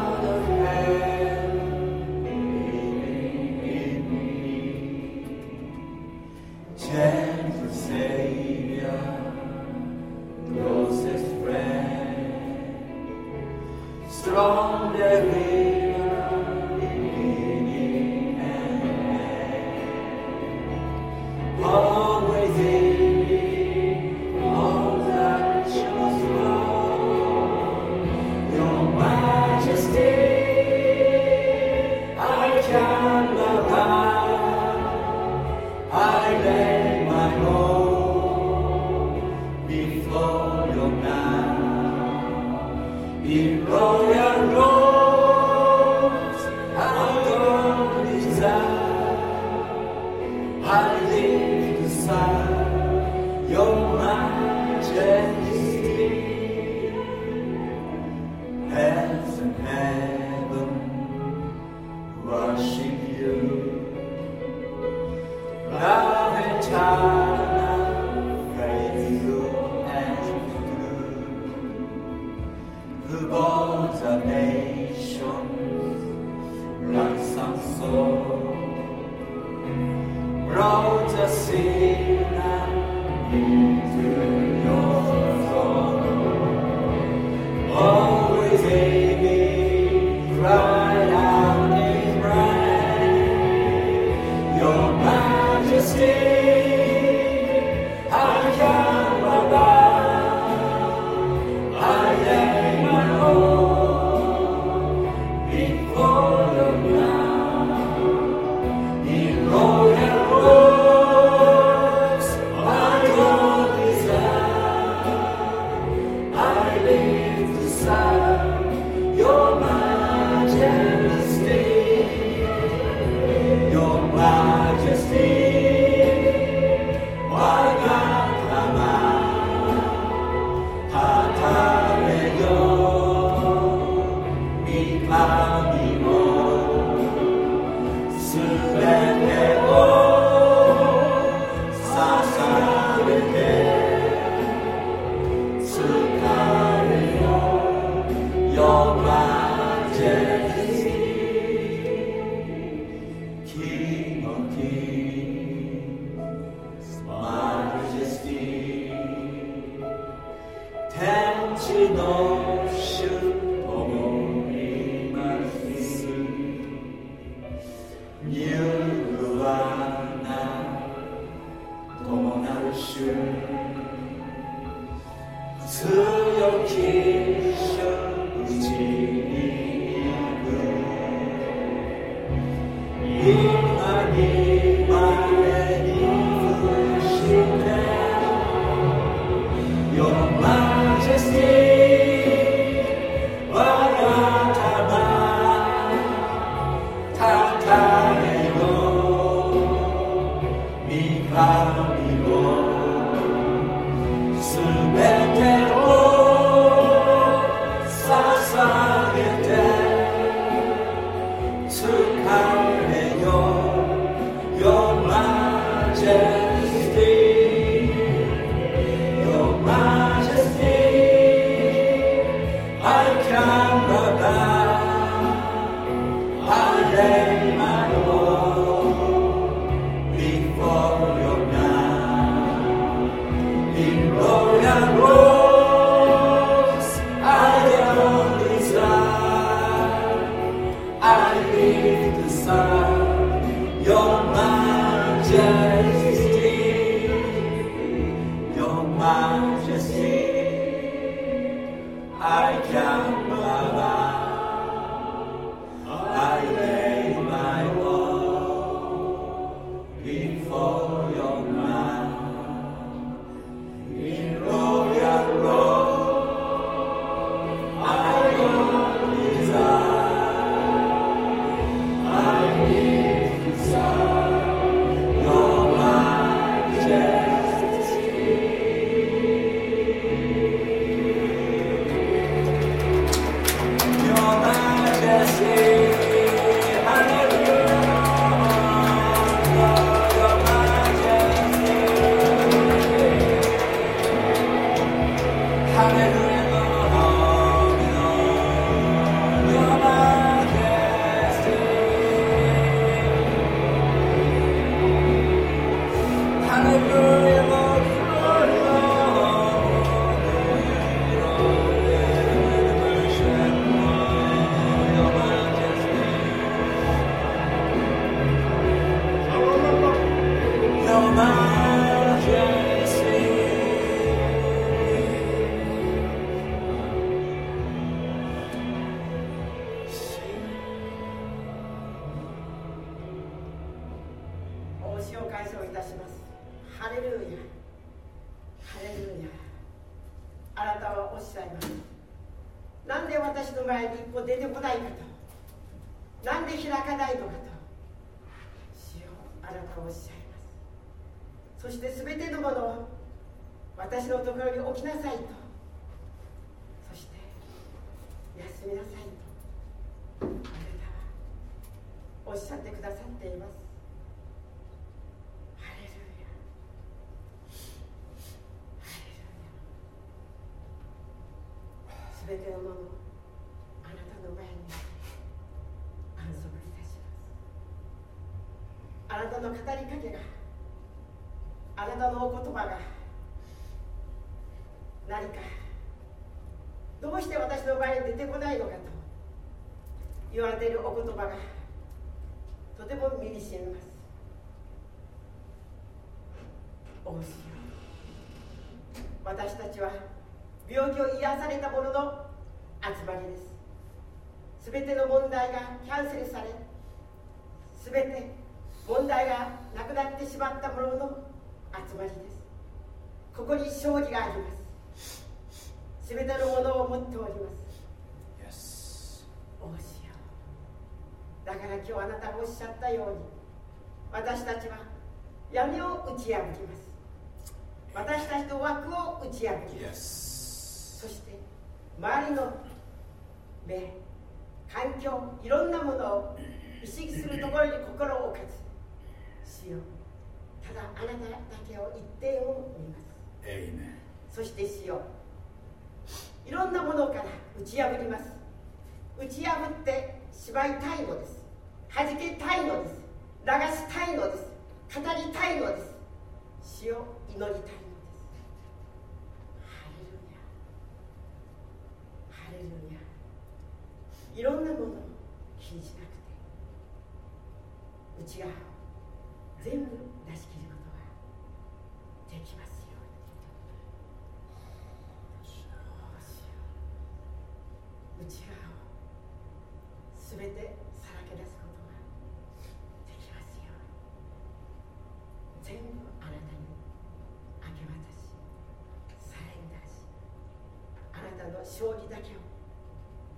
の勝利だけを。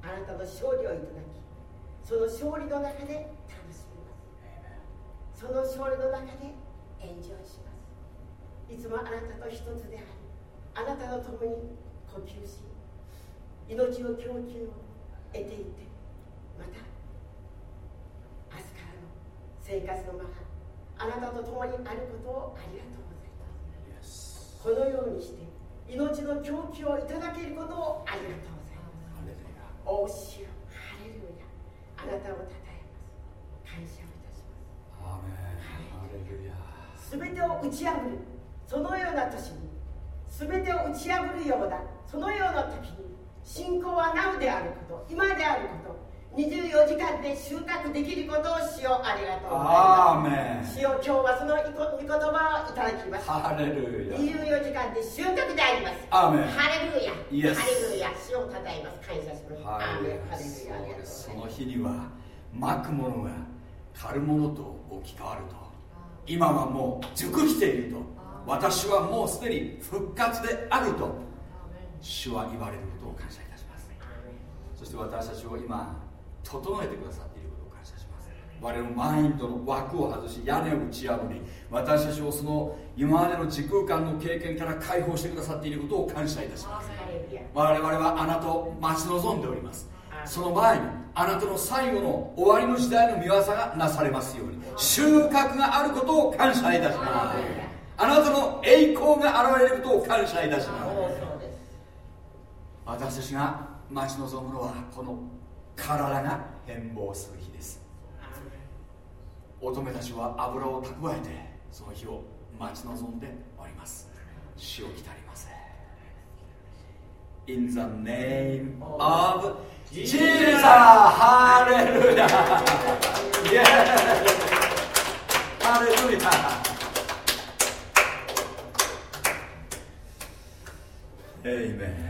あなたの勝利をいただきその勝利の中で楽しみます。その勝利の中で炎上します。いつもあなたと一つでありあなたの共に呼吸し命の供給をです。その日にはまくものが狩るものと置き換わると。今はもう熟していると。私はもうすでに復活であると。主は言われることを感謝いたします。そして私たちを今整えてくださった。我々のマインドの枠を外し屋根を打ち破り私たちをその今までの時空間の経験から解放してくださっていることを感謝いたします。我々はあなたを待ち望んでおります。その前にあなたの最後の終わりの時代の見業がなされますように収穫があることを感謝いたします。あなたの栄光が現れることを感謝いたします。私たちが待ち望むのはこの体が変貌する日乙女たちは油を蓄えてその日を待ち望んでおります死をきたりません In the name of Jesus! Hallelujah! Yes! Hallelujah! Amen.